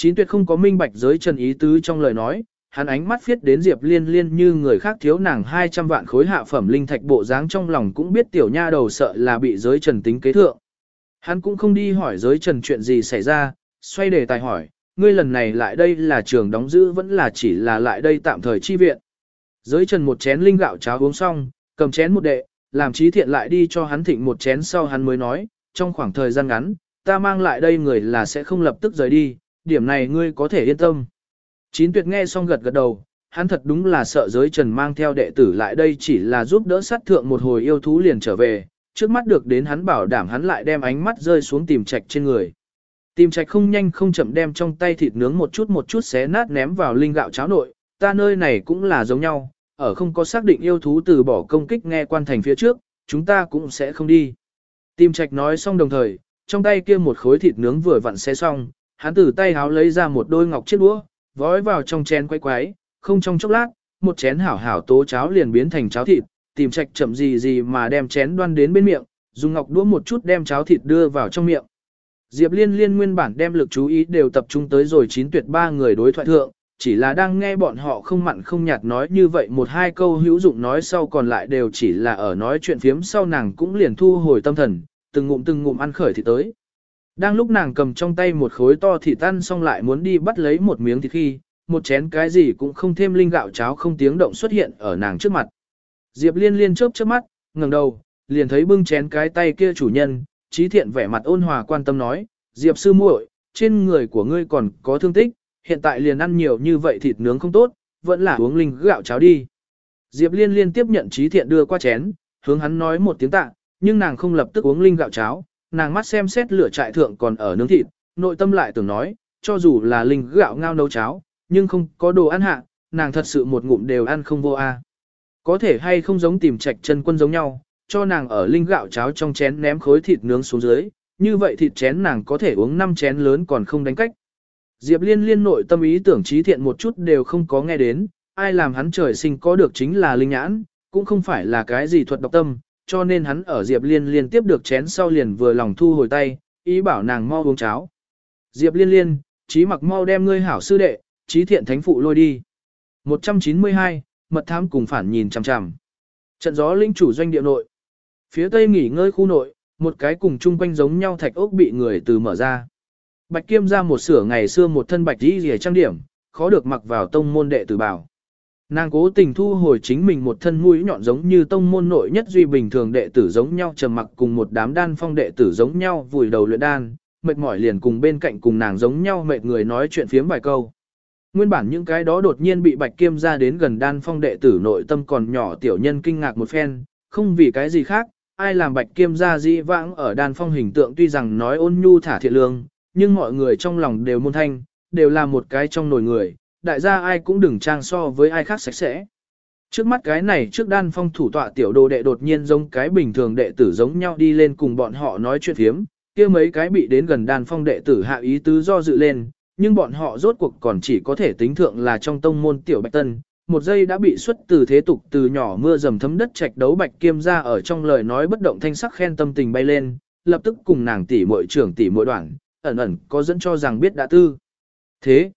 Chín tuyệt không có minh bạch giới trần ý tứ trong lời nói, hắn ánh mắt viết đến Diệp Liên Liên như người khác thiếu nàng 200 vạn khối hạ phẩm linh thạch bộ dáng trong lòng cũng biết tiểu nha đầu sợ là bị giới trần tính kế thượng. Hắn cũng không đi hỏi giới trần chuyện gì xảy ra, xoay đề tài hỏi, ngươi lần này lại đây là trường đóng giữ vẫn là chỉ là lại đây tạm thời chi viện. Giới trần một chén linh gạo cháo uống xong, cầm chén một đệ, làm trí thiện lại đi cho hắn thịnh một chén sau hắn mới nói, trong khoảng thời gian ngắn, ta mang lại đây người là sẽ không lập tức rời đi, điểm này ngươi có thể yên tâm. Chín tuyệt nghe xong gật gật đầu, hắn thật đúng là sợ giới trần mang theo đệ tử lại đây chỉ là giúp đỡ sát thượng một hồi yêu thú liền trở về, trước mắt được đến hắn bảo đảm hắn lại đem ánh mắt rơi xuống tìm trạch trên người. Tìm trạch không nhanh không chậm đem trong tay thịt nướng một chút một chút xé nát ném vào linh gạo cháo nội, ta nơi này cũng là giống nhau, ở không có xác định yêu thú từ bỏ công kích nghe quan thành phía trước, chúng ta cũng sẽ không đi. Tìm trạch nói xong đồng thời, trong tay kia một khối thịt nướng vừa vặn xé xong, hắn từ tay háo lấy ra một đôi ngọc chiếc đũa, vói vào trong chén quay quái, không trong chốc lát, một chén hảo hảo tố cháo liền biến thành cháo thịt, tìm trạch chậm gì gì mà đem chén đoan đến bên miệng, dùng ngọc đũa một chút đem cháo thịt đưa vào trong miệng. Diệp Liên Liên nguyên bản đem lực chú ý đều tập trung tới rồi chín tuyệt ba người đối thoại thượng, chỉ là đang nghe bọn họ không mặn không nhạt nói như vậy một hai câu hữu dụng nói sau còn lại đều chỉ là ở nói chuyện phiếm sau nàng cũng liền thu hồi tâm thần, từng ngụm từng ngụm ăn khởi thì tới. Đang lúc nàng cầm trong tay một khối to thịt tan xong lại muốn đi bắt lấy một miếng thịt khi, một chén cái gì cũng không thêm linh gạo cháo không tiếng động xuất hiện ở nàng trước mặt. Diệp liên liên chớp chớp mắt, ngẩng đầu, liền thấy bưng chén cái tay kia chủ nhân, trí thiện vẻ mặt ôn hòa quan tâm nói, Diệp sư muội, trên người của ngươi còn có thương tích, hiện tại liền ăn nhiều như vậy thịt nướng không tốt, vẫn là uống linh gạo cháo đi. Diệp liên liên tiếp nhận trí thiện đưa qua chén, hướng hắn nói một tiếng tạ, nhưng nàng không lập tức uống linh gạo cháo, nàng mắt xem xét lửa trại thượng còn ở nướng thịt, nội tâm lại tưởng nói, cho dù là linh gạo ngao nấu cháo, nhưng không có đồ ăn hạ, nàng thật sự một ngụm đều ăn không vô a. Có thể hay không giống tìm trạch chân quân giống nhau, cho nàng ở linh gạo cháo trong chén ném khối thịt nướng xuống dưới, như vậy thịt chén nàng có thể uống 5 chén lớn còn không đánh cách. Diệp liên liên nội tâm ý tưởng trí thiện một chút đều không có nghe đến, ai làm hắn trời sinh có được chính là linh nhãn, cũng không phải là cái gì thuật độc tâm, cho nên hắn ở Diệp liên liên tiếp được chén sau liền vừa lòng thu hồi tay, ý bảo nàng mau uống cháo. Diệp liên liên, trí mặc mau đem ngươi hảo sư đệ, trí thiện thánh phụ lôi đi. 192, mật thám cùng phản nhìn chằm chằm. Trận gió linh chủ doanh địa nội. Phía tây nghỉ ngơi khu nội, một cái cùng chung quanh giống nhau thạch ốc bị người từ mở ra. Bạch Kiêm ra một sửa ngày xưa một thân bạch y rìa trang điểm, khó được mặc vào tông môn đệ tử bảo. Nàng cố tình thu hồi chính mình một thân mũi nhọn giống như tông môn nội nhất duy bình thường đệ tử giống nhau trầm mặc cùng một đám đan phong đệ tử giống nhau vùi đầu luyện đan, mệt mỏi liền cùng bên cạnh cùng nàng giống nhau mệt người nói chuyện phiếm vài câu. Nguyên bản những cái đó đột nhiên bị Bạch Kiêm ra đến gần đan phong đệ tử nội tâm còn nhỏ tiểu nhân kinh ngạc một phen, không vì cái gì khác, ai làm Bạch Kiêm ra dĩ vãng ở đan phong hình tượng tuy rằng nói ôn nhu thả thiện lương, nhưng mọi người trong lòng đều môn thanh, đều là một cái trong nồi người, đại gia ai cũng đừng trang so với ai khác sạch sẽ. Trước mắt cái này trước đan phong thủ tọa tiểu đồ đệ đột nhiên giống cái bình thường đệ tử giống nhau đi lên cùng bọn họ nói chuyện thiếm, kia mấy cái bị đến gần đan phong đệ tử hạ ý tứ do dự lên, nhưng bọn họ rốt cuộc còn chỉ có thể tính thượng là trong tông môn tiểu bạch tân. Một giây đã bị xuất từ thế tục từ nhỏ mưa dầm thấm đất trạch đấu bạch kiêm ra ở trong lời nói bất động thanh sắc khen tâm tình bay lên, lập tức cùng nàng tỷ muội trưởng tỷ muội đoạn, ẩn ẩn có dẫn cho rằng biết đã tư. Thế,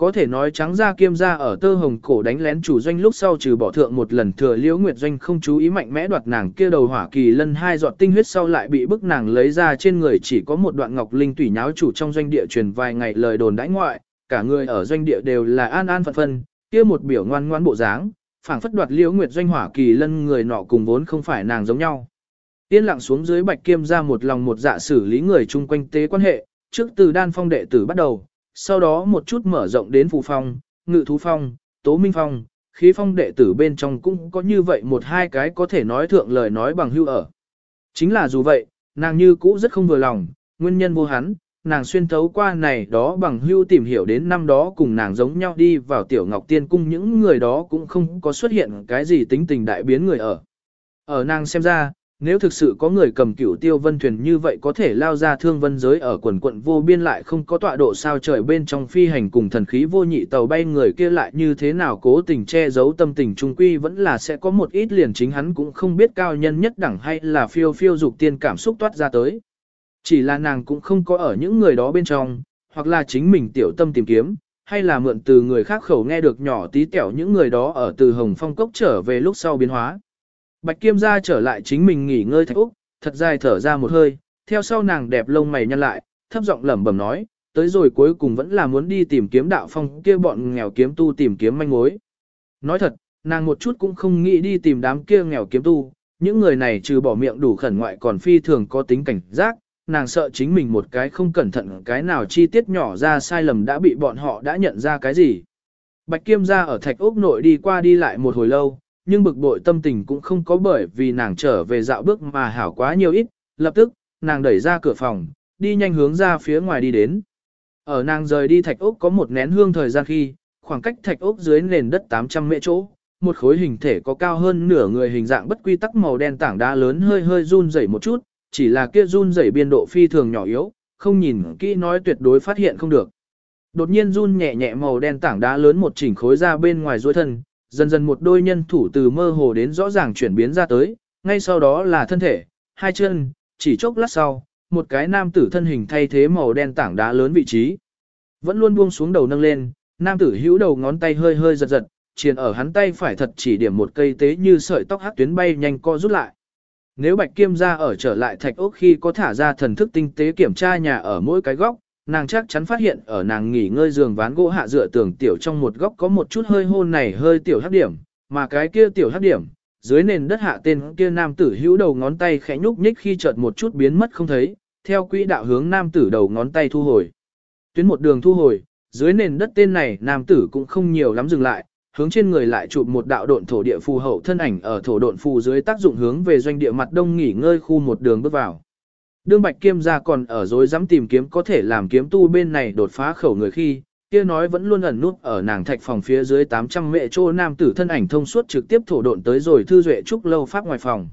có thể nói trắng ra kiêm ra ở tơ hồng cổ đánh lén chủ doanh lúc sau trừ bỏ thượng một lần thừa liễu nguyệt doanh không chú ý mạnh mẽ đoạt nàng kia đầu hỏa kỳ lân hai giọt tinh huyết sau lại bị bức nàng lấy ra trên người chỉ có một đoạn ngọc linh tủy nháo chủ trong doanh địa truyền vài ngày lời đồn đãi ngoại, cả người ở doanh địa đều là an an phận phân, kia một biểu ngoan ngoan bộ dáng, phảng phất đoạt liễu nguyệt doanh hỏa kỳ lân người nọ cùng vốn không phải nàng giống nhau. Yên lặng xuống dưới bạch kiêm ra một lòng một dạ xử lý người chung quanh tế quan hệ, trước từ đan phong đệ tử bắt đầu, sau đó một chút mở rộng đến phù phong, ngự thú phong, tố minh phong, khí phong đệ tử bên trong cũng có như vậy một hai cái có thể nói thượng lời nói bằng hưu ở. Chính là dù vậy, nàng như cũ rất không vừa lòng, nguyên nhân vô hắn, nàng xuyên thấu qua này đó bằng hưu tìm hiểu đến năm đó cùng nàng giống nhau đi vào tiểu ngọc tiên cung những người đó cũng không có xuất hiện cái gì tính tình đại biến người ở. Ở nàng xem ra, nếu thực sự có người cầm cửu tiêu vân thuyền như vậy có thể lao ra thương vân giới ở quần quận vô biên lại không có tọa độ sao trời bên trong phi hành cùng thần khí vô nhị tàu bay người kia lại như thế nào cố tình che giấu tâm tình trung quy vẫn là sẽ có một ít liền chính hắn cũng không biết cao nhân nhất đẳng hay là phiêu phiêu dục tiên cảm xúc toát ra tới. Chỉ là nàng cũng không có ở những người đó bên trong, hoặc là chính mình tiểu tâm tìm kiếm, hay là mượn từ người khác khẩu nghe được nhỏ tí tẹo những người đó ở từ Hồng Phong Cốc trở về lúc sau biến hóa. Bạch Kiêm gia trở lại chính mình nghỉ ngơi thạch úc, thật dài thở ra một hơi, theo sau nàng đẹp lông mày nhăn lại, thấp giọng lẩm bẩm nói, tới rồi cuối cùng vẫn là muốn đi tìm kiếm đạo phong kia bọn nghèo kiếm tu tìm kiếm manh mối. Nói thật, nàng một chút cũng không nghĩ đi tìm đám kia nghèo kiếm tu, những người này trừ bỏ miệng đủ khẩn ngoại còn phi thường có tính cảnh giác, nàng sợ chính mình một cái không cẩn thận cái nào chi tiết nhỏ ra sai lầm đã bị bọn họ đã nhận ra cái gì. Bạch Kiêm gia ở thạch ốc nội đi qua đi lại một hồi lâu, nhưng bực bội tâm tình cũng không có bởi vì nàng trở về dạo bước mà hảo quá nhiều ít, lập tức, nàng đẩy ra cửa phòng, đi nhanh hướng ra phía ngoài đi đến. Ở nàng rời đi thạch ốc có một nén hương thời gian khi, khoảng cách thạch ốc dưới nền đất 800 mễ chỗ, một khối hình thể có cao hơn nửa người hình dạng bất quy tắc màu đen tảng đá lớn hơi hơi run rẩy một chút, chỉ là kia run rẩy biên độ phi thường nhỏ yếu, không nhìn kỹ nói tuyệt đối phát hiện không được. Đột nhiên run nhẹ nhẹ màu đen tảng đá lớn một chỉnh khối ra bên ngoài duỗi thân, dần dần một đôi nhân thủ từ mơ hồ đến rõ ràng chuyển biến ra tới, ngay sau đó là thân thể, hai chân, chỉ chốc lát sau, một cái nam tử thân hình thay thế màu đen tảng đá lớn vị trí. Vẫn luôn buông xuống đầu nâng lên, nam tử hữu đầu ngón tay hơi hơi giật giật, triền ở hắn tay phải thật chỉ điểm một cây tế như sợi tóc hắc tuyến bay nhanh co rút lại. Nếu Bạch Kiêm ra ở trở lại thạch ốc khi có thả ra thần thức tinh tế kiểm tra nhà ở mỗi cái góc, nàng chắc chắn phát hiện ở nàng nghỉ ngơi giường ván gỗ hạ dựa tường tiểu trong một góc có một chút hơi hôn này hơi tiểu hấp điểm, mà cái kia tiểu hấp điểm, dưới nền đất hạ tên kia nam tử hữu đầu ngón tay khẽ nhúc nhích khi chợt một chút biến mất không thấy, theo quỹ đạo hướng nam tử đầu ngón tay thu hồi. Tuyến một đường thu hồi, dưới nền đất tên này nam tử cũng không nhiều lắm dừng lại, hướng trên người lại chụp một đạo độn thổ địa phù hậu thân ảnh ở thổ độn phù dưới tác dụng hướng về doanh địa mặt đông nghỉ ngơi khu một đường bước vào. Đương Bạch Kiêm gia còn ở dối dám tìm kiếm có thể làm kiếm tu bên này đột phá khẩu người khi, kia nói vẫn luôn ẩn nút ở nàng thạch phòng phía dưới 800 mệ trô nam tử thân ảnh thông suốt trực tiếp thổ độn tới rồi thư duệ trúc lâu pháp ngoài phòng.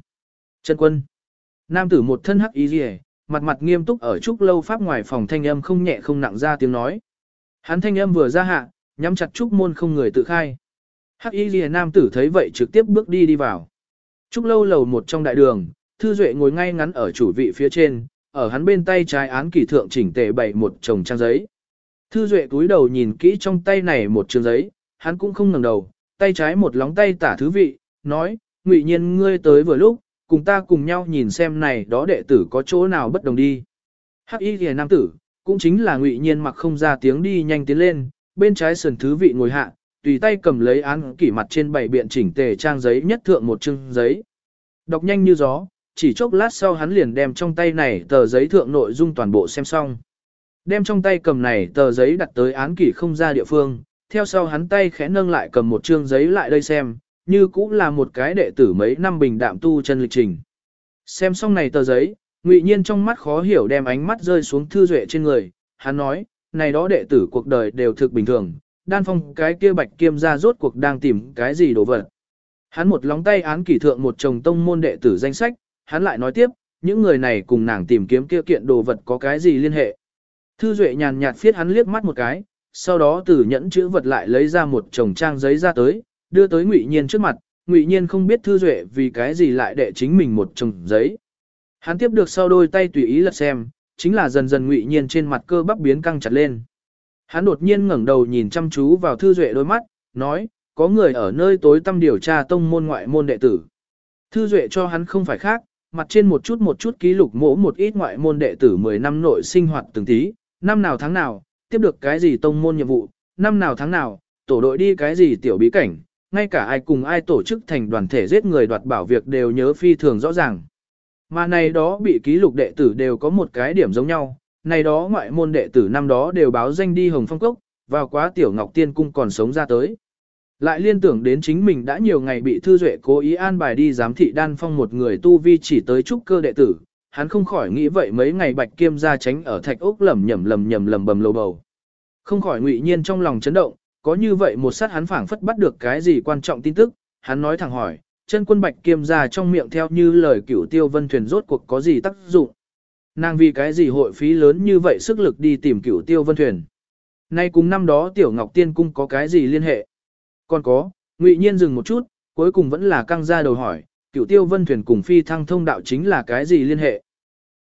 Chân quân. Nam tử một thân hắc y rìa, mặt mặt nghiêm túc ở trúc lâu pháp ngoài phòng thanh âm không nhẹ không nặng ra tiếng nói. Hắn thanh âm vừa ra hạ, nhắm chặt trúc môn không người tự khai. Hắc y lìa nam tử thấy vậy trực tiếp bước đi đi vào. Trúc lâu lầu một trong đại đường, thư duệ ngồi ngay ngắn ở chủ vị phía trên, ở hắn bên tay trái án kỳ thượng chỉnh tề bày một chồng trang giấy. Thư Duệ túi đầu nhìn kỹ trong tay này một trường giấy, hắn cũng không ngẩng đầu, tay trái một lóng tay tả thứ vị, nói, ngụy nhiên ngươi tới vừa lúc, cùng ta cùng nhau nhìn xem này đó đệ tử có chỗ nào bất đồng đi. Hắc y kìa nam tử, cũng chính là ngụy nhiên mặc không ra tiếng đi nhanh tiến lên, bên trái sườn thứ vị ngồi hạ, tùy tay cầm lấy án kỷ mặt trên bảy biện chỉnh tề trang giấy nhất thượng một chương giấy. Đọc nhanh như gió, chỉ chốc lát sau hắn liền đem trong tay này tờ giấy thượng nội dung toàn bộ xem xong. Đem trong tay cầm này tờ giấy đặt tới án kỷ không ra địa phương, theo sau hắn tay khẽ nâng lại cầm một chương giấy lại đây xem, như cũng là một cái đệ tử mấy năm bình đạm tu chân lịch trình. Xem xong này tờ giấy, ngụy nhiên trong mắt khó hiểu đem ánh mắt rơi xuống thư duệ trên người, hắn nói, này đó đệ tử cuộc đời đều thực bình thường, đan phong cái kia bạch kiêm ra rốt cuộc đang tìm cái gì đồ vật. Hắn một lóng tay án kỷ thượng một chồng tông môn đệ tử danh sách, hắn lại nói tiếp, những người này cùng nàng tìm kiếm kia kiện đồ vật có cái gì liên hệ. Thư Duệ nhàn nhạt phiết hắn liếc mắt một cái, sau đó từ nhẫn chữ vật lại lấy ra một chồng trang giấy ra tới, đưa tới Ngụy Nhiên trước mặt, Ngụy Nhiên không biết Thư Duệ vì cái gì lại đệ chính mình một chồng giấy. Hắn tiếp được sau đôi tay tùy ý lật xem, chính là dần dần Ngụy Nhiên trên mặt cơ bắp biến căng chặt lên. Hắn đột nhiên ngẩng đầu nhìn chăm chú vào Thư Duệ đôi mắt, nói, có người ở nơi tối tăm điều tra tông môn ngoại môn đệ tử. Thư Duệ cho hắn không phải khác, mặt trên một chút một chút ký lục mỗ một ít ngoại môn đệ tử 10 năm nội sinh hoạt từng tí, năm nào tháng nào, tiếp được cái gì tông môn nhiệm vụ, năm nào tháng nào, tổ đội đi cái gì tiểu bí cảnh, ngay cả ai cùng ai tổ chức thành đoàn thể giết người đoạt bảo việc đều nhớ phi thường rõ ràng. Mà này đó bị ký lục đệ tử đều có một cái điểm giống nhau, này đó ngoại môn đệ tử năm đó đều báo danh đi Hồng Phong Cốc, vào quá tiểu Ngọc Tiên Cung còn sống ra tới. Lại liên tưởng đến chính mình đã nhiều ngày bị Thư Duệ cố ý an bài đi giám thị đan phong một người tu vi chỉ tới trúc cơ đệ tử, hắn không khỏi nghĩ vậy mấy ngày bạch kiêm ra tránh ở thạch ốc lầm nhầm lầm nhầm lầm bầm lầu bầu. Không khỏi ngụy nhiên trong lòng chấn động, có như vậy một sát hắn phảng phất bắt được cái gì quan trọng tin tức, hắn nói thẳng hỏi, chân quân bạch kiêm ra trong miệng theo như lời cửu tiêu vân thuyền rốt cuộc có gì tác dụng. Nàng vì cái gì hội phí lớn như vậy sức lực đi tìm cửu tiêu vân thuyền. Nay cùng năm đó tiểu ngọc tiên cung có cái gì liên hệ. Còn có, ngụy nhiên dừng một chút, cuối cùng vẫn là căng ra đầu hỏi, cửu tiêu vân thuyền cùng phi thăng thông đạo chính là cái gì liên hệ.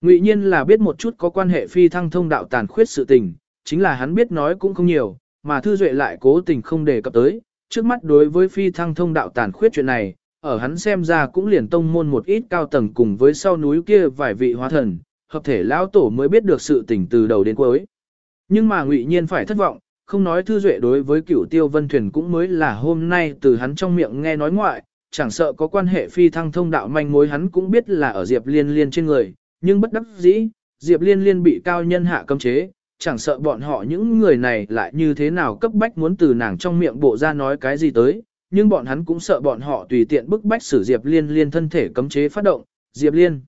Ngụy nhiên là biết một chút có quan hệ phi thăng thông đạo tàn khuyết sự tình, chính là hắn biết nói cũng không nhiều, mà Thư Duệ lại cố tình không đề cập tới, trước mắt đối với phi thăng thông đạo tàn khuyết chuyện này, ở hắn xem ra cũng liền tông môn một ít cao tầng cùng với sau núi kia vài vị hóa thần, hợp thể lão tổ mới biết được sự tình từ đầu đến cuối. Nhưng mà Ngụy Nhiên phải thất vọng, không nói Thư Duệ đối với Cửu Tiêu Vân Thuyền cũng mới là hôm nay từ hắn trong miệng nghe nói ngoại, chẳng sợ có quan hệ phi thăng thông đạo manh mối hắn cũng biết là ở Diệp Liên Liên trên người, nhưng bất đắc dĩ, Diệp Liên Liên bị cao nhân hạ cấm chế, chẳng sợ bọn họ những người này lại như thế nào cấp bách muốn từ nàng trong miệng bộ ra nói cái gì tới, nhưng bọn hắn cũng sợ bọn họ tùy tiện bức bách xử Diệp Liên Liên thân thể cấm chế phát động, Diệp Liên.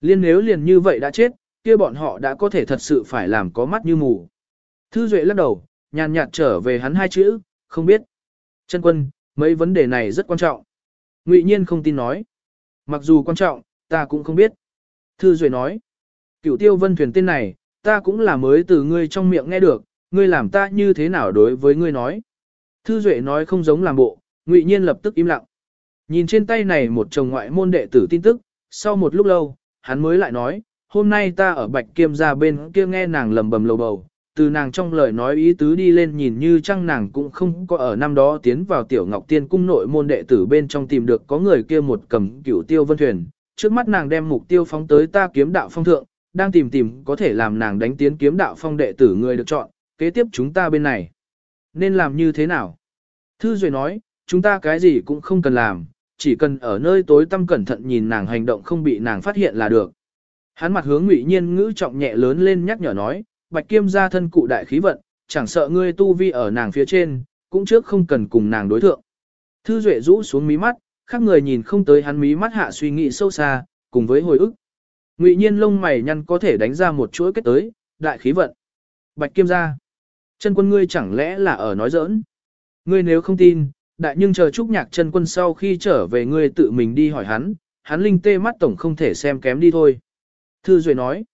Liên nếu liền như vậy đã chết, kia bọn họ đã có thể thật sự phải làm có mắt như mù. Thư Duệ lắc đầu, nhàn nhạt trở về hắn hai chữ, không biết. Chân quân, mấy vấn đề này rất quan trọng. Ngụy Nhiên không tin nói. Mặc dù quan trọng, ta cũng không biết. Thư Duệ nói, cửu tiêu vân thuyền tên này, ta cũng là mới từ ngươi trong miệng nghe được, ngươi làm ta như thế nào đối với ngươi nói. Thư Duệ nói không giống làm bộ, ngụy nhiên lập tức im lặng. Nhìn trên tay này một chồng ngoại môn đệ tử tin tức, sau một lúc lâu, hắn mới lại nói, hôm nay ta ở Bạch Kiêm ra bên kia nghe nàng lầm bầm lầu bầu, từ nàng trong lời nói ý tứ đi lên nhìn như chăng nàng cũng không có ở năm đó tiến vào tiểu ngọc tiên cung nội môn đệ tử bên trong tìm được có người kia một cầm cửu tiêu vân thuyền, trước mắt nàng đem mục tiêu phóng tới ta kiếm đạo phong thượng, đang tìm tìm có thể làm nàng đánh tiến kiếm đạo phong đệ tử người được chọn, kế tiếp chúng ta bên này. Nên làm như thế nào? Thư Duệ nói, chúng ta cái gì cũng không cần làm, chỉ cần ở nơi tối tăm cẩn thận nhìn nàng hành động không bị nàng phát hiện là được. Hắn mặt hướng Ngụy Nhiên ngữ trọng nhẹ lớn lên nhắc nhở nói, Bạch Kiêm gia thân cụ đại khí vận, chẳng sợ ngươi tu vi ở nàng phía trên, cũng trước không cần cùng nàng đối thượng. Thư Duệ rũ xuống mí mắt, khác người nhìn không tới hắn mí mắt hạ suy nghĩ sâu xa, cùng với hồi ức. Ngụy Nhiên lông mày nhăn có thể đánh ra một chuỗi kết tới, đại khí vận. Bạch Kiêm gia, chân quân ngươi chẳng lẽ là ở nói giỡn? Ngươi nếu không tin, đại nhưng chờ chúc Nhạc chân quân sau khi trở về ngươi tự mình đi hỏi hắn, hắn linh tê mắt tổng không thể xem kém đi thôi. Thư Duệ nói,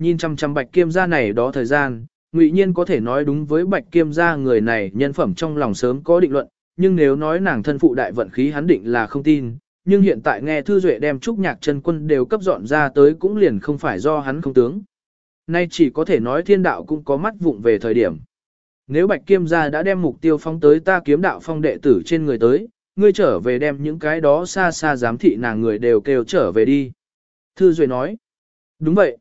nhìn chăm chăm Bạch Kiêm gia này đó thời gian, Ngụy Nhiên có thể nói đúng với Bạch Kiêm gia người này nhân phẩm trong lòng sớm có định luận, nhưng nếu nói nàng thân phụ đại vận khí hắn định là không tin, nhưng hiện tại nghe Thư Duệ đem Trúc Nhạc chân quân đều cấp dọn ra tới cũng liền không phải do hắn không tướng. Nay chỉ có thể nói thiên đạo cũng có mắt vụng về thời điểm. Nếu Bạch Kiêm gia đã đem mục tiêu phóng tới ta kiếm đạo phong đệ tử trên người tới, ngươi trở về đem những cái đó xa xa giám thị nàng người đều kêu trở về đi. Thư Duệ nói. Đúng vậy.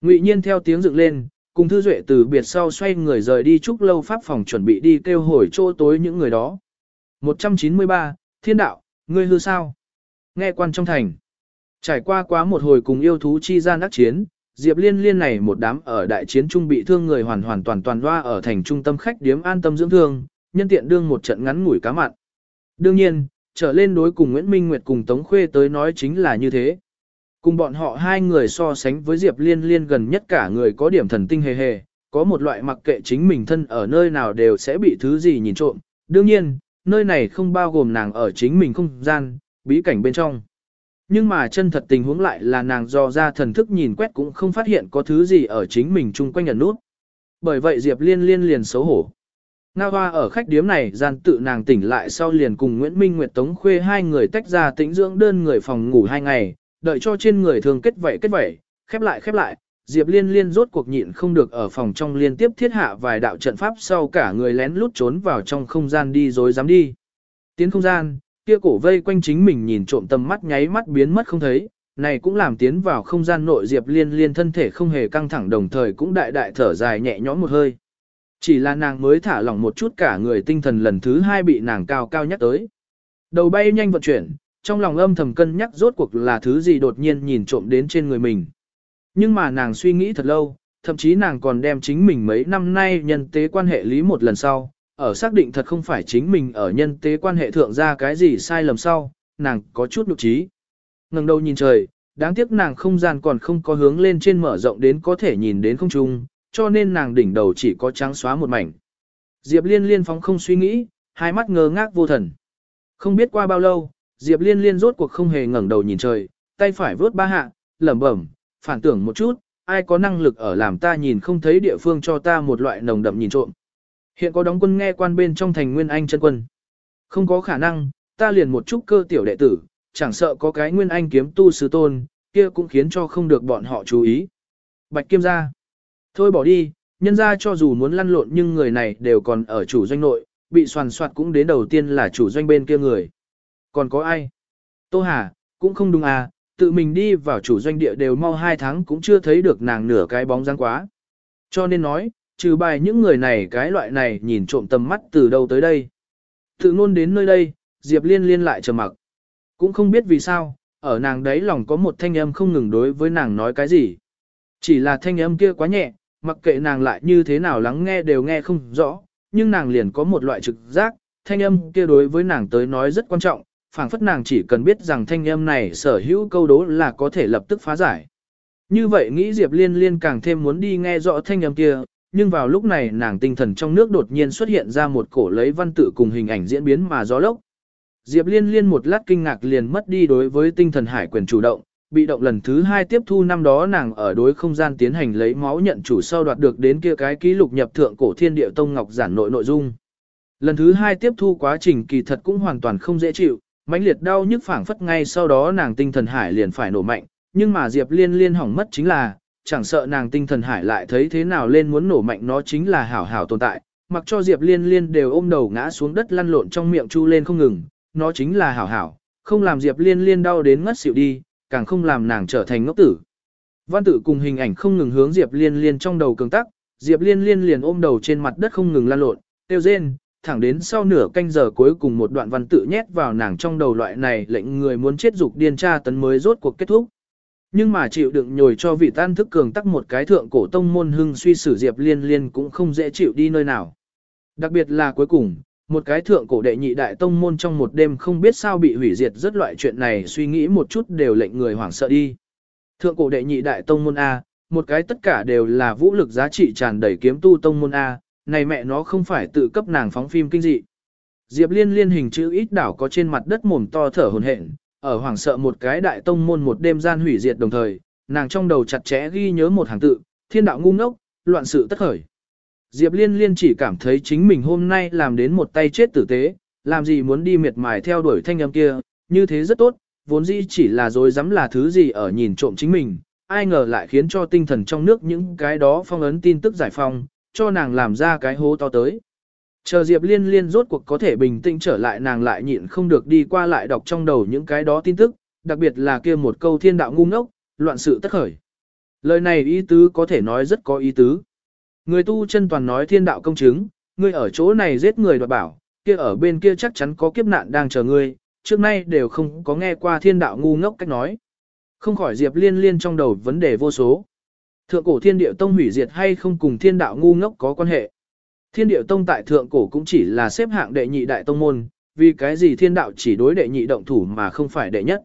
Ngụy Nhiên theo tiếng dựng lên, cùng Thư Duệ từ biệt sau xoay người rời đi chúc lâu pháp phòng chuẩn bị đi kêu hồi chỗ tối những người đó. 193, Thiên đạo, ngươi hư sao? Nghe quan trong thành. Trải qua quá một hồi cùng yêu thú chi gian đắc chiến, Diệp Liên Liên này một đám ở đại chiến trung bị thương người hoàn hoàn toàn toàn loa ở thành trung tâm khách điếm an tâm dưỡng thương, nhân tiện đương một trận ngắn ngủi cá mặn. Đương nhiên, trở lên đối cùng Nguyễn Minh Nguyệt cùng Tống Khuê tới nói chính là như thế. Cùng bọn họ hai người so sánh với Diệp Liên Liên gần nhất cả người có điểm thần tinh hề hề, có một loại mặc kệ chính mình thân ở nơi nào đều sẽ bị thứ gì nhìn trộm. Đương nhiên, nơi này không bao gồm nàng ở chính mình không gian, bí cảnh bên trong. Nhưng mà chân thật tình huống lại là nàng do ra thần thức nhìn quét cũng không phát hiện có thứ gì ở chính mình chung quanh nhận nút. Bởi vậy Diệp Liên liên liền xấu hổ. Nga Hoa ở khách điếm này gian tự nàng tỉnh lại sau liền cùng Nguyễn Minh Nguyệt Tống Khuê hai người tách ra tĩnh dưỡng đơn người phòng ngủ hai ngày, đợi cho trên người thường kết vảy kết vảy, khép lại khép lại, Diệp Liên liên rốt cuộc nhịn không được ở phòng trong liên tiếp thiết hạ vài đạo trận pháp sau cả người lén lút trốn vào trong không gian đi rồi dám đi. Tiến không gian, kia cổ vây quanh chính mình nhìn trộm tầm mắt nháy mắt biến mất không thấy, này cũng làm tiến vào không gian nội Diệp Liên liên thân thể không hề căng thẳng đồng thời cũng đại đại thở dài nhẹ nhõm một hơi. Chỉ là nàng mới thả lỏng một chút cả người tinh thần lần thứ hai bị nàng cao cao nhắc tới. Đầu bay nhanh vận chuyển, trong lòng âm thầm cân nhắc rốt cuộc là thứ gì đột nhiên nhìn trộm đến trên người mình. Nhưng mà nàng suy nghĩ thật lâu, thậm chí nàng còn đem chính mình mấy năm nay nhân tế quan hệ lý một lần sau, ở xác định thật không phải chính mình ở nhân tế quan hệ thượng ra cái gì sai lầm sau, nàng có chút nhục trí. ngẩng đầu nhìn trời, đáng tiếc nàng không gian còn không có hướng lên trên mở rộng đến có thể nhìn đến không trung, cho nên nàng đỉnh đầu chỉ có trắng xóa một mảnh. Diệp Liên liên phóng không suy nghĩ, hai mắt ngơ ngác vô thần. Không biết qua bao lâu, Diệp Liên liên rốt cuộc không hề ngẩng đầu nhìn trời, tay phải vớt ba hạ, lẩm bẩm, phản tưởng một chút, ai có năng lực ở làm ta nhìn không thấy địa phương cho ta một loại nồng đậm nhìn trộm. Hiện có đóng quân nghe quan bên trong thành Nguyên Anh chân quân. Không có khả năng, ta liền một chút cơ tiểu đệ tử, chẳng sợ có cái Nguyên Anh kiếm tu sứ tôn, kia cũng khiến cho không được bọn họ chú ý. Bạch Kiêm gia. Thôi bỏ đi, nhân ra cho dù muốn lăn lộn nhưng người này đều còn ở chủ doanh nội, bị soàn soạt cũng đến đầu tiên là chủ doanh bên kia người. Còn có ai? Tô Hà, cũng không đúng à, tự mình đi vào chủ doanh địa đều mau hai tháng cũng chưa thấy được nàng nửa cái bóng dáng quá. Cho nên nói, trừ bài những người này cái loại này nhìn trộm tầm mắt từ đâu tới đây. Tự ngôn đến nơi đây, Diệp Liên liên lại trầm mặc. Cũng không biết vì sao, ở nàng đấy lòng có một thanh âm không ngừng đối với nàng nói cái gì. Chỉ là thanh âm kia quá nhẹ, mặc kệ nàng lại như thế nào lắng nghe đều nghe không rõ, nhưng nàng liền có một loại trực giác, thanh âm kia đối với nàng tới nói rất quan trọng, phảng phất nàng chỉ cần biết rằng thanh âm này sở hữu câu đố là có thể lập tức phá giải. Như vậy nghĩ Diệp Liên Liên càng thêm muốn đi nghe rõ thanh âm kia, nhưng vào lúc này nàng tinh thần trong nước đột nhiên xuất hiện ra một cổ lấy văn tự cùng hình ảnh diễn biến mà gió lốc. Diệp Liên Liên một lát kinh ngạc liền mất đi đối với tinh thần hải quyền chủ động, bị động lần thứ hai tiếp thu năm đó nàng ở đối không gian tiến hành lấy máu nhận chủ sau đoạt được đến kia cái ký lục nhập thượng cổ thiên địa tông ngọc giản nội nội dung. Lần thứ hai tiếp thu quá trình kỳ thật cũng hoàn toàn không dễ chịu, mãnh liệt đau nhức phảng phất ngay sau đó nàng tinh thần hải liền phải nổ mạnh, nhưng mà Diệp Liên liên hỏng mất chính là, chẳng sợ nàng tinh thần hải lại thấy thế nào lên muốn nổ mạnh nó chính là hảo hảo tồn tại, mặc cho Diệp Liên liên đều ôm đầu ngã xuống đất lăn lộn trong miệng chu lên không ngừng, nó chính là hảo hảo, không làm Diệp Liên liên đau đến ngất xỉu đi, càng không làm nàng trở thành ngốc tử. Văn tự cùng hình ảnh không ngừng hướng Diệp Liên Liên trong đầu cường tắc, Diệp Liên Liên liền ôm đầu trên mặt đất không ngừng lăn lộn, tiêu rên, thẳng đến sau nửa canh giờ cuối cùng một đoạn văn tự nhét vào nàng trong đầu loại này lệnh người muốn chết dục điên tra tấn mới rốt cuộc kết thúc. Nhưng mà chịu đựng nhồi cho vị tan thức cường tắc một cái thượng cổ tông môn hưng suy sử Diệp Liên Liên cũng không dễ chịu đi nơi nào. Đặc biệt là cuối cùng, một cái thượng cổ đệ nhị đại tông môn trong một đêm không biết sao bị hủy diệt rất loại chuyện này suy nghĩ một chút đều lệnh người hoảng sợ đi. Thượng cổ đệ nhị đại tông môn A, một cái tất cả đều là vũ lực giá trị tràn đầy kiếm tu tông môn A, này mẹ nó không phải tự cấp nàng phóng phim kinh dị. Diệp Liên liên hình chữ ít đảo có trên mặt đất mồm to thở hồn hển, ở hoảng sợ một cái đại tông môn một đêm gian hủy diệt đồng thời, nàng trong đầu chặt chẽ ghi nhớ một hàng tự, thiên đạo ngu ngốc, loạn sự tất khởi. Diệp Liên liên chỉ cảm thấy chính mình hôm nay làm đến một tay chết tử tế, làm gì muốn đi miệt mài theo đuổi thanh âm kia, như thế rất tốt, vốn dĩ chỉ là dối dám là thứ gì ở nhìn trộm chính mình, ai ngờ lại khiến cho tinh thần trong nước những cái đó phong ấn tin tức giải phong, cho nàng làm ra cái hố to tới. Chờ Diệp Liên Liên rốt cuộc có thể bình tĩnh trở lại nàng lại nhịn không được đi qua lại đọc trong đầu những cái đó tin tức, đặc biệt là kia một câu thiên đạo ngu ngốc, loạn sự tất khởi. Lời này ý tứ có thể nói rất có ý tứ. Người tu chân toàn nói thiên đạo công chứng, ngươi ở chỗ này giết người đoạt bảo, kia ở bên kia chắc chắn có kiếp nạn đang chờ ngươi, trước nay đều không có nghe qua thiên đạo ngu ngốc cách nói. Không khỏi Diệp Liên Liên trong đầu vấn đề vô số. Thượng cổ thiên địa tông hủy diệt hay không cùng thiên đạo ngu ngốc có quan hệ. Thiên địa tông tại thượng cổ cũng chỉ là xếp hạng đệ nhị đại tông môn, vì cái gì thiên đạo chỉ đối đệ nhị động thủ mà không phải đệ nhất.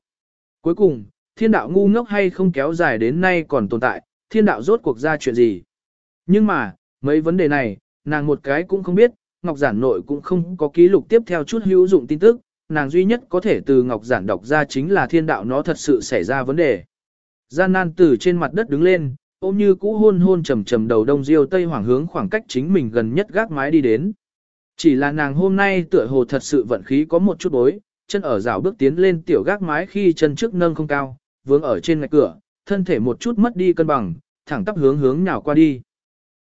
Cuối cùng, thiên đạo ngu ngốc hay không kéo dài đến nay còn tồn tại, thiên đạo rốt cuộc ra chuyện gì. Nhưng mà, mấy vấn đề này, nàng một cái cũng không biết, Ngọc Giản nội cũng không có ký lục tiếp theo chút hữu dụng tin tức, nàng duy nhất có thể từ Ngọc Giản đọc ra chính là thiên đạo nó thật sự xảy ra vấn đề. Gian nan từ trên mặt đất đứng lên, ôm như cũ hôn hôn trầm trầm đầu đông diêu tây hoàng hướng khoảng cách chính mình gần nhất gác mái đi đến. Chỉ là nàng hôm nay tựa hồ thật sự vận khí có một chút bối, chân ở rào bước tiến lên tiểu gác mái khi chân trước nâng không cao, vướng ở trên ngạch cửa, thân thể một chút mất đi cân bằng, thẳng tắp hướng hướng nhào qua đi.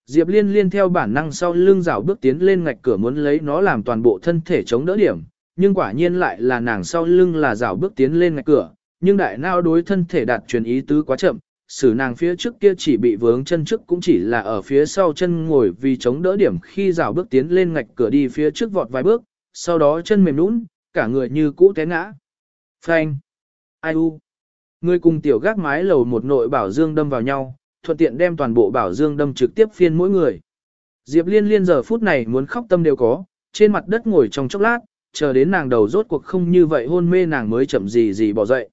Diệp Liên liên theo bản năng sau lưng rào bước tiến lên ngạch cửa muốn lấy nó làm toàn bộ thân thể chống đỡ điểm, nhưng quả nhiên lại là nàng sau lưng là rào bước tiến lên ngạch cửa, nhưng đại nao đối thân thể đạt truyền ý tứ quá chậm, xử nàng phía trước kia chỉ bị vướng chân trước cũng chỉ là ở phía sau chân ngồi vì chống đỡ điểm khi rào bước tiến lên ngạch cửa đi phía trước vọt vài bước, sau đó chân mềm nũng, cả người như cũ té ngã. Phanh! Ai u! Người cùng tiểu gác mái lầu một nội bảo dương đâm vào nhau, thuận tiện đem toàn bộ bảo dương đâm trực tiếp phiên mỗi người. Diệp liên liên giờ phút này muốn khóc tâm đều có, trên mặt đất ngồi trong chốc lát, chờ đến nàng đầu rốt cuộc không như vậy hôn mê nàng mới chậm gì gì bỏ dậy.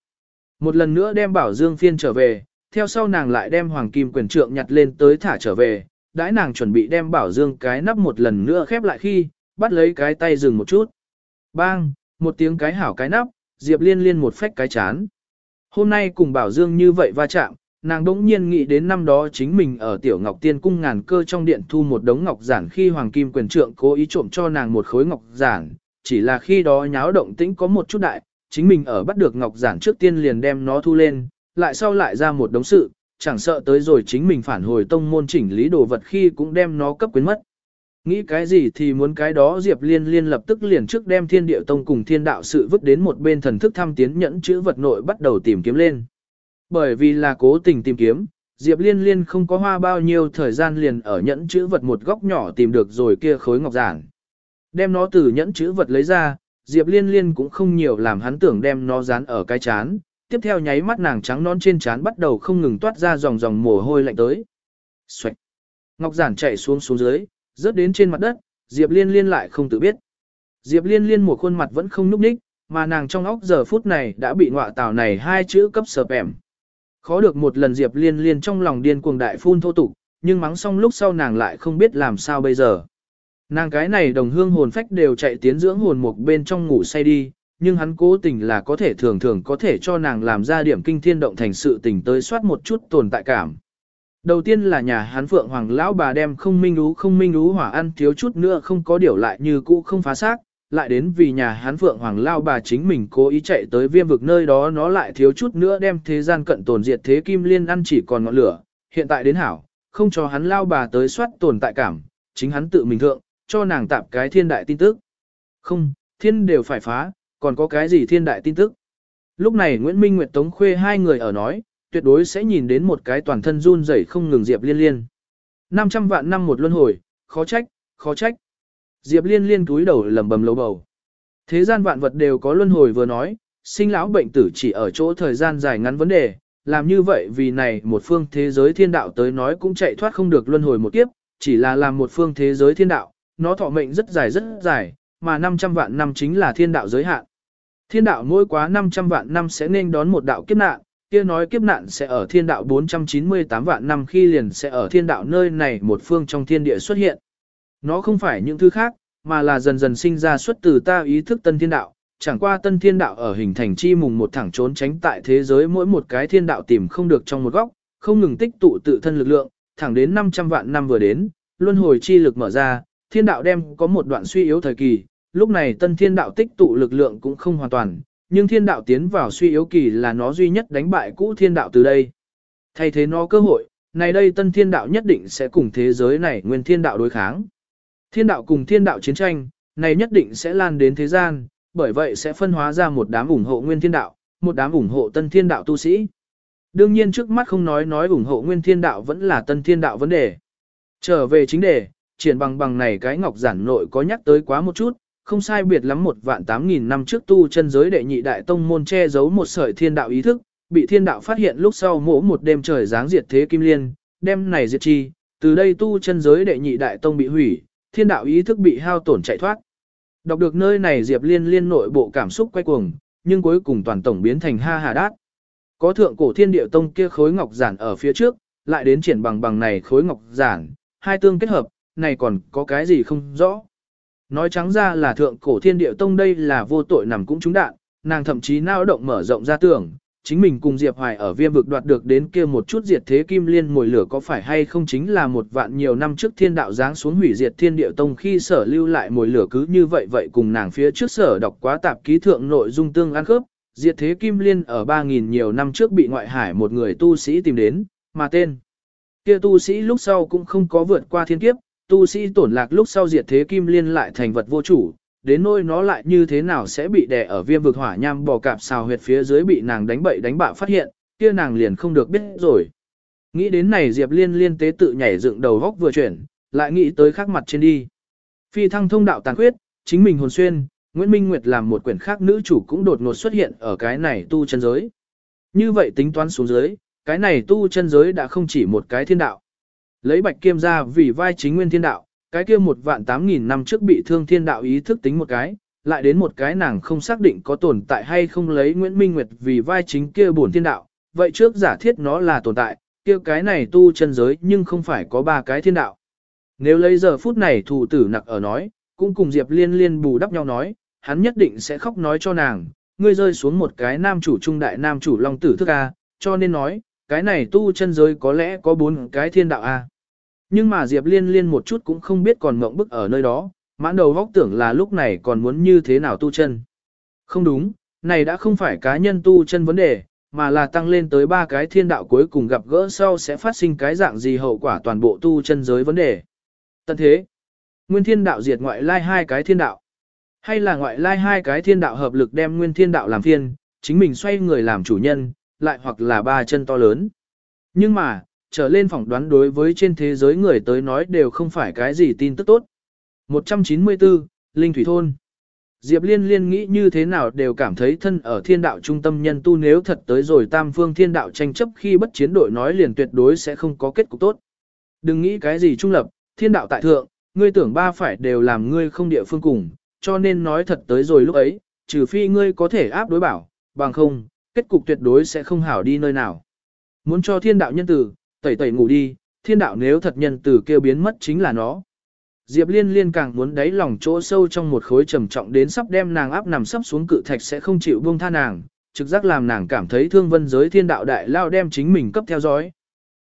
Một lần nữa đem bảo dương phiên trở về, theo sau nàng lại đem hoàng kim quyền trượng nhặt lên tới thả trở về, đãi nàng chuẩn bị đem bảo dương cái nắp một lần nữa khép lại khi, bắt lấy cái tay dừng một chút. Bang, một tiếng cái hảo cái nắp, Diệp liên liên một phách cái chán. Hôm nay cùng bảo dương như vậy va chạm, nàng đỗng nhiên nghĩ đến năm đó chính mình ở tiểu ngọc tiên cung ngàn cơ trong điện thu một đống ngọc giản khi hoàng kim quyền trượng cố ý trộm cho nàng một khối ngọc giản, chỉ là khi đó nháo động tĩnh có một chút đại, chính mình ở bắt được ngọc giản trước tiên liền đem nó thu lên, lại sau lại ra một đống sự, chẳng sợ tới rồi chính mình phản hồi tông môn chỉnh lý đồ vật khi cũng đem nó cấp quyến mất. Nghĩ cái gì thì muốn cái đó Diệp Liên liên lập tức liền trước đem thiên địa tông cùng thiên đạo sự vứt đến một bên thần thức thăm tiến nhẫn chữ vật nội bắt đầu tìm kiếm lên. Bởi vì là cố tình tìm kiếm, Diệp Liên liên không có hoa bao nhiêu thời gian liền ở nhẫn chữ vật một góc nhỏ tìm được rồi kia khối ngọc giản. Đem nó từ nhẫn chữ vật lấy ra, Diệp Liên liên cũng không nhiều làm hắn tưởng đem nó dán ở cái chán, tiếp theo nháy mắt nàng trắng non trên trán bắt đầu không ngừng toát ra dòng dòng mồ hôi lạnh tới. Xoạch. Ngọc giản chạy xuống xuống dưới, rớt đến trên mặt đất, Diệp Liên liên lại không tự biết. Diệp Liên liên một khuôn mặt vẫn không nhúc nhích, mà nàng trong óc giờ phút này đã bị ngọa tào này hai chữ cấp sợ ẻm. Khó được một lần Diệp Liên liên trong lòng điên cuồng đại phun thô tục, nhưng mắng xong lúc sau nàng lại không biết làm sao bây giờ. Nàng cái này đồng hương hồn phách đều chạy tiến dưỡng hồn mục bên trong ngủ say đi, nhưng hắn cố tình là có thể thường thường có thể cho nàng làm ra điểm kinh thiên động thành sự tình tới soát một chút tồn tại cảm. Đầu tiên là nhà hắn phượng hoàng lão bà đem không minh ú không minh ú hỏa ăn thiếu chút nữa không có điều lại như cũ không phá xác, lại đến vì nhà hắn phượng hoàng lão bà chính mình cố ý chạy tới viêm vực nơi đó nó lại thiếu chút nữa đem thế gian cận tồn diệt thế kim liên ăn chỉ còn ngọn lửa, hiện tại đến hảo, không cho hắn lao bà tới soát tồn tại cảm, chính hắn tự mình thượng, cho nàng tạp cái thiên đại tin tức. Không, thiên đều phải phá, còn có cái gì thiên đại tin tức. Lúc này Nguyễn Minh Nguyệt Tống Khuê hai người ở nói, tuyệt đối sẽ nhìn đến một cái toàn thân run rẩy không ngừng Diệp Liên Liên. 500 vạn năm một luân hồi, khó trách, khó trách. Diệp Liên Liên túi đầu lẩm bẩm lầu bầu. Thế gian vạn vật đều có luân hồi vừa nói, sinh lão bệnh tử chỉ ở chỗ thời gian dài ngắn vấn đề, làm như vậy vì này một phương thế giới thiên đạo tới nói cũng chạy thoát không được luân hồi một kiếp, chỉ là làm một phương thế giới thiên đạo, nó thọ mệnh rất dài rất dài, mà 500 vạn năm chính là thiên đạo giới hạn. Thiên đạo mỗi quá 500 vạn năm sẽ nên đón một đạo kiếp nạn, kia nói kiếp nạn sẽ ở thiên đạo 498 vạn năm khi liền sẽ ở thiên đạo nơi này một phương trong thiên địa xuất hiện. Nó không phải những thứ khác, mà là dần dần sinh ra xuất từ ta ý thức tân thiên đạo, chẳng qua tân thiên đạo ở hình thành chi mùng một thẳng trốn tránh tại thế giới mỗi một cái thiên đạo tìm không được trong một góc, không ngừng tích tụ tự thân lực lượng, thẳng đến 500 vạn năm vừa đến, luân hồi chi lực mở ra, thiên đạo đem có một đoạn suy yếu thời kỳ, lúc này tân thiên đạo tích tụ lực lượng cũng không hoàn toàn, nhưng thiên đạo tiến vào suy yếu kỳ là nó duy nhất đánh bại cũ thiên đạo từ đây. Thay thế nó cơ hội, này đây tân thiên đạo nhất định sẽ cùng thế giới này nguyên thiên đạo đối kháng. Thiên đạo cùng thiên đạo chiến tranh, này nhất định sẽ lan đến thế gian, bởi vậy sẽ phân hóa ra một đám ủng hộ nguyên thiên đạo, một đám ủng hộ tân thiên đạo tu sĩ. Đương nhiên trước mắt không nói nói ủng hộ nguyên thiên đạo vẫn là tân thiên đạo vấn đề. Trở về chính đề, triển bằng bằng này cái ngọc giản nội có nhắc tới quá một chút, không sai biệt lắm một vạn tám nghìn năm trước tu chân giới đệ nhị đại tông môn che giấu một sợi thiên đạo ý thức, bị thiên đạo phát hiện lúc sau mỗ một đêm trời giáng diệt thế kim liên, đêm này diệt chi, từ đây tu chân giới đệ nhị đại tông bị hủy, thiên đạo ý thức bị hao tổn chạy thoát. Đọc được nơi này Diệp Liên liên nội bộ cảm xúc quay cuồng, nhưng cuối cùng toàn tổng biến thành ha hà đát. Có thượng cổ thiên địa tông kia khối ngọc giản ở phía trước, lại đến triển bằng bằng này khối ngọc giản, hai tương kết hợp, này còn có cái gì không rõ. Nói trắng ra là thượng cổ thiên địa tông đây là vô tội nằm cũng trúng đạn, nàng thậm chí nao động mở rộng ra tưởng, chính mình cùng Diệp Hoài ở viêm vực đoạt được đến kia một chút diệt thế kim liên mồi lửa có phải hay không chính là một vạn nhiều năm trước thiên đạo giáng xuống hủy diệt thiên địa tông khi sở lưu lại mồi lửa cứ như vậy vậy cùng nàng phía trước sở đọc quá tạp ký thượng nội dung tương ăn khớp, diệt thế kim liên ở 3.000 nhiều năm trước bị ngoại hải một người tu sĩ tìm đến, mà tên. Kia tu sĩ lúc sau cũng không có vượt qua thiên kiếp, tu sĩ tổn lạc lúc sau diệt thế kim liên lại thành vật vô chủ, đến nỗi nó lại như thế nào sẽ bị đè ở viêm vực hỏa nham bò cạp xào huyệt phía dưới bị nàng đánh bậy đánh bạ phát hiện, kia nàng liền không được biết rồi. Nghĩ đến này Diệp Liên liên tế tự nhảy dựng đầu góc vừa chuyển, lại nghĩ tới khắc mặt trên đi. Phi thăng thông đạo tàn khuyết, chính mình hồn xuyên, Nguyễn Minh Nguyệt làm một quyển khác nữ chủ cũng đột ngột xuất hiện ở cái này tu chân giới. Như vậy tính toán xuống dưới, cái này tu chân giới đã không chỉ một cái thiên đạo. Lấy bạch kiêm ra vì vai chính nguyên thiên đạo, cái kia một vạn tám nghìn năm trước bị thương thiên đạo ý thức tính một cái, lại đến một cái nàng không xác định có tồn tại hay không lấy Nguyễn Minh Nguyệt vì vai chính kia bổn thiên đạo, vậy trước giả thiết nó là tồn tại, kia cái này tu chân giới nhưng không phải có ba cái thiên đạo. Nếu lấy giờ phút này thủ tử nặc ở nói, cũng cùng Diệp Liên Liên bù đắp nhau nói, hắn nhất định sẽ khóc nói cho nàng, ngươi rơi xuống một cái nam chủ trung đại nam chủ long tử thức A, cho nên nói, cái này tu chân giới có lẽ có bốn cái thiên đạo A. Nhưng mà Diệp Liên Liên một chút cũng không biết còn mộng bức ở nơi đó, mãn đầu vóc tưởng là lúc này còn muốn như thế nào tu chân. Không đúng, này đã không phải cá nhân tu chân vấn đề, mà là tăng lên tới ba cái thiên đạo cuối cùng gặp gỡ sau sẽ phát sinh cái dạng gì hậu quả toàn bộ tu chân giới vấn đề. Tận thế, nguyên thiên đạo diệt ngoại lai hai cái thiên đạo. Hay là ngoại lai hai cái thiên đạo hợp lực đem nguyên thiên đạo làm phiên, chính mình xoay người làm chủ nhân, lại hoặc là ba chân to lớn. Nhưng mà, trở lên phỏng đoán đối với trên thế giới người tới nói đều không phải cái gì tin tức tốt. 194, Linh Thủy Thôn Diệp Liên Liên nghĩ như thế nào đều cảm thấy thân ở thiên đạo trung tâm nhân tu nếu thật tới rồi tam phương thiên đạo tranh chấp khi bất chiến đội nói liền tuyệt đối sẽ không có kết cục tốt. Đừng nghĩ cái gì trung lập, thiên đạo tại thượng, ngươi tưởng ba phải đều làm ngươi không địa phương cùng, cho nên nói thật tới rồi lúc ấy, trừ phi ngươi có thể áp đối bảo, bằng không, kết cục tuyệt đối sẽ không hảo đi nơi nào. Muốn cho thiên đạo nhân tử, tẩy tẩy ngủ đi, thiên đạo nếu thật nhân tử kêu biến mất chính là nó. Diệp Liên Liên càng muốn đáy lòng chỗ sâu trong một khối trầm trọng đến sắp đem nàng áp nằm sắp xuống cự thạch sẽ không chịu buông tha nàng, trực giác làm nàng cảm thấy thương vân giới thiên đạo đại lao đem chính mình cấp theo dõi.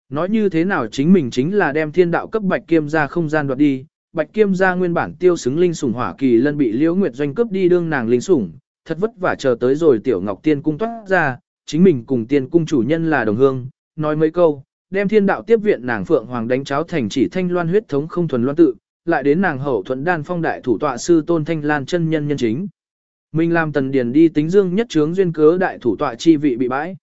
Nói như thế nào chính mình chính là đem thiên đạo cấp bạch kiêm ra không gian đoạt đi, bạch kiêm ra nguyên bản tiêu xứng linh sủng hỏa kỳ lân bị liễu nguyệt doanh cướp đi đương nàng linh sủng, thật vất vả chờ tới rồi tiểu ngọc tiên cung toát ra, chính mình cùng tiên cung chủ nhân là đồng hương, nói mấy câu, đem thiên đạo tiếp viện nàng Phượng Hoàng đánh cháo thành chỉ thanh loan huyết thống không thuần loan tự, lại đến nàng hậu thuận đan phong đại thủ tọa sư tôn thanh lan chân nhân nhân chính. Mình làm tần điền đi tính dương nhất trướng duyên cớ đại thủ tọa chi vị bị bãi.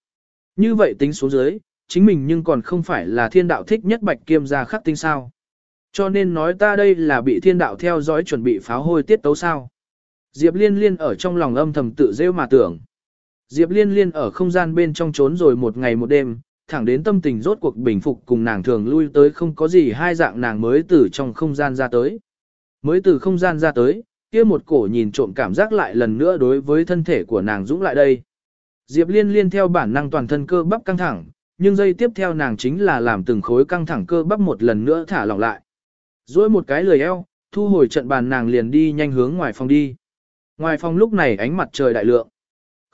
Như vậy tính số dưới, chính mình nhưng còn không phải là thiên đạo thích nhất bạch kiêm gia khắc tinh sao. Cho nên nói ta đây là bị thiên đạo theo dõi chuẩn bị pháo hôi tiết tấu sao. Diệp liên liên ở trong lòng âm thầm tự rêu mà tưởng. Diệp liên liên ở không gian bên trong trốn rồi một ngày một đêm, thẳng đến tâm tình rốt cuộc bình phục cùng nàng thường lui tới không có gì hai dạng nàng mới từ trong không gian ra tới. Mới từ không gian ra tới, kia một cổ nhìn trộm cảm giác lại lần nữa đối với thân thể của nàng dũng lại đây. Diệp liên liên theo bản năng toàn thân cơ bắp căng thẳng, nhưng giây tiếp theo nàng chính là làm từng khối căng thẳng cơ bắp một lần nữa thả lỏng lại. Rồi một cái lười eo, thu hồi trận bàn nàng liền đi nhanh hướng ngoài phòng đi. Ngoài phòng lúc này ánh mặt trời đại lượng.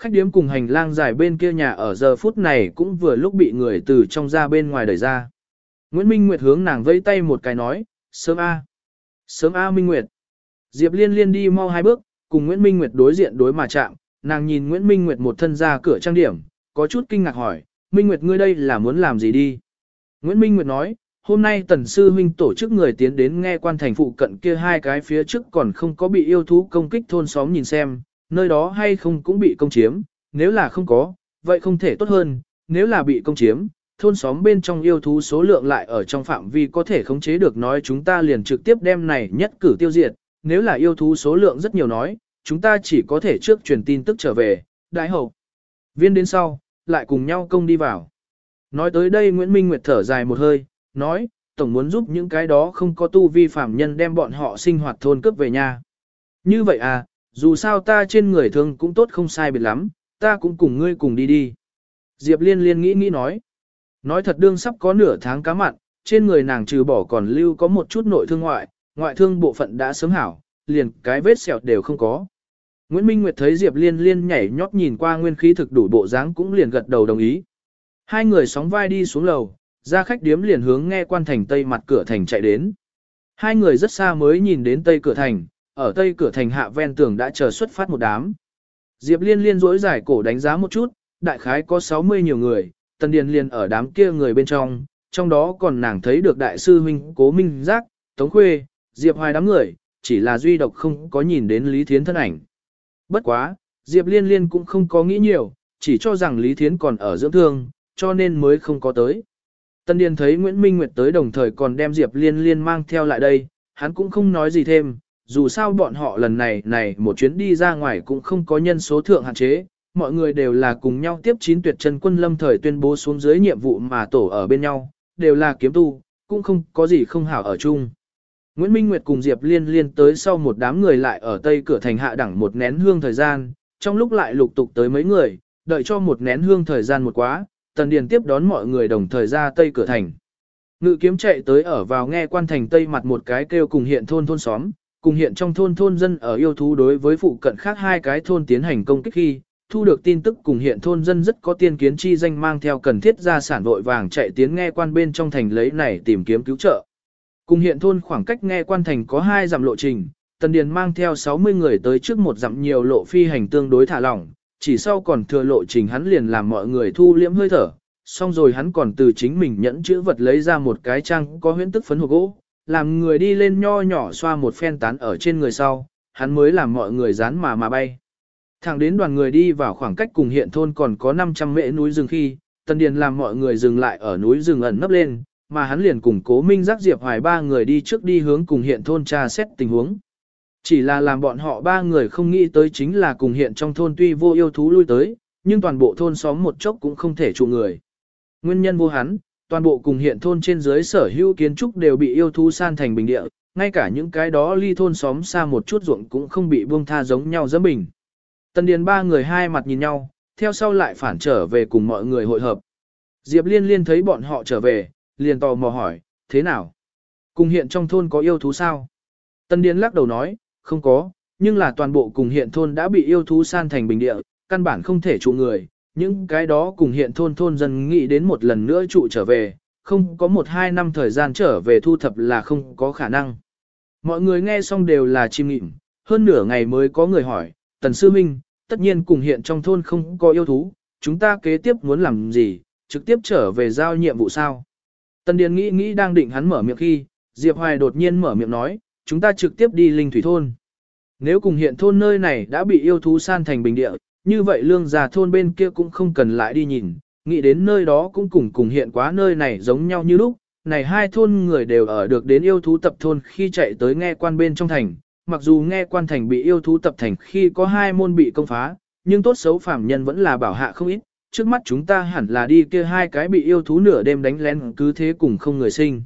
Khách điếm cùng hành lang dài bên kia nhà ở giờ phút này cũng vừa lúc bị người từ trong ra bên ngoài đẩy ra. Nguyễn Minh Nguyệt hướng nàng vẫy tay một cái nói, sớm A. Sớm A Minh Nguyệt. Diệp Liên Liên đi mau hai bước, cùng Nguyễn Minh Nguyệt đối diện đối mà chạm, nàng nhìn Nguyễn Minh Nguyệt một thân ra cửa trang điểm, có chút kinh ngạc hỏi, Minh Nguyệt ngươi đây là muốn làm gì đi? Nguyễn Minh Nguyệt nói, hôm nay tần sư huynh tổ chức người tiến đến nghe quan thành phụ cận kia hai cái phía trước còn không có bị yêu thú công kích thôn xóm nhìn xem, nơi đó hay không cũng bị công chiếm, nếu là không có, vậy không thể tốt hơn, nếu là bị công chiếm, thôn xóm bên trong yêu thú số lượng lại ở trong phạm vi có thể khống chế được nói chúng ta liền trực tiếp đem này nhất cử tiêu diệt, nếu là yêu thú số lượng rất nhiều nói, chúng ta chỉ có thể trước truyền tin tức trở về, đại hậu. Viên đến sau, lại cùng nhau công đi vào. Nói tới đây Nguyễn Minh Nguyệt thở dài một hơi, nói, tổng muốn giúp những cái đó không có tu vi phạm nhân đem bọn họ sinh hoạt thôn cướp về nhà. Như vậy à, dù sao ta trên người thương cũng tốt không sai biệt lắm, ta cũng cùng ngươi cùng đi đi. Diệp liên liên nghĩ nghĩ nói. Nói thật đương sắp có nửa tháng cá mặn, trên người nàng trừ bỏ còn lưu có một chút nội thương ngoại, ngoại thương bộ phận đã sớm hảo, liền cái vết sẹo đều không có. Nguyễn Minh Nguyệt thấy Diệp Liên Liên nhảy nhót nhìn qua nguyên khí thực đủ bộ dáng cũng liền gật đầu đồng ý. Hai người sóng vai đi xuống lầu, ra khách điếm liền hướng nghe quan thành tây mặt cửa thành chạy đến. Hai người rất xa mới nhìn đến tây cửa thành, ở tây cửa thành hạ ven tường đã chờ xuất phát một đám. Diệp Liên Liên rỗi giải cổ đánh giá một chút, đại khái có 60 nhiều người, Tần Điền Liên ở đám kia người bên trong, trong đó còn nàng thấy được đại sư huynh Cố Minh Giác, Tống Khuê, Diệp Hoài đám người, chỉ là duy độc không có nhìn đến Lý Thiến thân ảnh. Bất quá, Diệp Liên Liên cũng không có nghĩ nhiều, chỉ cho rằng Lý Thiến còn ở dưỡng thương, cho nên mới không có tới. Tân Điền thấy Nguyễn Minh Nguyệt tới đồng thời còn đem Diệp Liên Liên mang theo lại đây, hắn cũng không nói gì thêm, dù sao bọn họ lần này này một chuyến đi ra ngoài cũng không có nhân số thượng hạn chế, mọi người đều là cùng nhau tiếp chín tuyệt chân quân lâm thời tuyên bố xuống dưới nhiệm vụ mà tổ ở bên nhau, đều là kiếm tu, cũng không có gì không hảo ở chung. Nguyễn Minh Nguyệt cùng Diệp Liên Liên tới sau một đám người lại ở tây cửa thành hạ đẳng một nén hương thời gian, trong lúc lại lục tục tới mấy người, đợi cho một nén hương thời gian một quá, Tần Điền tiếp đón mọi người đồng thời ra tây cửa thành. Ngự kiếm chạy tới ở vào nghe quan thành tây mặt một cái kêu cùng hiện thôn thôn xóm, cùng hiện trong thôn thôn dân ở yêu thú đối với phụ cận khác hai cái thôn tiến hành công kích khi, thu được tin tức cùng hiện thôn dân rất có tiên kiến chi danh mang theo cần thiết ra sản vội vàng chạy tiến nghe quan bên trong thành lấy này tìm kiếm cứu trợ. Cùng hiện thôn khoảng cách nghe quan thành có hai dặm lộ trình, Tần Điền mang theo 60 người tới trước một dặm nhiều lộ phi hành tương đối thả lỏng, chỉ sau còn thừa lộ trình hắn liền làm mọi người thu liễm hơi thở, xong rồi hắn còn từ chính mình nhẫn chữ vật lấy ra một cái trang có huyễn tức phấn hộp gỗ, làm người đi lên nho nhỏ xoa một phen tán ở trên người sau, hắn mới làm mọi người dán mà mà bay. Thẳng đến đoàn người đi vào khoảng cách cùng hiện thôn còn có 500 mễ núi rừng khi, Tần Điền làm mọi người dừng lại ở núi rừng ẩn nấp lên, mà hắn liền cùng cố minh giác diệp hoài ba người đi trước đi hướng cùng hiện thôn tra xét tình huống. Chỉ là làm bọn họ ba người không nghĩ tới chính là cùng hiện trong thôn tuy vô yêu thú lui tới, nhưng toàn bộ thôn xóm một chốc cũng không thể trụ người. Nguyên nhân vô hắn, toàn bộ cùng hiện thôn trên dưới sở hữu kiến trúc đều bị yêu thú san thành bình địa, ngay cả những cái đó ly thôn xóm xa một chút ruộng cũng không bị buông tha giống nhau dẫm bình. Tần Điền ba người hai mặt nhìn nhau, theo sau lại phản trở về cùng mọi người hội hợp. Diệp Liên Liên thấy bọn họ trở về, liền tò mò hỏi, thế nào? Cùng hiện trong thôn có yêu thú sao? Tân Điền lắc đầu nói, không có, nhưng là toàn bộ cùng hiện thôn đã bị yêu thú san thành bình địa, căn bản không thể trụ người, những cái đó cùng hiện thôn thôn dân nghĩ đến một lần nữa trụ trở về, không có một hai năm thời gian trở về thu thập là không có khả năng. Mọi người nghe xong đều là chim nghịm, hơn nửa ngày mới có người hỏi, Tần Sư Minh, tất nhiên cùng hiện trong thôn không có yêu thú, chúng ta kế tiếp muốn làm gì, trực tiếp trở về giao nhiệm vụ sao? Tần Điền nghĩ nghĩ đang định hắn mở miệng khi, Diệp Hoài đột nhiên mở miệng nói, chúng ta trực tiếp đi linh thủy thôn. Nếu cùng hiện thôn nơi này đã bị yêu thú san thành bình địa, như vậy lương già thôn bên kia cũng không cần lại đi nhìn, nghĩ đến nơi đó cũng cùng cùng hiện quá nơi này giống nhau như lúc, này hai thôn người đều ở được đến yêu thú tập thôn khi chạy tới nghe quan bên trong thành, mặc dù nghe quan thành bị yêu thú tập thành khi có hai môn bị công phá, nhưng tốt xấu phàm nhân vẫn là bảo hạ không ít, trước mắt chúng ta hẳn là đi kia hai cái bị yêu thú nửa đêm đánh lén cứ thế cùng không người sinh.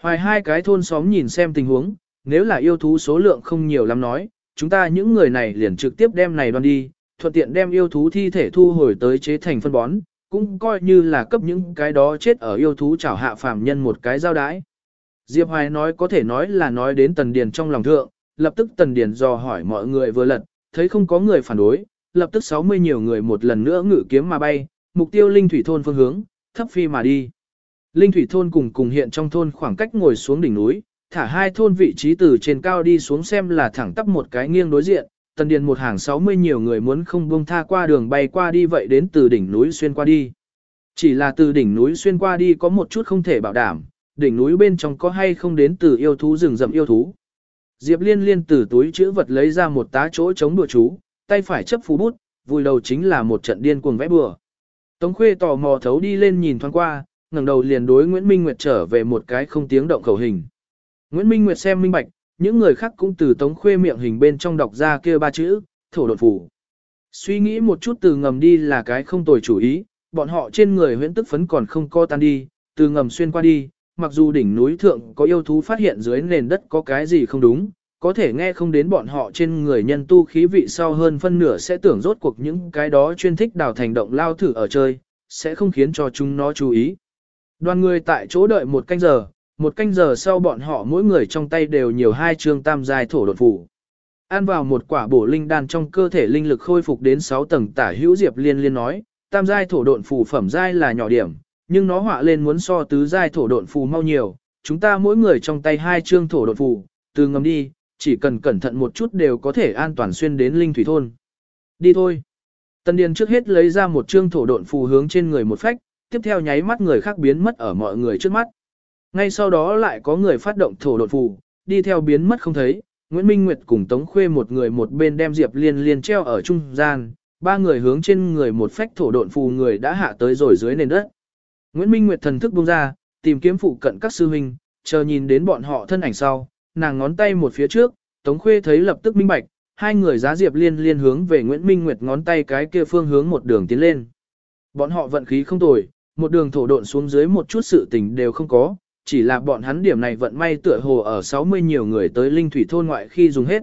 Hoài hai cái thôn xóm nhìn xem tình huống, nếu là yêu thú số lượng không nhiều lắm nói, chúng ta những người này liền trực tiếp đem này đoan đi, thuận tiện đem yêu thú thi thể thu hồi tới chế thành phân bón, cũng coi như là cấp những cái đó chết ở yêu thú chảo hạ phàm nhân một cái giao đái. Diệp Hoài nói có thể nói là nói đến Tần Điền trong lòng thượng, lập tức Tần Điền dò hỏi mọi người vừa lật, thấy không có người phản đối, lập tức 60 nhiều người một lần nữa ngự kiếm mà bay, mục tiêu Linh Thủy Thôn phương hướng, thấp phi mà đi. Linh Thủy Thôn cùng cùng hiện trong thôn khoảng cách ngồi xuống đỉnh núi, thả hai thôn vị trí từ trên cao đi xuống xem là thẳng tắp một cái nghiêng đối diện, tần điền một hàng 60 nhiều người muốn không buông tha qua đường bay qua đi vậy đến từ đỉnh núi xuyên qua đi. Chỉ là từ đỉnh núi xuyên qua đi có một chút không thể bảo đảm, đỉnh núi bên trong có hay không đến từ yêu thú rừng rậm yêu thú. Diệp liên liên từ túi chữ vật lấy ra một tá chỗ chống đùa chú, tay phải chấp phú bút, vùi đầu chính là một trận điên cuồng vẽ bừa. Tống khuê tò mò thấu đi lên nhìn thoáng qua, ngẩng đầu liền đối Nguyễn Minh Nguyệt trở về một cái không tiếng động khẩu hình. Nguyễn Minh Nguyệt xem minh bạch, những người khác cũng từ tống khuê miệng hình bên trong đọc ra kia ba chữ, thổ đột phủ. Suy nghĩ một chút từ ngầm đi là cái không tồi chủ ý, bọn họ trên người huyễn tức phấn còn không co tan đi, từ ngầm xuyên qua đi, mặc dù đỉnh núi thượng có yêu thú phát hiện dưới nền đất có cái gì không đúng, có thể nghe không đến bọn họ trên người nhân tu khí vị sau hơn phân nửa sẽ tưởng rốt cuộc những cái đó chuyên thích đào thành động lao thử ở chơi, sẽ không khiến cho chúng nó chú ý. Đoàn người tại chỗ đợi một canh giờ, một canh giờ sau bọn họ mỗi người trong tay đều nhiều hai chương tam giai thổ đột phủ. Ăn vào một quả bổ linh đan trong cơ thể linh lực khôi phục đến 6 tầng tả hữu diệp liên liên nói, tam giai thổ độn phù phẩm giai là nhỏ điểm, nhưng nó họa lên muốn so tứ giai thổ độn phù mau nhiều, chúng ta mỗi người trong tay hai chương thổ độn phù, từ ngầm đi, chỉ cần cẩn thận một chút đều có thể an toàn xuyên đến linh thủy thôn. Đi thôi. Tân Điền trước hết lấy ra một chương thổ độn phù hướng trên người một phách, tiếp theo nháy mắt người khác biến mất ở mọi người trước mắt. Ngay sau đó lại có người phát động thổ đột phù, đi theo biến mất không thấy, Nguyễn Minh Nguyệt cùng Tống Khuê một người một bên đem Diệp Liên liên treo ở trung gian, ba người hướng trên người một phách thổ độn phù người đã hạ tới rồi dưới nền đất. Nguyễn Minh Nguyệt thần thức buông ra, tìm kiếm phụ cận các sư huynh, chờ nhìn đến bọn họ thân ảnh sau, nàng ngón tay một phía trước, Tống Khuê thấy lập tức minh bạch, hai người giá Diệp Liên liên hướng về Nguyễn Minh Nguyệt ngón tay cái kia phương hướng một đường tiến lên. Bọn họ vận khí không tồi, một đường thổ độn xuống dưới một chút sự tình đều không có, chỉ là bọn hắn điểm này vận may tựa hồ ở 60 nhiều người tới linh thủy thôn ngoại khi dùng hết.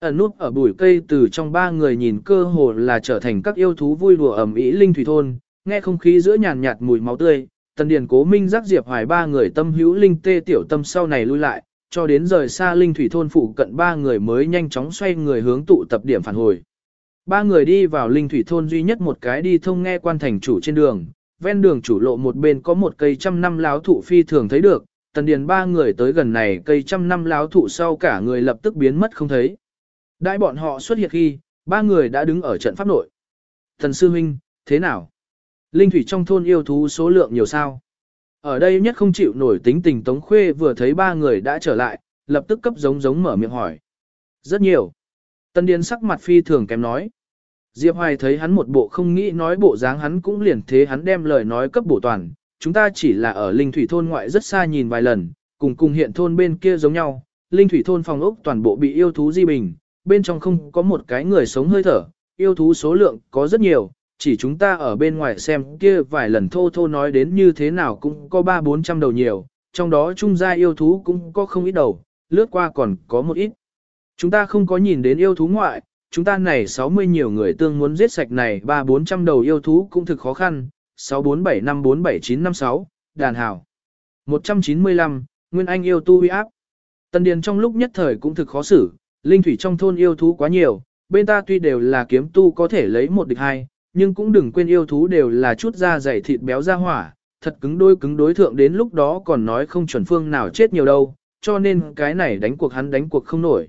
Ẩn nút ở bụi cây từ trong ba người nhìn cơ hồ là trở thành các yêu thú vui đùa ẩm ý linh thủy thôn, nghe không khí giữa nhàn nhạt mùi máu tươi, tần điền cố minh giác diệp hoài ba người tâm hữu linh tê tiểu tâm sau này lui lại, cho đến rời xa linh thủy thôn phụ cận ba người mới nhanh chóng xoay người hướng tụ tập điểm phản hồi. Ba người đi vào linh thủy thôn duy nhất một cái đi thông nghe quan thành chủ trên đường, ven đường chủ lộ một bên có một cây trăm năm láo thụ phi thường thấy được, tần điền ba người tới gần này cây trăm năm láo thụ sau cả người lập tức biến mất không thấy. Đại bọn họ xuất hiện khi, ba người đã đứng ở trận pháp nội. Thần sư huynh, thế nào? Linh thủy trong thôn yêu thú số lượng nhiều sao? Ở đây nhất không chịu nổi tính tình Tống Khuê vừa thấy ba người đã trở lại, lập tức cấp giống giống mở miệng hỏi. Rất nhiều. Tân Điền sắc mặt phi thường kém nói. Diệp Hoài thấy hắn một bộ không nghĩ nói bộ dáng hắn cũng liền thế hắn đem lời nói cấp bổ toàn. Chúng ta chỉ là ở Linh Thủy thôn ngoại rất xa nhìn vài lần, cùng cùng hiện thôn bên kia giống nhau. Linh Thủy thôn phòng ốc toàn bộ bị yêu thú di bình, bên trong không có một cái người sống hơi thở, yêu thú số lượng có rất nhiều, chỉ chúng ta ở bên ngoài xem kia vài lần thô thô nói đến như thế nào cũng có ba bốn trăm đầu nhiều, trong đó trung gia yêu thú cũng có không ít đầu, lướt qua còn có một ít. Chúng ta không có nhìn đến yêu thú ngoại, chúng ta này 60 nhiều người tương muốn giết sạch này ba bốn trăm đầu yêu thú cũng thực khó khăn, 647547956, đàn hảo. 195, Nguyên Anh yêu tu uy áp. Tần Điền trong lúc nhất thời cũng thực khó xử, linh thủy trong thôn yêu thú quá nhiều, bên ta tuy đều là kiếm tu có thể lấy một địch hai, nhưng cũng đừng quên yêu thú đều là chút da dày thịt béo ra hỏa, thật cứng đôi cứng đối thượng đến lúc đó còn nói không chuẩn phương nào chết nhiều đâu, cho nên cái này đánh cuộc hắn đánh cuộc không nổi.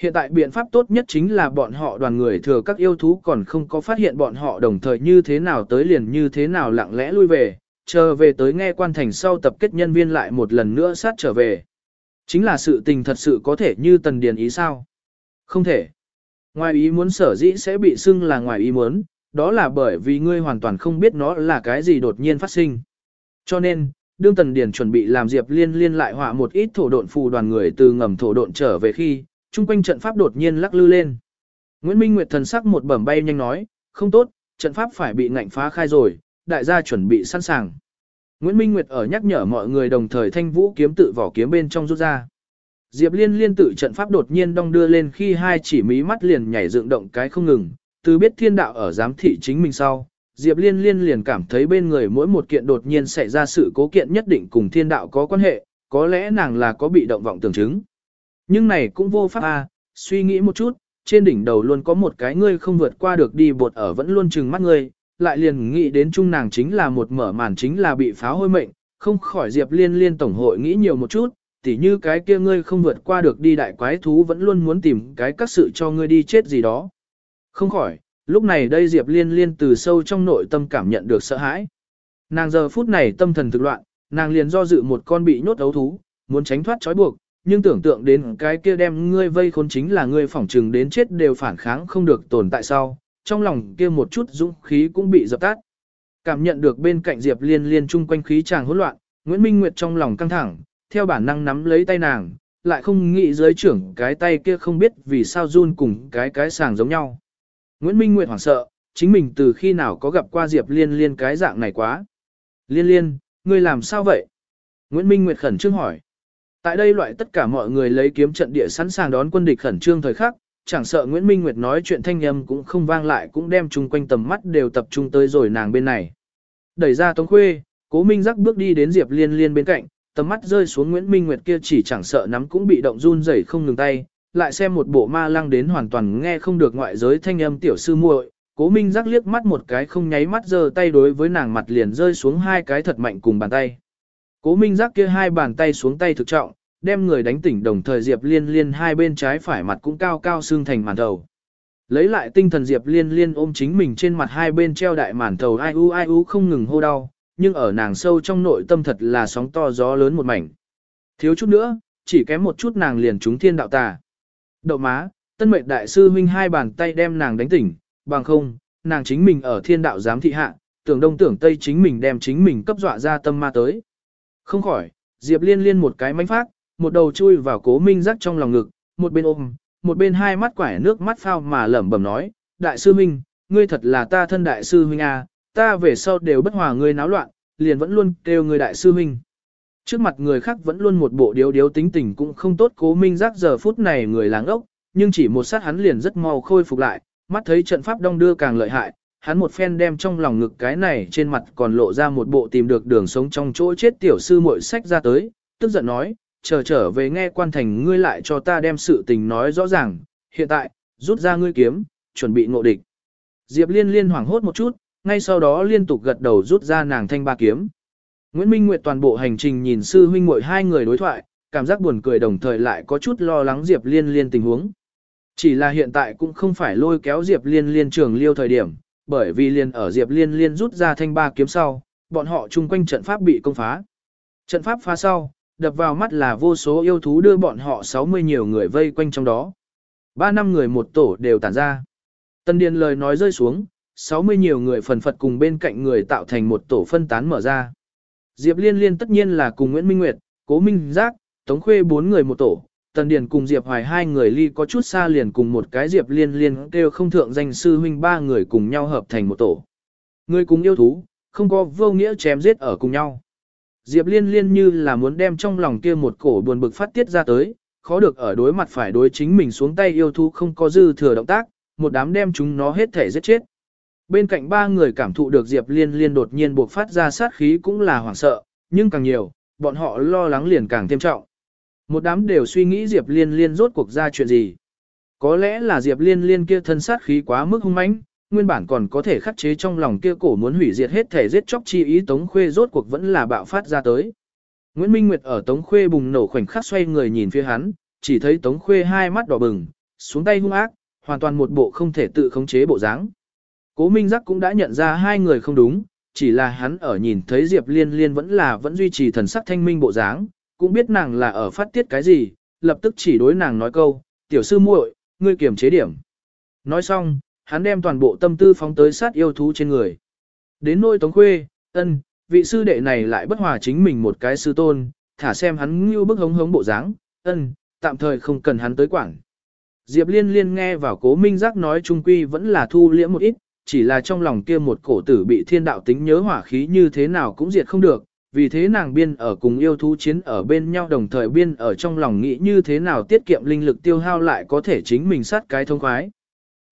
Hiện tại biện pháp tốt nhất chính là bọn họ đoàn người thừa các yêu thú còn không có phát hiện bọn họ đồng thời như thế nào tới liền như thế nào lặng lẽ lui về, chờ về tới nghe quan thành sau tập kết nhân viên lại một lần nữa sát trở về. Chính là sự tình thật sự có thể như tần điền ý sao? Không thể. Ngoài ý muốn sở dĩ sẽ bị xưng là ngoài ý muốn, đó là bởi vì ngươi hoàn toàn không biết nó là cái gì đột nhiên phát sinh. Cho nên, đương Tần Điền chuẩn bị làm Diệp Liên Liên lại họa một ít thổ độn phù đoàn người từ ngầm thổ độn trở về khi, trung quanh trận pháp đột nhiên lắc lư lên. Nguyễn Minh Nguyệt thần sắc một bẩm bay nhanh nói, không tốt, trận pháp phải bị ngạnh phá khai rồi, đại gia chuẩn bị sẵn sàng. Nguyễn Minh Nguyệt ở nhắc nhở mọi người đồng thời thanh vũ kiếm tự vỏ kiếm bên trong rút ra. Diệp Liên liên tự trận pháp đột nhiên đong đưa lên khi hai chỉ mí mắt liền nhảy dựng động cái không ngừng, từ biết thiên đạo ở giám thị chính mình sau, Diệp Liên liên liền cảm thấy bên người mỗi một kiện đột nhiên xảy ra sự cố kiện nhất định cùng thiên đạo có quan hệ, có lẽ nàng là có bị động vọng tưởng chứng. Nhưng này cũng vô pháp a, suy nghĩ một chút, trên đỉnh đầu luôn có một cái ngươi không vượt qua được đi bột ở vẫn luôn chừng mắt ngươi, lại liền nghĩ đến chung nàng chính là một mở màn chính là bị phá hôi mệnh, không khỏi Diệp Liên liên tổng hội nghĩ nhiều một chút, tỉ như cái kia ngươi không vượt qua được đi đại quái thú vẫn luôn muốn tìm cái các sự cho ngươi đi chết gì đó. Không khỏi, lúc này đây Diệp Liên liên từ sâu trong nội tâm cảm nhận được sợ hãi. Nàng giờ phút này tâm thần thực loạn, nàng liền do dự một con bị nhốt ấu thú, muốn tránh thoát trói buộc, nhưng tưởng tượng đến cái kia đem ngươi vây khốn chính là ngươi phỏng trừng đến chết đều phản kháng không được tồn tại sau, trong lòng kia một chút dũng khí cũng bị dập tắt. Cảm nhận được bên cạnh Diệp Liên liên chung quanh khí chàng hỗn loạn, Nguyễn Minh Nguyệt trong lòng căng thẳng, theo bản năng nắm lấy tay nàng, lại không nghĩ giới trưởng cái tay kia không biết vì sao run cùng cái cái sàng giống nhau. Nguyễn Minh Nguyệt hoảng sợ, chính mình từ khi nào có gặp qua Diệp Liên Liên cái dạng này quá. Liên Liên, ngươi làm sao vậy? Nguyễn Minh Nguyệt khẩn trương hỏi. Tại đây loại tất cả mọi người lấy kiếm trận địa sẵn sàng đón quân địch khẩn trương thời khắc, chẳng sợ Nguyễn Minh Nguyệt nói chuyện thanh âm cũng không vang lại cũng đem chung quanh tầm mắt đều tập trung tới rồi nàng bên này. Đẩy ra Tống Khuê, Cố Minh giác bước đi đến Diệp Liên Liên bên cạnh, tầm mắt rơi xuống Nguyễn Minh Nguyệt kia chỉ chẳng sợ nắm cũng bị động run rẩy không ngừng tay, lại xem một bộ ma lăng đến hoàn toàn nghe không được ngoại giới thanh âm tiểu sư muội. Cố Minh giác liếc mắt một cái không nháy mắt giơ tay đối với nàng mặt liền rơi xuống hai cái thật mạnh cùng bàn tay. Cố Minh Giác kia hai bàn tay xuống tay thực trọng, đem người đánh tỉnh đồng thời Diệp Liên Liên hai bên trái phải mặt cũng cao cao xương thành màn thầu. Lấy lại tinh thần Diệp Liên Liên ôm chính mình trên mặt hai bên treo đại màn thầu ai u ai u không ngừng hô đau, nhưng ở nàng sâu trong nội tâm thật là sóng to gió lớn một mảnh. Thiếu chút nữa, chỉ kém một chút nàng liền trúng thiên đạo tà. Đậu má, tân mệnh đại sư huynh hai bàn tay đem nàng đánh tỉnh, bằng không, nàng chính mình ở thiên đạo giám thị hạ, tưởng đông tưởng tây chính mình đem chính mình cấp dọa ra tâm ma tới. Không khỏi, Diệp liên liên một cái mánh phát, một đầu chui vào cố minh rắc trong lòng ngực, một bên ôm, một bên hai mắt quải nước mắt phao mà lẩm bẩm nói, đại sư huynh, ngươi thật là ta thân đại sư huynh à, ta về sau đều bất hòa ngươi náo loạn, liền vẫn luôn kêu người đại sư huynh. Trước mặt người khác vẫn luôn một bộ điếu điếu tính tình cũng không tốt cố minh giác giờ phút này người láng ốc, nhưng chỉ một sát hắn liền rất mau khôi phục lại, mắt thấy trận pháp đông đưa càng lợi hại, hắn một phen đem trong lòng ngực cái này trên mặt còn lộ ra một bộ tìm được đường sống trong chỗ chết tiểu sư muội sách ra tới, tức giận nói, chờ trở về nghe quan thành ngươi lại cho ta đem sự tình nói rõ ràng, hiện tại, rút ra ngươi kiếm, chuẩn bị ngộ địch. Diệp liên liên hoảng hốt một chút, ngay sau đó liên tục gật đầu rút ra nàng thanh ba kiếm. Nguyễn Minh Nguyệt toàn bộ hành trình nhìn sư huynh muội hai người đối thoại, cảm giác buồn cười đồng thời lại có chút lo lắng Diệp Liên Liên tình huống. Chỉ là hiện tại cũng không phải lôi kéo Diệp Liên Liên trường liêu thời điểm, bởi vì liên ở Diệp Liên Liên rút ra thanh ba kiếm sau, bọn họ chung quanh trận pháp bị công phá. Trận pháp phá sau, đập vào mắt là vô số yêu thú đưa bọn họ 60 nhiều người vây quanh trong đó. Ba năm người một tổ đều tản ra. Tân Điền lời nói rơi xuống, 60 nhiều người phần phật cùng bên cạnh người tạo thành một tổ phân tán mở ra. Diệp Liên Liên tất nhiên là cùng Nguyễn Minh Nguyệt, Cố Minh Giác, Tống Khuê bốn người một tổ, Tần Điền cùng Diệp Hoài hai người ly có chút xa liền cùng một cái Diệp Liên Liên kêu không thượng danh sư huynh ba người cùng nhau hợp thành một tổ. Người cùng yêu thú, không có vô nghĩa chém giết ở cùng nhau. Diệp Liên Liên như là muốn đem trong lòng kia một cổ buồn bực phát tiết ra tới, khó được ở đối mặt phải đối chính mình xuống tay yêu thú không có dư thừa động tác, một đám đem chúng nó hết thể giết chết. Bên cạnh ba người cảm thụ được Diệp Liên Liên đột nhiên buộc phát ra sát khí cũng là hoảng sợ, nhưng càng nhiều, bọn họ lo lắng liền càng thêm trọng. Một đám đều suy nghĩ Diệp Liên Liên rốt cuộc ra chuyện gì. Có lẽ là Diệp Liên Liên kia thân sát khí quá mức hung mãnh, nguyên bản còn có thể khắc chế trong lòng kia cổ muốn hủy diệt hết thể giết chóc chi ý Tống Khuê rốt cuộc vẫn là bạo phát ra tới. Nguyễn Minh Nguyệt ở Tống Khuê bùng nổ khoảnh khắc xoay người nhìn phía hắn, chỉ thấy Tống Khuê hai mắt đỏ bừng, xuống tay hung ác, hoàn toàn một bộ không thể tự khống chế bộ dáng. Cố Minh Giác cũng đã nhận ra hai người không đúng, chỉ là hắn ở nhìn thấy Diệp Liên Liên vẫn là vẫn duy trì thần sắc thanh minh bộ dáng, cũng biết nàng là ở phát tiết cái gì, lập tức chỉ đối nàng nói câu, tiểu sư muội, ngươi kiềm chế điểm. Nói xong, hắn đem toàn bộ tâm tư phóng tới sát yêu thú trên người. Đến nôi Tống Khuê, ân, vị sư đệ này lại bất hòa chính mình một cái sư tôn, thả xem hắn như bức hống hống bộ dáng, ân, tạm thời không cần hắn tới quảng. Diệp liên liên nghe vào cố minh giác nói trung quy vẫn là thu liễm một ít, chỉ là trong lòng kia một cổ tử bị thiên đạo tính nhớ hỏa khí như thế nào cũng diệt không được, vì thế nàng biên ở cùng yêu thú chiến ở bên nhau đồng thời biên ở trong lòng nghĩ như thế nào tiết kiệm linh lực tiêu hao lại có thể chính mình sát cái thông khoái.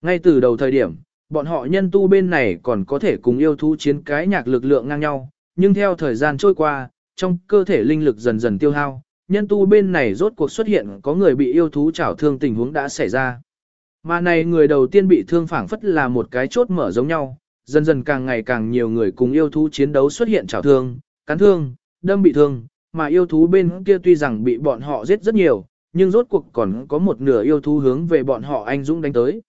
Ngay từ đầu thời điểm, bọn họ nhân tu bên này còn có thể cùng yêu thú chiến cái nhạc lực lượng ngang nhau, nhưng theo thời gian trôi qua, trong cơ thể linh lực dần dần tiêu hao, nhân tu bên này rốt cuộc xuất hiện có người bị yêu thú chảo thương tình huống đã xảy ra. Mà này người đầu tiên bị thương phảng phất là một cái chốt mở giống nhau, dần dần càng ngày càng nhiều người cùng yêu thú chiến đấu xuất hiện chảo thương, cắn thương, đâm bị thương, mà yêu thú bên kia tuy rằng bị bọn họ giết rất nhiều, nhưng rốt cuộc còn có một nửa yêu thú hướng về bọn họ anh dũng đánh tới.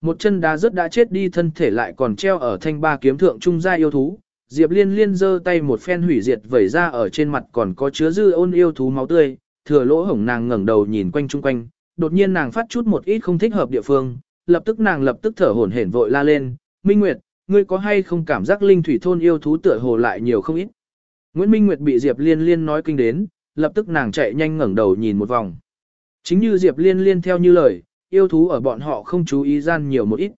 Một chân đá rất đã chết đi thân thể lại còn treo ở thanh ba kiếm thượng trung gia yêu thú, Diệp Liên Liên giơ tay một phen hủy diệt vẩy ra ở trên mặt còn có chứa dư ôn yêu thú máu tươi, thừa lỗ hổng nàng ngẩng đầu nhìn quanh chung quanh, đột nhiên nàng phát chút một ít không thích hợp địa phương, lập tức nàng lập tức thở hổn hển vội la lên, "Minh Nguyệt, ngươi có hay không cảm giác linh thủy thôn yêu thú tựa hồ lại nhiều không ít?" Nguyễn Minh Nguyệt bị Diệp Liên Liên nói kinh đến, lập tức nàng chạy nhanh ngẩng đầu nhìn một vòng. Chính như Diệp Liên Liên theo như lời, yêu thú ở bọn họ không chú ý gian nhiều một ít.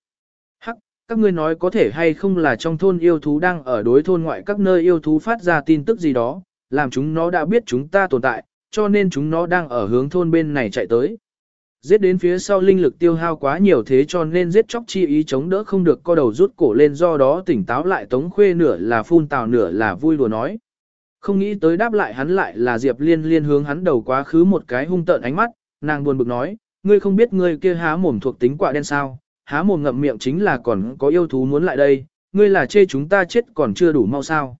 Hắc, các ngươi nói có thể hay không là trong thôn yêu thú đang ở đối thôn ngoại các nơi yêu thú phát ra tin tức gì đó, làm chúng nó đã biết chúng ta tồn tại, cho nên chúng nó đang ở hướng thôn bên này chạy tới. Giết đến phía sau linh lực tiêu hao quá nhiều thế cho nên giết chóc chi ý chống đỡ không được co đầu rút cổ lên do đó tỉnh táo lại tống khuê nửa là phun tào nửa là vui đùa nói. Không nghĩ tới đáp lại hắn lại là Diệp Liên liên hướng hắn đầu quá khứ một cái hung tợn ánh mắt, nàng buồn bực nói, ngươi không biết ngươi kia há mồm thuộc tính quả đen sao, há mồm ngậm miệng chính là còn có yêu thú muốn lại đây, ngươi là chê chúng ta chết còn chưa đủ mau sao.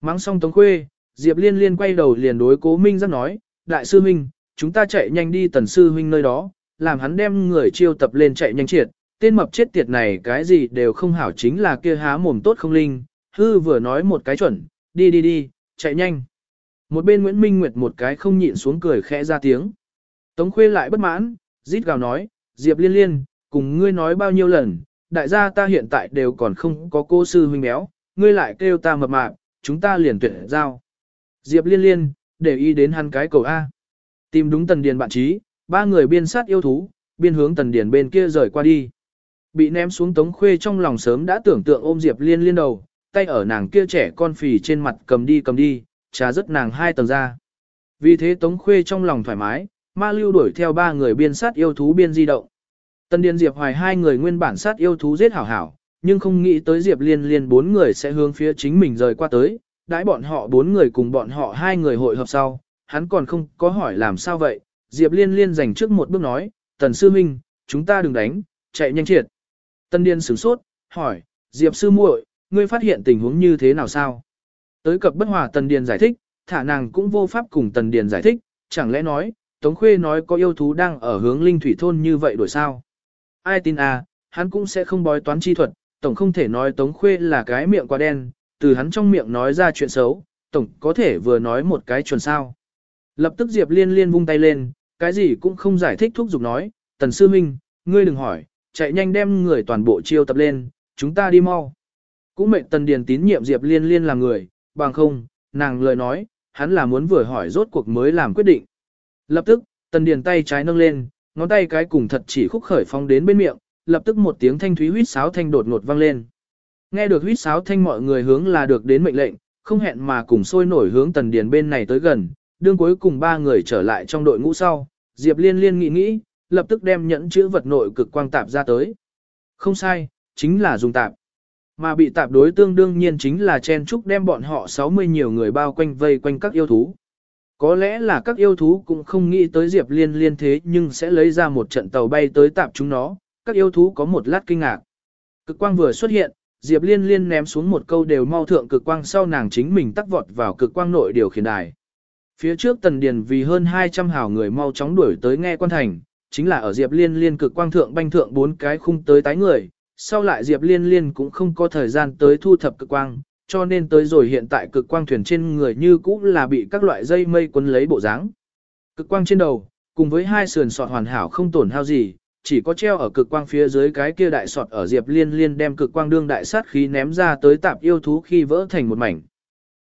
Mắng xong Tống Khuê, Diệp Liên liên quay đầu liền đối cố Minh giác nói, Đại sư Minh, chúng ta chạy nhanh đi tần sư huynh nơi đó, làm hắn đem người chiêu tập lên chạy nhanh triệt, tên mập chết tiệt này cái gì đều không hảo chính là kia há mồm tốt không linh, hư vừa nói một cái chuẩn, đi đi đi, chạy nhanh. Một bên Nguyễn Minh Nguyệt một cái không nhịn xuống cười khẽ ra tiếng. Tống Khuê lại bất mãn, rít gào nói, Diệp liên liên, cùng ngươi nói bao nhiêu lần, đại gia ta hiện tại đều còn không có cô sư huynh béo, ngươi lại kêu ta mập mạp, chúng ta liền tuyệt giao. Diệp liên liên, để ý đến hắn cái cầu A. Tìm đúng tần điền bạn trí, ba người biên sát yêu thú, biên hướng tần điền bên kia rời qua đi. Bị ném xuống tống khuê trong lòng sớm đã tưởng tượng ôm Diệp liên liên đầu, tay ở nàng kia trẻ con phì trên mặt cầm đi cầm đi, trà rất nàng hai tầng ra. Vì thế tống khuê trong lòng thoải mái, ma lưu đuổi theo ba người biên sát yêu thú biên di động. tân Điền Diệp Hoài hai người nguyên bản sát yêu thú giết hảo hảo, nhưng không nghĩ tới Diệp Liên Liên bốn người sẽ hướng phía chính mình rời qua tới, đãi bọn họ bốn người cùng bọn họ hai người hội hợp sau, hắn còn không có hỏi làm sao vậy, Diệp Liên Liên dành trước một bước nói, Tần Sư Minh, chúng ta đừng đánh, chạy nhanh triệt. tân Điền sửng sốt, hỏi, Diệp Sư muội, ngươi phát hiện tình huống như thế nào sao? Tới cập bất hòa Tần Điền giải thích, thả nàng cũng vô pháp cùng Tần Điền giải thích, chẳng lẽ nói, Tống Khuê nói có yêu thú đang ở hướng linh thủy thôn như vậy đổi sao? Ai tin à, hắn cũng sẽ không bói toán chi thuật, tổng không thể nói Tống Khuê là cái miệng quá đen, từ hắn trong miệng nói ra chuyện xấu, tổng có thể vừa nói một cái chuẩn sao. Lập tức Diệp Liên Liên vung tay lên, cái gì cũng không giải thích thúc giục nói, Tần Sư Minh, ngươi đừng hỏi, chạy nhanh đem người toàn bộ chiêu tập lên, chúng ta đi mau. Cũng mệnh Tần Điền tín nhiệm Diệp Liên Liên làm người, bằng không, nàng lời nói, hắn là muốn vừa hỏi rốt cuộc mới làm quyết định. Lập tức, Tần Điền tay trái nâng lên, ngón tay cái cùng thật chỉ khúc khởi phong đến bên miệng, lập tức một tiếng thanh thúy huýt sáo thanh đột ngột vang lên. Nghe được huýt sáo thanh mọi người hướng là được đến mệnh lệnh, không hẹn mà cùng sôi nổi hướng Tần Điền bên này tới gần, đương cuối cùng ba người trở lại trong đội ngũ sau, Diệp Liên Liên nghĩ nghĩ, lập tức đem nhẫn chữ vật nội cực quang tạp ra tới. Không sai, chính là dùng tạp. Mà bị tạp đối tương đương nhiên chính là chen trúc đem bọn họ 60 nhiều người bao quanh vây quanh các yêu thú. Có lẽ là các yêu thú cũng không nghĩ tới Diệp Liên liên thế nhưng sẽ lấy ra một trận tàu bay tới tạp chúng nó, các yêu thú có một lát kinh ngạc. Cực quang vừa xuất hiện, Diệp Liên liên ném xuống một câu đều mau thượng cực quang sau nàng chính mình tắc vọt vào cực quang nội điều khiển đài. Phía trước Tần Điền vì hơn 200 hào người mau chóng đuổi tới nghe quan thành, chính là ở Diệp Liên liên cực quang thượng banh thượng bốn cái khung tới tái người, sau lại Diệp Liên liên cũng không có thời gian tới thu thập cực quang, cho nên tới rồi hiện tại cực quang thuyền trên người như cũ là bị các loại dây mây quấn lấy bộ dáng. Cực quang trên đầu, cùng với hai sườn sọt hoàn hảo không tổn hao gì, chỉ có treo ở cực quang phía dưới cái kia đại sọt ở Diệp Liên Liên đem cực quang đương đại sát khí ném ra tới tạp yêu thú khi vỡ thành một mảnh.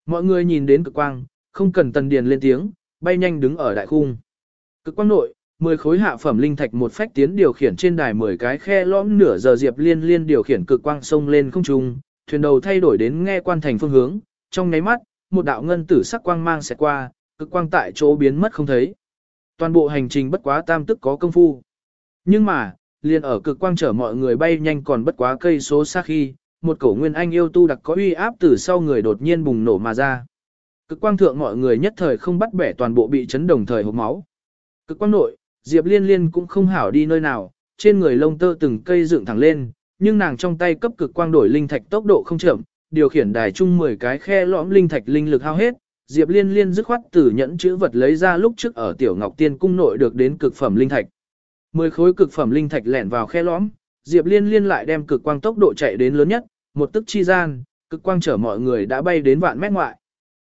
Mọi người nhìn đến cực quang, không cần tần điền lên tiếng, bay nhanh đứng ở đại khung. Cực quang nội, 10 khối hạ phẩm linh thạch một phách tiến điều khiển trên đài 10 cái khe lõm nửa giờ Diệp Liên Liên điều khiển cực quang sông lên không trung, thuyền đầu thay đổi đến nghe quan thành phương hướng, trong nháy mắt, một đạo ngân tử sắc quang mang sẽ qua, cực quang tại chỗ biến mất không thấy. Toàn bộ hành trình bất quá tam tức có công phu. Nhưng mà, liền ở cực quang chở mọi người bay nhanh còn bất quá cây số xa khi, một cổ nguyên anh yêu tu đặc có uy áp từ sau người đột nhiên bùng nổ mà ra. Cực quang thượng mọi người nhất thời không bắt bẻ toàn bộ bị chấn đồng thời hộc máu. Cực quang nội, Diệp Liên Liên cũng không hảo đi nơi nào, trên người lông tơ từng cây dựng thẳng lên, nhưng nàng trong tay cấp cực quang đổi linh thạch tốc độ không chậm, điều khiển đài chung 10 cái khe lõm linh thạch linh lực hao hết, Diệp Liên Liên dứt khoát từ nhẫn chữ vật lấy ra lúc trước ở Tiểu Ngọc Tiên cung nội được đến cực phẩm linh thạch. 10 khối cực phẩm linh thạch lẻn vào khe lõm, Diệp Liên Liên lại đem cực quang tốc độ chạy đến lớn nhất, một tức chi gian, cực quang chở mọi người đã bay đến vạn mét ngoại.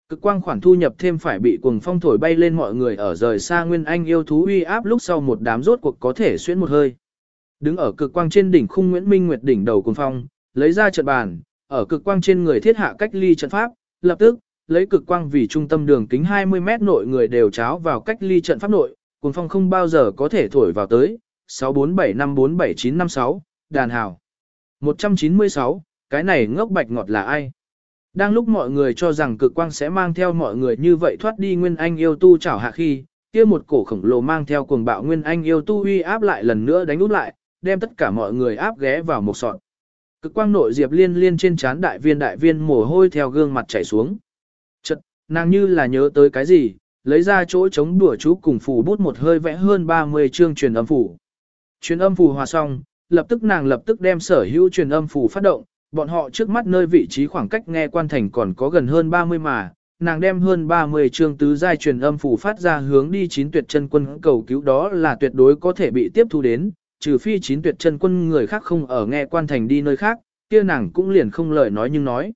Cực quang khoản thu nhập thêm phải bị cuồng phong thổi bay lên mọi người ở rời xa Nguyên Anh yêu thú uy áp lúc sau một đám rốt cuộc có thể xuyên một hơi. Đứng ở cực quang trên đỉnh khung Nguyễn Minh Nguyệt đỉnh đầu cuồng phong, lấy ra trận bàn, ở cực quang trên người thiết hạ cách ly trận pháp, lập tức, lấy cực quang vì trung tâm đường kính 20 mét nội người đều cháo vào cách ly trận pháp nội, cuồng phong không bao giờ có thể thổi vào tới. 647547956, đàn hào. 196, cái này ngốc bạch ngọt là ai? Đang lúc mọi người cho rằng cực quang sẽ mang theo mọi người như vậy thoát đi Nguyên Anh yêu tu chảo hạ khi, kia một cổ khổng lồ mang theo cuồng bạo Nguyên Anh yêu tu uy áp lại lần nữa đánh út lại, đem tất cả mọi người áp ghé vào một sọt. Cực quang nội diệp liên liên trên trán đại viên đại viên mồ hôi theo gương mặt chảy xuống. Chật, nàng như là nhớ tới cái gì, lấy ra chỗ chống đùa chú cùng phủ bút một hơi vẽ hơn 30 chương truyền âm phủ. Truyền âm phủ hòa xong, lập tức nàng lập tức đem sở hữu truyền âm phủ phát động, bọn họ trước mắt nơi vị trí khoảng cách nghe quan thành còn có gần hơn 30 mà, nàng đem hơn 30 chương tứ giai truyền âm phủ phát ra hướng đi chín tuyệt chân quân cầu cứu đó là tuyệt đối có thể bị tiếp thu đến, trừ phi chín tuyệt chân quân người khác không ở nghe quan thành đi nơi khác, kia nàng cũng liền không lời nói nhưng nói.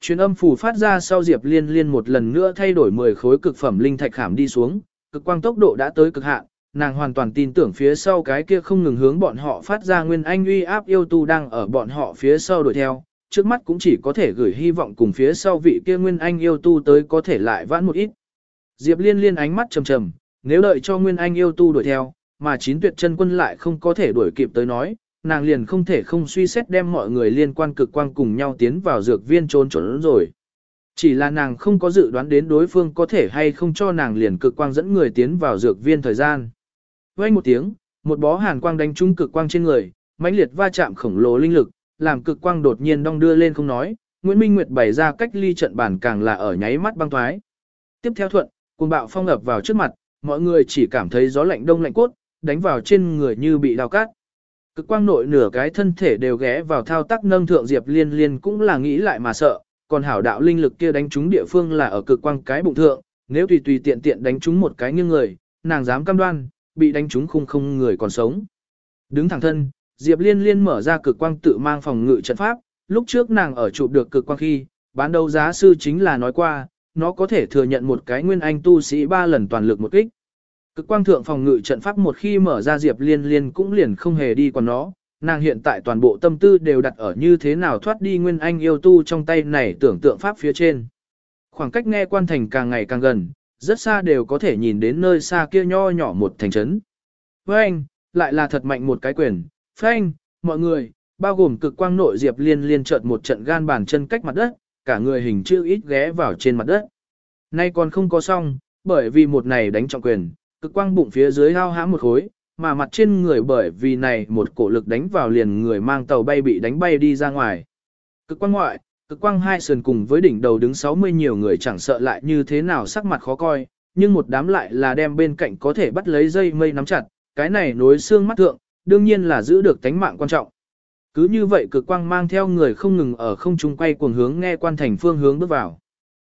Truyền âm phủ phát ra sau Diệp Liên Liên một lần nữa thay đổi 10 khối cực phẩm linh thạch khảm đi xuống, cực quang tốc độ đã tới cực hạn, nàng hoàn toàn tin tưởng phía sau cái kia không ngừng hướng bọn họ phát ra nguyên anh uy áp yêu tu đang ở bọn họ phía sau đuổi theo, trước mắt cũng chỉ có thể gửi hy vọng cùng phía sau vị kia nguyên anh yêu tu tới có thể lại vãn một ít. Diệp Liên Liên ánh mắt trầm trầm, nếu đợi cho nguyên anh yêu tu đuổi theo, mà chín tuyệt chân quân lại không có thể đuổi kịp tới nói, nàng liền không thể không suy xét đem mọi người liên quan cực quang cùng nhau tiến vào dược viên trốn trốn rồi. Chỉ là nàng không có dự đoán đến đối phương có thể hay không cho nàng liền cực quang dẫn người tiến vào dược viên thời gian. Vang một tiếng, một bó hàn quang đánh trúng cực quang trên người, mãnh liệt va chạm khổng lồ linh lực, làm cực quang đột nhiên đong đưa lên không nói, Nguyễn Minh Nguyệt bày ra cách ly trận bản càng là ở nháy mắt băng thoái. Tiếp theo thuận, cuồng bạo phong ập vào trước mặt, mọi người chỉ cảm thấy gió lạnh đông lạnh cốt, đánh vào trên người như bị đào cát. Cực quang nội nửa cái thân thể đều ghé vào thao tác nâng thượng Diệp Liên Liên cũng là nghĩ lại mà sợ, còn hảo đạo linh lực kia đánh trúng địa phương là ở cực quang cái bụng thượng, nếu tùy tùy tiện tiện đánh trúng một cái nghiêng người, nàng dám cam đoan, bị đánh trúng khung không người còn sống. Đứng thẳng thân, Diệp Liên Liên mở ra cực quang tự mang phòng ngự trận pháp, lúc trước nàng ở chụp được cực quang khi, bán đấu giá sư chính là nói qua, nó có thể thừa nhận một cái nguyên anh tu sĩ ba lần toàn lực một kích. Cực quang thượng phòng ngự trận pháp một khi mở ra Diệp Liên Liên cũng liền không hề đi còn nó, nàng hiện tại toàn bộ tâm tư đều đặt ở như thế nào thoát đi nguyên anh yêu tu trong tay này tưởng tượng pháp phía trên. Khoảng cách nghe quan thành càng ngày càng gần, rất xa đều có thể nhìn đến nơi xa kia nho nhỏ một thành trấn. Với anh, lại là thật mạnh một cái quyền, phanh, mọi người, bao gồm cực quang nội Diệp Liên liên chợt một trận gan bàn chân cách mặt đất, cả người hình chữ ít ghé vào trên mặt đất. Nay còn không có xong, bởi vì một này đánh trọng quyền, cực quang bụng phía dưới hao hãm một khối, mà mặt trên người bởi vì này một cổ lực đánh vào liền người mang tàu bay bị đánh bay đi ra ngoài. Cực quang ngoại, cực quang hai sườn cùng với đỉnh đầu đứng 60 nhiều người chẳng sợ lại như thế nào sắc mặt khó coi, nhưng một đám lại là đem bên cạnh có thể bắt lấy dây mây nắm chặt, cái này nối xương mắt thượng, đương nhiên là giữ được tánh mạng quan trọng. Cứ như vậy cực quang mang theo người không ngừng ở không trung quay cuồng hướng nghe quan thành phương hướng bước vào.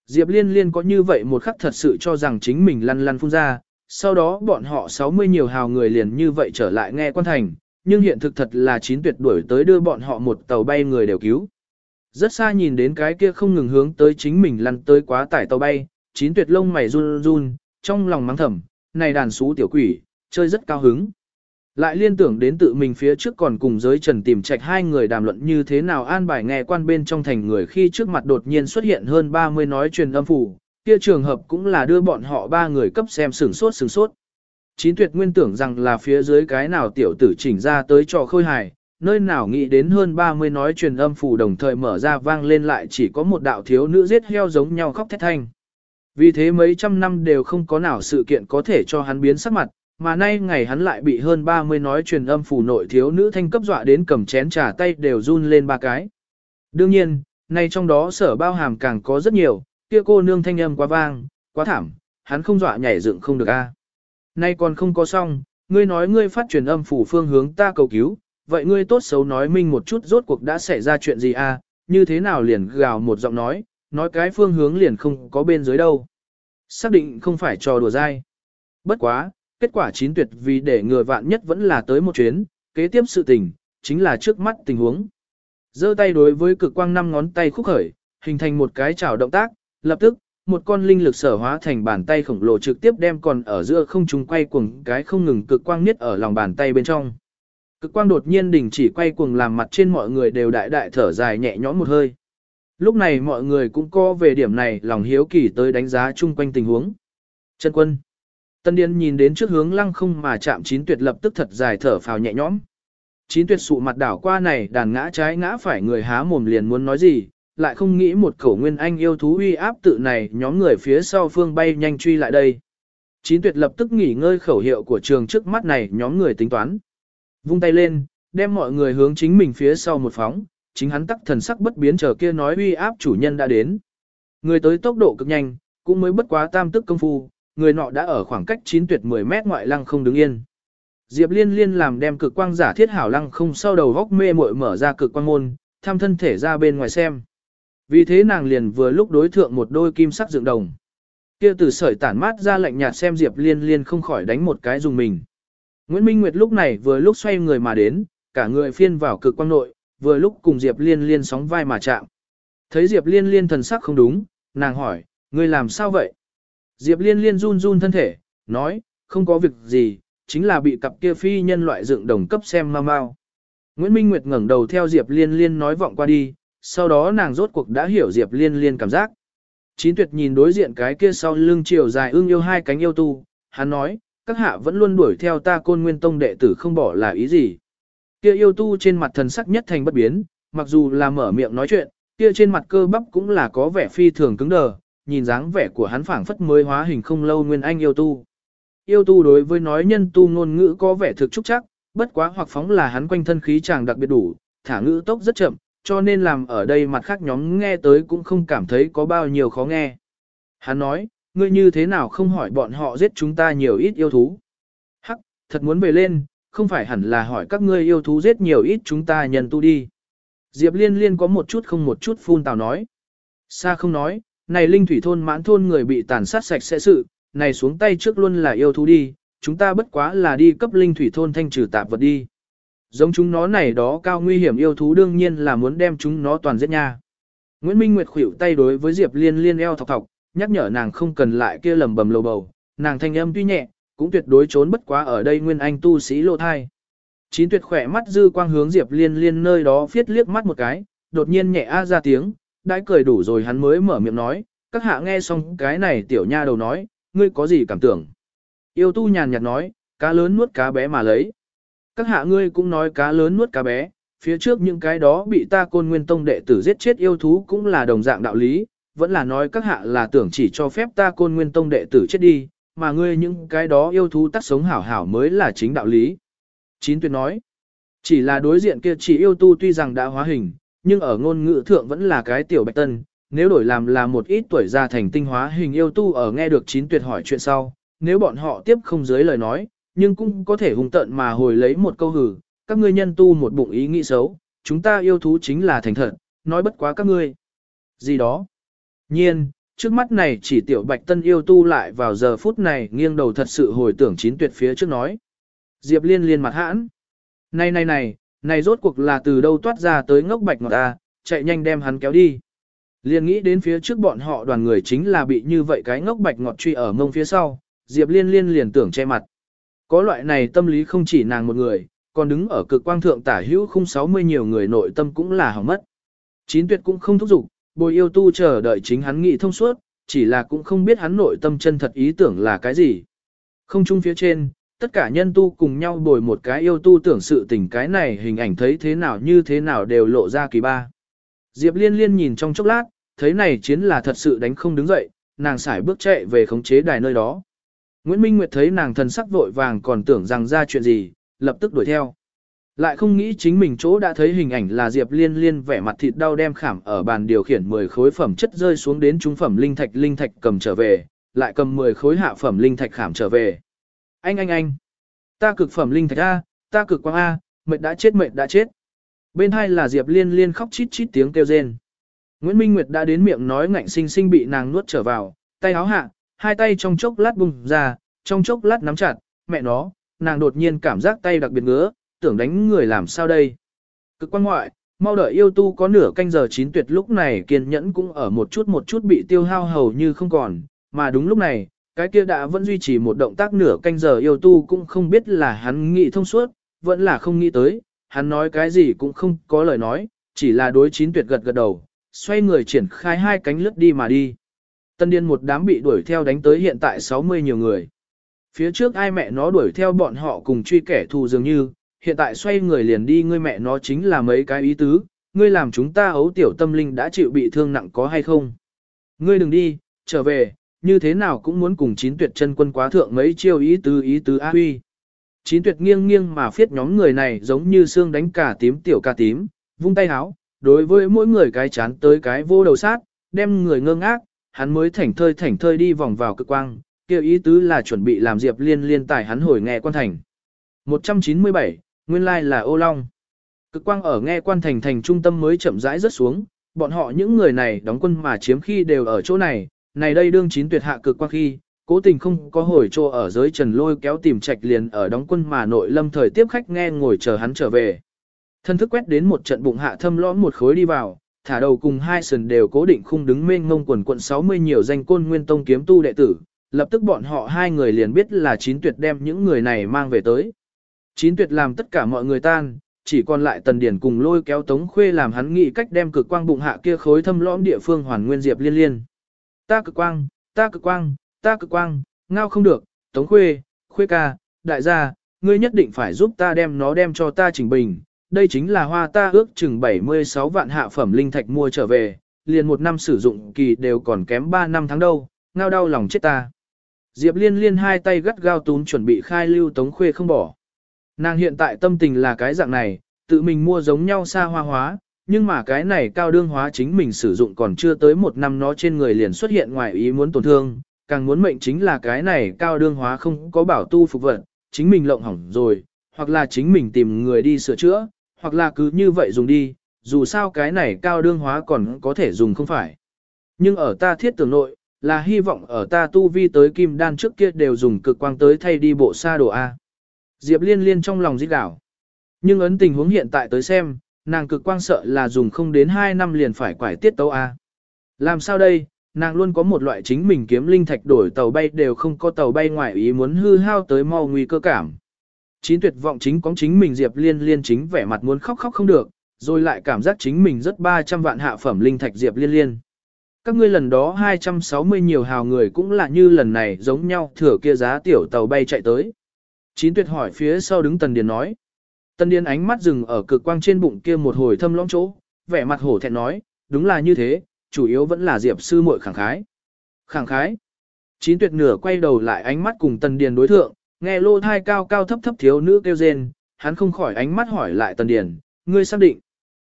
Diệp Liên Liên có như vậy một khắc thật sự cho rằng chính mình lăn lăn phun ra, sau đó bọn họ 60 nhiều hào người liền như vậy trở lại nghe quan thành, nhưng hiện thực thật là chín tuyệt đuổi tới đưa bọn họ một tàu bay người đều cứu. Rất xa nhìn đến cái kia không ngừng hướng tới chính mình lăn tới quá tải tàu bay, chín tuyệt lông mày run run, trong lòng mắng thầm, này đàn xú tiểu quỷ, chơi rất cao hứng. Lại liên tưởng đến tự mình phía trước còn cùng giới trần tìm trạch hai người đàm luận như thế nào an bài nghe quan bên trong thành người khi trước mặt đột nhiên xuất hiện hơn 30 nói truyền âm phủ, kia trường hợp cũng là đưa bọn họ ba người cấp xem sửng sốt sửng sốt. Chín tuyệt nguyên tưởng rằng là phía dưới cái nào tiểu tử chỉnh ra tới trò khôi hài, nơi nào nghĩ đến hơn 30 nói truyền âm phủ đồng thời mở ra vang lên lại chỉ có một đạo thiếu nữ giết heo giống nhau khóc thét thanh. Vì thế mấy trăm năm đều không có nào sự kiện có thể cho hắn biến sắc mặt, mà nay ngày hắn lại bị hơn 30 nói truyền âm phủ nội thiếu nữ thanh cấp dọa đến cầm chén trà tay đều run lên ba cái. Đương nhiên, nay trong đó sở bao hàm càng có rất nhiều, kia cô nương thanh âm quá vang, quá thảm, hắn không dọa nhảy dựng không được a. Nay còn không có xong, ngươi nói ngươi phát truyền âm phủ phương hướng ta cầu cứu, vậy ngươi tốt xấu nói minh một chút rốt cuộc đã xảy ra chuyện gì à? như thế nào liền gào một giọng nói, nói cái phương hướng liền không có bên dưới đâu. Xác định không phải trò đùa dai. Bất quá, kết quả chín tuyệt vì để ngừa vạn nhất vẫn là tới một chuyến, kế tiếp sự tình, chính là trước mắt tình huống. giơ tay đối với cực quang năm ngón tay khúc khởi, hình thành một cái chảo động tác, lập tức, một con linh lực sở hóa thành bàn tay khổng lồ trực tiếp đem còn ở giữa không trung quay cuồng cái không ngừng cực quang niết ở lòng bàn tay bên trong. Cực quang đột nhiên đình chỉ quay cuồng làm mặt trên mọi người đều đại đại thở dài nhẹ nhõm một hơi. Lúc này mọi người cũng có về điểm này lòng hiếu kỳ tới đánh giá chung quanh tình huống. Trần quân. Tân Điên nhìn đến trước hướng lăng không mà chạm chín tuyệt lập tức thật dài thở phào nhẹ nhõm. Chín tuyệt sụ mặt đảo qua này đàn ngã trái ngã phải người há mồm liền muốn nói gì, lại không nghĩ một khẩu nguyên anh yêu thú uy áp tự này nhóm người phía sau phương bay nhanh truy lại đây. Chín tuyệt lập tức nghỉ ngơi khẩu hiệu của trường trước mắt này nhóm người tính toán. Vung tay lên, đem mọi người hướng chính mình phía sau một phóng, chính hắn tắc thần sắc bất biến chờ kia nói uy áp chủ nhân đã đến. Người tới tốc độ cực nhanh, cũng mới bất quá tam tức công phu, người nọ đã ở khoảng cách 9 tuyệt 10 mét ngoại lăng không đứng yên. Diệp Liên Liên làm đem cực quang giả thiết hảo lăng không sau đầu góc mê muội mở ra cực quang môn, tham thân thể ra bên ngoài xem. Vì thế nàng liền vừa lúc đối thượng một đôi kim sắc dựng đồng. Kia từ sợi tản mát ra lạnh nhạt xem Diệp Liên Liên không khỏi đánh một cái dùng mình. Nguyễn Minh Nguyệt lúc này vừa lúc xoay người mà đến, cả người phiên vào cực quang nội, vừa lúc cùng Diệp Liên Liên sóng vai mà chạm. Thấy Diệp Liên Liên thần sắc không đúng, nàng hỏi, ngươi làm sao vậy? Diệp Liên Liên run run thân thể, nói, không có việc gì, chính là bị cặp kia phi nhân loại dựng đồng cấp xem mau mau. Nguyễn Minh Nguyệt ngẩng đầu theo Diệp Liên Liên nói vọng qua đi, sau đó nàng rốt cuộc đã hiểu Diệp Liên Liên cảm giác. Chín tuyệt nhìn đối diện cái kia sau lưng chiều dài ương yêu hai cánh yêu tu, hắn nói, các hạ vẫn luôn đuổi theo ta côn nguyên tông đệ tử không bỏ là ý gì. Kia yêu tu trên mặt thần sắc nhất thành bất biến, mặc dù là mở miệng nói chuyện, kia trên mặt cơ bắp cũng là có vẻ phi thường cứng đờ, nhìn dáng vẻ của hắn phảng phất mới hóa hình không lâu nguyên anh yêu tu. Yêu tu đối với nói nhân tu ngôn ngữ có vẻ thực trúc chắc, bất quá hoặc phóng là hắn quanh thân khí chàng đặc biệt đủ, thả ngữ tốc rất chậm, cho nên làm ở đây mặt khác nhóm nghe tới cũng không cảm thấy có bao nhiêu khó nghe. Hắn nói, ngươi như thế nào không hỏi bọn họ giết chúng ta nhiều ít yêu thú. Hắc, thật muốn về lên, không phải hẳn là hỏi các ngươi yêu thú giết nhiều ít chúng ta nhân tu đi. Diệp liên liên có một chút không một chút phun tào nói. Sa không nói, này linh thủy thôn mãn thôn người bị tàn sát sạch sẽ sự, này xuống tay trước luôn là yêu thú đi, chúng ta bất quá là đi cấp linh thủy thôn thanh trừ tạp vật đi. Giống chúng nó này đó cao nguy hiểm yêu thú đương nhiên là muốn đem chúng nó toàn giết nha. Nguyễn Minh Nguyệt khuỷu tay đối với Diệp Liên Liên eo thọc thọc, nhắc nhở nàng không cần lại kia lầm bầm lầu bầu, nàng thanh âm tuy nhẹ, cũng tuyệt đối trốn bất quá ở đây nguyên anh tu sĩ lộ thai. Chín tuyệt khỏe mắt dư quang hướng Diệp Liên Liên nơi đó phiết liếc mắt một cái, đột nhiên nhẹ a ra tiếng, đã cười đủ rồi hắn mới mở miệng nói, các hạ nghe xong cái này tiểu nha đầu nói, ngươi có gì cảm tưởng. Yêu tu nhàn nhạt nói, cá lớn nuốt cá bé mà lấy. Các hạ ngươi cũng nói cá lớn nuốt cá bé, phía trước những cái đó bị ta côn nguyên tông đệ tử giết chết yêu thú cũng là đồng dạng đạo lý, vẫn là nói các hạ là tưởng chỉ cho phép ta côn nguyên tông đệ tử chết đi, mà ngươi những cái đó yêu thú tắt sống hảo hảo mới là chính đạo lý. Chín tuyệt nói, chỉ là đối diện kia chỉ yêu tu tuy rằng đã hóa hình, nhưng ở ngôn ngữ thượng vẫn là cái tiểu bạch tân, nếu đổi làm là một ít tuổi già thành tinh hóa hình yêu tu ở nghe được chín tuyệt hỏi chuyện sau, nếu bọn họ tiếp không dưới lời nói, nhưng cũng có thể hung tận mà hồi lấy một câu hử, các ngươi nhân tu một bụng ý nghĩ xấu, chúng ta yêu thú chính là thành thật, nói bất quá các ngươi. Gì đó. Nhiên, trước mắt này chỉ tiểu bạch tân yêu tu lại vào giờ phút này nghiêng đầu thật sự hồi tưởng chín tuyệt phía trước nói. Diệp liên liên mặt hãn. Này này này, này rốt cuộc là từ đâu toát ra tới ngốc bạch ngọt ta, chạy nhanh đem hắn kéo đi. Liên nghĩ đến phía trước bọn họ đoàn người chính là bị như vậy cái ngốc bạch ngọt truy ở mông phía sau, Diệp liên liên liền tưởng che mặt. Có loại này tâm lý không chỉ nàng một người, còn đứng ở cực quang thượng tả hữu khung 60 nhiều người nội tâm cũng là hỏng mất. Chín tuyệt cũng không thúc giục, bồi yêu tu chờ đợi chính hắn nghĩ thông suốt, chỉ là cũng không biết hắn nội tâm chân thật ý tưởng là cái gì. Không chung phía trên, tất cả nhân tu cùng nhau bồi một cái yêu tu tưởng sự tình cái này hình ảnh thấy thế nào như thế nào đều lộ ra kỳ ba. Diệp liên liên nhìn trong chốc lát, thấy này chiến là thật sự đánh không đứng dậy, nàng xài bước chạy về khống chế đài nơi đó. Nguyễn Minh Nguyệt thấy nàng thần sắc vội vàng còn tưởng rằng ra chuyện gì, lập tức đuổi theo. Lại không nghĩ chính mình chỗ đã thấy hình ảnh là Diệp Liên Liên vẻ mặt thịt đau đem khảm ở bàn điều khiển 10 khối phẩm chất rơi xuống đến trung phẩm linh thạch linh thạch cầm trở về, lại cầm 10 khối hạ phẩm linh thạch khảm trở về. Anh anh anh, ta cực phẩm linh thạch A, ta cực quang A, mệt đã chết mệt đã chết. Bên hai là Diệp Liên Liên khóc chít chít tiếng kêu rên. Nguyễn Minh Nguyệt đã đến miệng nói ngạnh sinh sinh bị nàng nuốt trở vào, tay áo hạ, hai tay trong chốc lát bùng ra, trong chốc lát nắm chặt, mẹ nó, nàng đột nhiên cảm giác tay đặc biệt ngứa, tưởng đánh người làm sao đây. Cực quan ngoại, mau đợi yêu tu có nửa canh giờ chín tuyệt lúc này kiên nhẫn cũng ở một chút một chút bị tiêu hao hầu như không còn, mà đúng lúc này, cái kia đã vẫn duy trì một động tác nửa canh giờ yêu tu cũng không biết là hắn nghĩ thông suốt, vẫn là không nghĩ tới, hắn nói cái gì cũng không có lời nói, chỉ là đối chín tuyệt gật gật đầu, xoay người triển khai hai cánh lướt đi mà đi. Tân điên một đám bị đuổi theo đánh tới hiện tại 60 nhiều người. Phía trước ai mẹ nó đuổi theo bọn họ cùng truy kẻ thù dường như, hiện tại xoay người liền đi ngươi mẹ nó chính là mấy cái ý tứ, ngươi làm chúng ta ấu tiểu tâm linh đã chịu bị thương nặng có hay không. Ngươi đừng đi, trở về, như thế nào cũng muốn cùng chín tuyệt chân quân quá thượng mấy chiêu ý tứ ý tứ a huy. Chín tuyệt nghiêng nghiêng mà phiết nhóm người này giống như xương đánh cả tím tiểu ca tím, vung tay háo, đối với mỗi người cái chán tới cái vô đầu sát, đem người ngơ ngác, hắn mới thảnh thơi thảnh thơi đi vòng vào cực quang, kêu ý tứ là chuẩn bị làm Diệp Liên liên tải hắn hồi nghe quan thành. 197, nguyên lai là ô long. Cực quang ở nghe quan thành thành trung tâm mới chậm rãi rớt xuống, bọn họ những người này đóng quân mà chiếm khi đều ở chỗ này, này đây đương chín tuyệt hạ cực quang khi, cố tình không có hồi chỗ ở giới trần lôi kéo tìm trạch liền ở đóng quân mà nội lâm thời tiếp khách nghe ngồi chờ hắn trở về. Thân thức quét đến một trận bụng hạ thâm lõm một khối đi vào, thả đầu cùng hai sườn đều cố định khung đứng mênh ngông quần quận 60 nhiều danh côn nguyên tông kiếm tu đệ tử, lập tức bọn họ hai người liền biết là chín tuyệt đem những người này mang về tới. Chín tuyệt làm tất cả mọi người tan, chỉ còn lại tần điển cùng lôi kéo tống khuê làm hắn nghĩ cách đem cực quang bụng hạ kia khối thâm lõm địa phương hoàn nguyên diệp liên liên. Ta cực quang, ta cực quang, ta cực quang, ngao không được, tống khuê, khuê ca, đại gia, ngươi nhất định phải giúp ta đem nó đem cho ta chỉnh bình. Đây chính là hoa ta ước chừng 76 vạn hạ phẩm linh thạch mua trở về, liền một năm sử dụng kỳ đều còn kém 3 năm tháng đâu, ngao đau lòng chết ta. Diệp liên liên hai tay gắt gao túm chuẩn bị khai lưu tống khuê không bỏ. Nàng hiện tại tâm tình là cái dạng này, tự mình mua giống nhau xa hoa hóa, nhưng mà cái này cao đương hóa chính mình sử dụng còn chưa tới một năm nó trên người liền xuất hiện ngoài ý muốn tổn thương, càng muốn mệnh chính là cái này cao đương hóa không có bảo tu phục vận, chính mình lộng hỏng rồi, hoặc là chính mình tìm người đi sửa chữa, hoặc là cứ như vậy dùng đi, dù sao cái này cao đương hóa còn có thể dùng không phải. Nhưng ở ta thiết tưởng nội, là hy vọng ở ta tu vi tới kim đan trước kia đều dùng cực quang tới thay đi bộ xa đồ A. Diệp liên liên trong lòng giết đảo. Nhưng ấn tình huống hiện tại tới xem, nàng cực quang sợ là dùng không đến 2 năm liền phải quải tiết tấu A. Làm sao đây, nàng luôn có một loại chính mình kiếm linh thạch đổi tàu bay đều không có tàu bay ngoài ý muốn hư hao tới mau nguy cơ cảm. Chín tuyệt vọng chính có chính mình Diệp liên liên chính vẻ mặt muốn khóc khóc không được, rồi lại cảm giác chính mình rất 300 vạn hạ phẩm linh thạch Diệp liên liên. Các ngươi lần đó 260 nhiều hào người cũng là như lần này giống nhau thừa kia giá tiểu tàu bay chạy tới. Chín tuyệt hỏi phía sau đứng Tần Điền nói. Tần Điền ánh mắt dừng ở cực quang trên bụng kia một hồi thâm lõm chỗ, vẻ mặt hổ thẹn nói, đúng là như thế, chủ yếu vẫn là Diệp sư muội khẳng khái. Khẳng khái. Chín tuyệt nửa quay đầu lại ánh mắt cùng Tần Điền đối thượng, nghe lô thai cao cao thấp thấp thiếu nữ kêu rên, hắn không khỏi ánh mắt hỏi lại Tần Điền, ngươi xác định.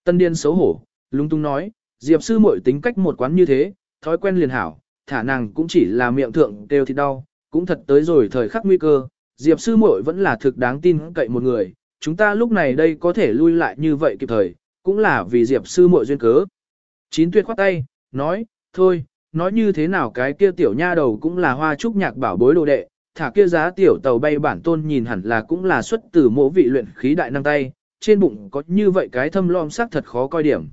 Tần Điền xấu hổ, lung tung nói, Diệp sư muội tính cách một quán như thế, thói quen liền hảo, thả nàng cũng chỉ là miệng thượng kêu thì đau, cũng thật tới rồi thời khắc nguy cơ, Diệp sư muội vẫn là thực đáng tin cậy một người, chúng ta lúc này đây có thể lui lại như vậy kịp thời, cũng là vì Diệp sư muội duyên cớ. Chín tuyệt khoát tay, nói, thôi, nói như thế nào cái kia tiểu nha đầu cũng là hoa trúc nhạc bảo bối đồ đệ, thả kia giá tiểu tàu bay bản tôn nhìn hẳn là cũng là xuất từ mộ vị luyện khí đại năng tay, trên bụng có như vậy cái thâm lom sắc thật khó coi điểm.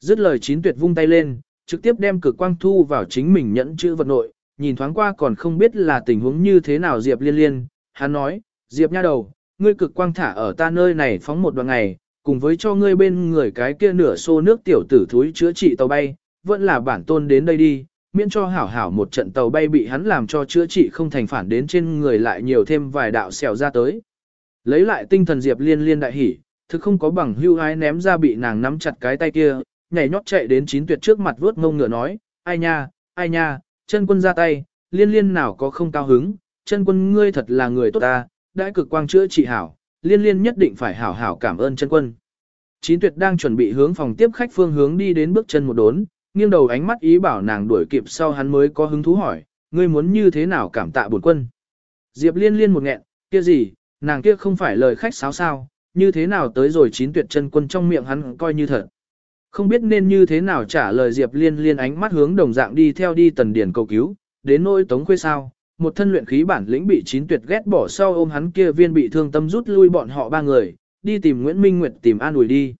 Dứt lời chín tuyệt vung tay lên, trực tiếp đem cực quang thu vào chính mình nhẫn chữ vật nội, nhìn thoáng qua còn không biết là tình huống như thế nào Diệp liên liên, hắn nói, Diệp nha đầu, ngươi cực quang thả ở ta nơi này phóng một đoạn ngày, cùng với cho ngươi bên người cái kia nửa xô nước tiểu tử thúi chữa trị tàu bay, vẫn là bản tôn đến đây đi, miễn cho hảo hảo một trận tàu bay bị hắn làm cho chữa trị không thành phản đến trên người lại nhiều thêm vài đạo xèo ra tới. Lấy lại tinh thần Diệp liên liên đại hỉ, thực không có bằng hưu ái ném ra bị nàng nắm chặt cái tay kia, nhảy nhót chạy đến chín tuyệt trước mặt vuốt ngông ngựa nói, ai nha, ai nha, chân quân ra tay, liên liên nào có không cao hứng, chân quân ngươi thật là người tốt ta, đã cực quang chữa trị hảo, liên liên nhất định phải hảo hảo cảm ơn chân quân. Chín tuyệt đang chuẩn bị hướng phòng tiếp khách phương hướng đi đến bước chân một đốn, nghiêng đầu ánh mắt ý bảo nàng đuổi kịp sau hắn mới có hứng thú hỏi, ngươi muốn như thế nào cảm tạ bổn quân. Diệp liên liên một nghẹn, kia gì, nàng kia không phải lời khách sáo sao, như thế nào tới rồi chín tuyệt chân quân trong miệng hắn coi như thật. Không biết nên như thế nào trả lời Diệp liên liên ánh mắt hướng đồng dạng đi theo đi tần điển cầu cứu, đến nỗi tống khuê sao, một thân luyện khí bản lĩnh bị chín tuyệt ghét bỏ sau ôm hắn kia viên bị thương tâm rút lui bọn họ ba người, đi tìm Nguyễn Minh Nguyệt tìm an ủi đi.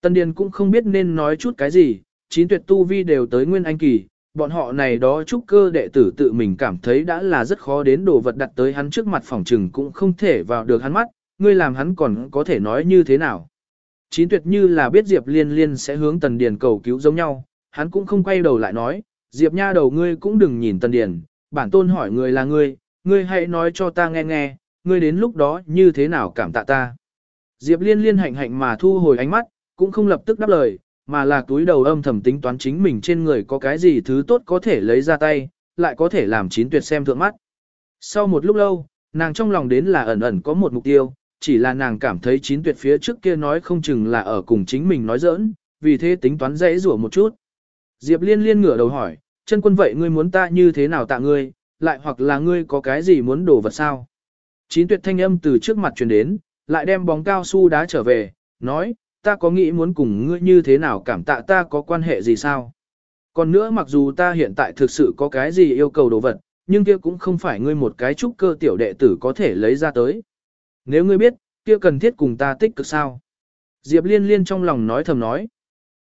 Tần Điền cũng không biết nên nói chút cái gì, chín tuyệt tu vi đều tới Nguyên Anh Kỳ, bọn họ này đó trúc cơ đệ tử tự mình cảm thấy đã là rất khó đến đồ vật đặt tới hắn trước mặt phòng trừng cũng không thể vào được hắn mắt, ngươi làm hắn còn có thể nói như thế nào. Chín tuyệt như là biết Diệp Liên Liên sẽ hướng Tần Điền cầu cứu giống nhau, hắn cũng không quay đầu lại nói, Diệp nha đầu ngươi cũng đừng nhìn Tần Điền, bản tôn hỏi người là ngươi, ngươi hãy nói cho ta nghe nghe, ngươi đến lúc đó như thế nào cảm tạ ta. Diệp Liên Liên hạnh hạnh mà thu hồi ánh mắt, cũng không lập tức đáp lời, mà là túi đầu âm thầm tính toán chính mình trên người có cái gì thứ tốt có thể lấy ra tay, lại có thể làm chín tuyệt xem thượng mắt. Sau một lúc lâu, nàng trong lòng đến là ẩn ẩn có một mục tiêu, chỉ là nàng cảm thấy chín tuyệt phía trước kia nói không chừng là ở cùng chính mình nói giỡn, vì thế tính toán dễ rủa một chút. Diệp liên liên ngửa đầu hỏi, chân quân vậy ngươi muốn ta như thế nào tạ ngươi, lại hoặc là ngươi có cái gì muốn đổ vật sao? Chín tuyệt thanh âm từ trước mặt truyền đến, lại đem bóng cao su đá trở về, nói, ta có nghĩ muốn cùng ngươi như thế nào cảm tạ ta có quan hệ gì sao? Còn nữa mặc dù ta hiện tại thực sự có cái gì yêu cầu đồ vật, nhưng kia cũng không phải ngươi một cái trúc cơ tiểu đệ tử có thể lấy ra tới. Nếu ngươi biết, kia cần thiết cùng ta tích cực sao? Diệp liên liên trong lòng nói thầm nói.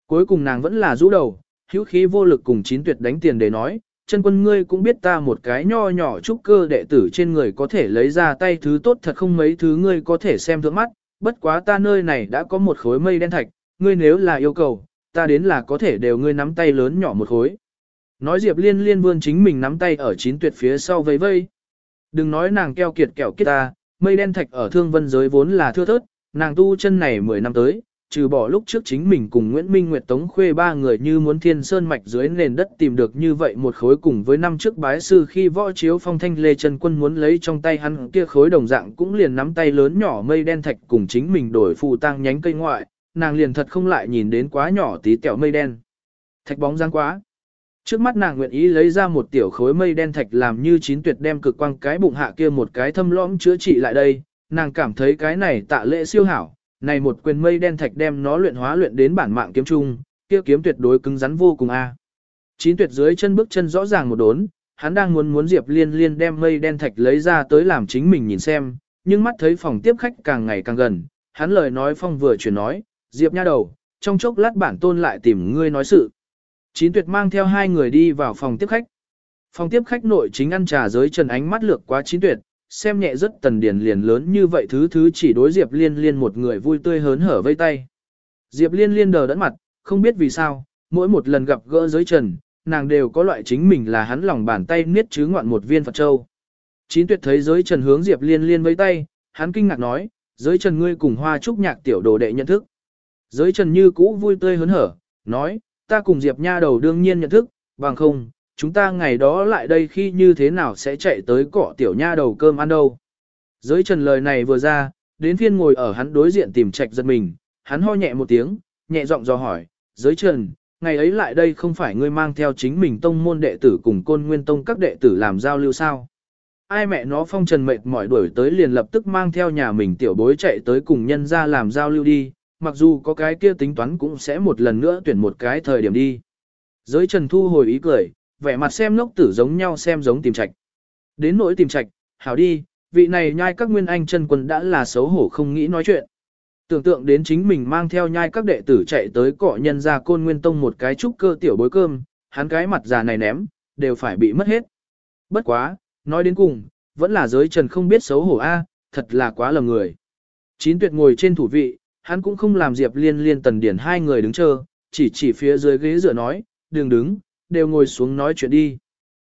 Cuối cùng nàng vẫn là rũ đầu, hữu khí vô lực cùng chín tuyệt đánh tiền để nói, chân quân ngươi cũng biết ta một cái nho nhỏ trúc cơ đệ tử trên người có thể lấy ra tay thứ tốt thật không mấy thứ ngươi có thể xem thượng mắt, bất quá ta nơi này đã có một khối mây đen thạch, ngươi nếu là yêu cầu, ta đến là có thể đều ngươi nắm tay lớn nhỏ một khối. Nói Diệp Liên liên vươn chính mình nắm tay ở chín tuyệt phía sau vây vây. Đừng nói nàng keo kiệt kẹo kiết ta, mây đen thạch ở thương vân giới vốn là thưa thớt, nàng tu chân này 10 năm tới, trừ bỏ lúc trước chính mình cùng Nguyễn Minh Nguyệt Tống Khuê ba người như muốn thiên sơn mạch dưới nền đất tìm được như vậy một khối cùng với năm trước bái sư khi võ chiếu phong thanh lê Trần quân muốn lấy trong tay hắn kia khối đồng dạng cũng liền nắm tay lớn nhỏ mây đen thạch cùng chính mình đổi phù tang nhánh cây ngoại, nàng liền thật không lại nhìn đến quá nhỏ tí tẹo mây đen. Thạch bóng dáng quá. Trước mắt nàng nguyện ý lấy ra một tiểu khối mây đen thạch làm như chín tuyệt đem cực quang cái bụng hạ kia một cái thâm lõm chữa trị lại đây, nàng cảm thấy cái này tạ lễ siêu hảo, này một quyền mây đen thạch đem nó luyện hóa luyện đến bản mạng kiếm trung, kia kiếm tuyệt đối cứng rắn vô cùng a. Chín tuyệt dưới chân bước chân rõ ràng một đốn, hắn đang muốn muốn Diệp Liên Liên đem mây đen thạch lấy ra tới làm chính mình nhìn xem, nhưng mắt thấy phòng tiếp khách càng ngày càng gần, hắn lời nói phong vừa chuyển nói, Diệp nha đầu, trong chốc lát bản tôn lại tìm ngươi nói sự. Chín tuyệt mang theo hai người đi vào phòng tiếp khách. Phòng tiếp khách nội chính ăn trà giới trần ánh mắt lược quá chín tuyệt, xem nhẹ rất tần điền liền lớn như vậy thứ thứ chỉ đối Diệp Liên Liên một người vui tươi hớn hở vây tay. Diệp Liên Liên đờ đẫn mặt, không biết vì sao, mỗi một lần gặp gỡ giới trần, nàng đều có loại chính mình là hắn lòng bàn tay niết chứ ngoạn một viên Phật Châu. Chín tuyệt thấy giới trần hướng Diệp Liên Liên vây tay, hắn kinh ngạc nói, giới trần ngươi cùng hoa trúc nhạc tiểu đồ đệ nhận thức. Giới trần như cũ vui tươi hớn hở, nói, ta cùng Diệp nha đầu đương nhiên nhận thức, bằng không, chúng ta ngày đó lại đây khi như thế nào sẽ chạy tới cỏ tiểu nha đầu cơm ăn đâu. Giới trần lời này vừa ra, đến phiên ngồi ở hắn đối diện tìm trạch giật mình, hắn ho nhẹ một tiếng, nhẹ giọng dò hỏi, giới trần, ngày ấy lại đây không phải ngươi mang theo chính mình tông môn đệ tử cùng côn nguyên tông các đệ tử làm giao lưu sao? Ai mẹ nó phong trần mệt mỏi đuổi tới liền lập tức mang theo nhà mình tiểu bối chạy tới cùng nhân ra làm giao lưu đi, mặc dù có cái kia tính toán cũng sẽ một lần nữa tuyển một cái thời điểm đi. Giới trần thu hồi ý cười, vẻ mặt xem ngốc tử giống nhau xem giống tìm trạch. Đến nỗi tìm trạch, hảo đi, vị này nhai các nguyên anh chân quân đã là xấu hổ không nghĩ nói chuyện. Tưởng tượng đến chính mình mang theo nhai các đệ tử chạy tới cọ nhân ra côn nguyên tông một cái trúc cơ tiểu bối cơm, hắn cái mặt già này ném, đều phải bị mất hết. Bất quá, nói đến cùng, vẫn là giới trần không biết xấu hổ a, thật là quá lầm người. Chín tuyệt ngồi trên thủ vị, hắn cũng không làm Diệp Liên Liên tần điển hai người đứng chờ, chỉ chỉ phía dưới ghế dựa nói, đừng đứng, đều ngồi xuống nói chuyện đi.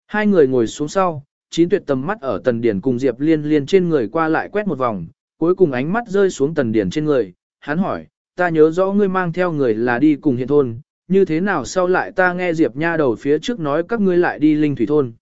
Hai người ngồi xuống sau, chín tuyệt tầm mắt ở tần điển cùng Diệp Liên Liên trên người qua lại quét một vòng, cuối cùng ánh mắt rơi xuống tần điển trên người, hắn hỏi, ta nhớ rõ ngươi mang theo người là đi cùng hiện thôn, như thế nào sau lại ta nghe Diệp nha đầu phía trước nói các ngươi lại đi linh thủy thôn.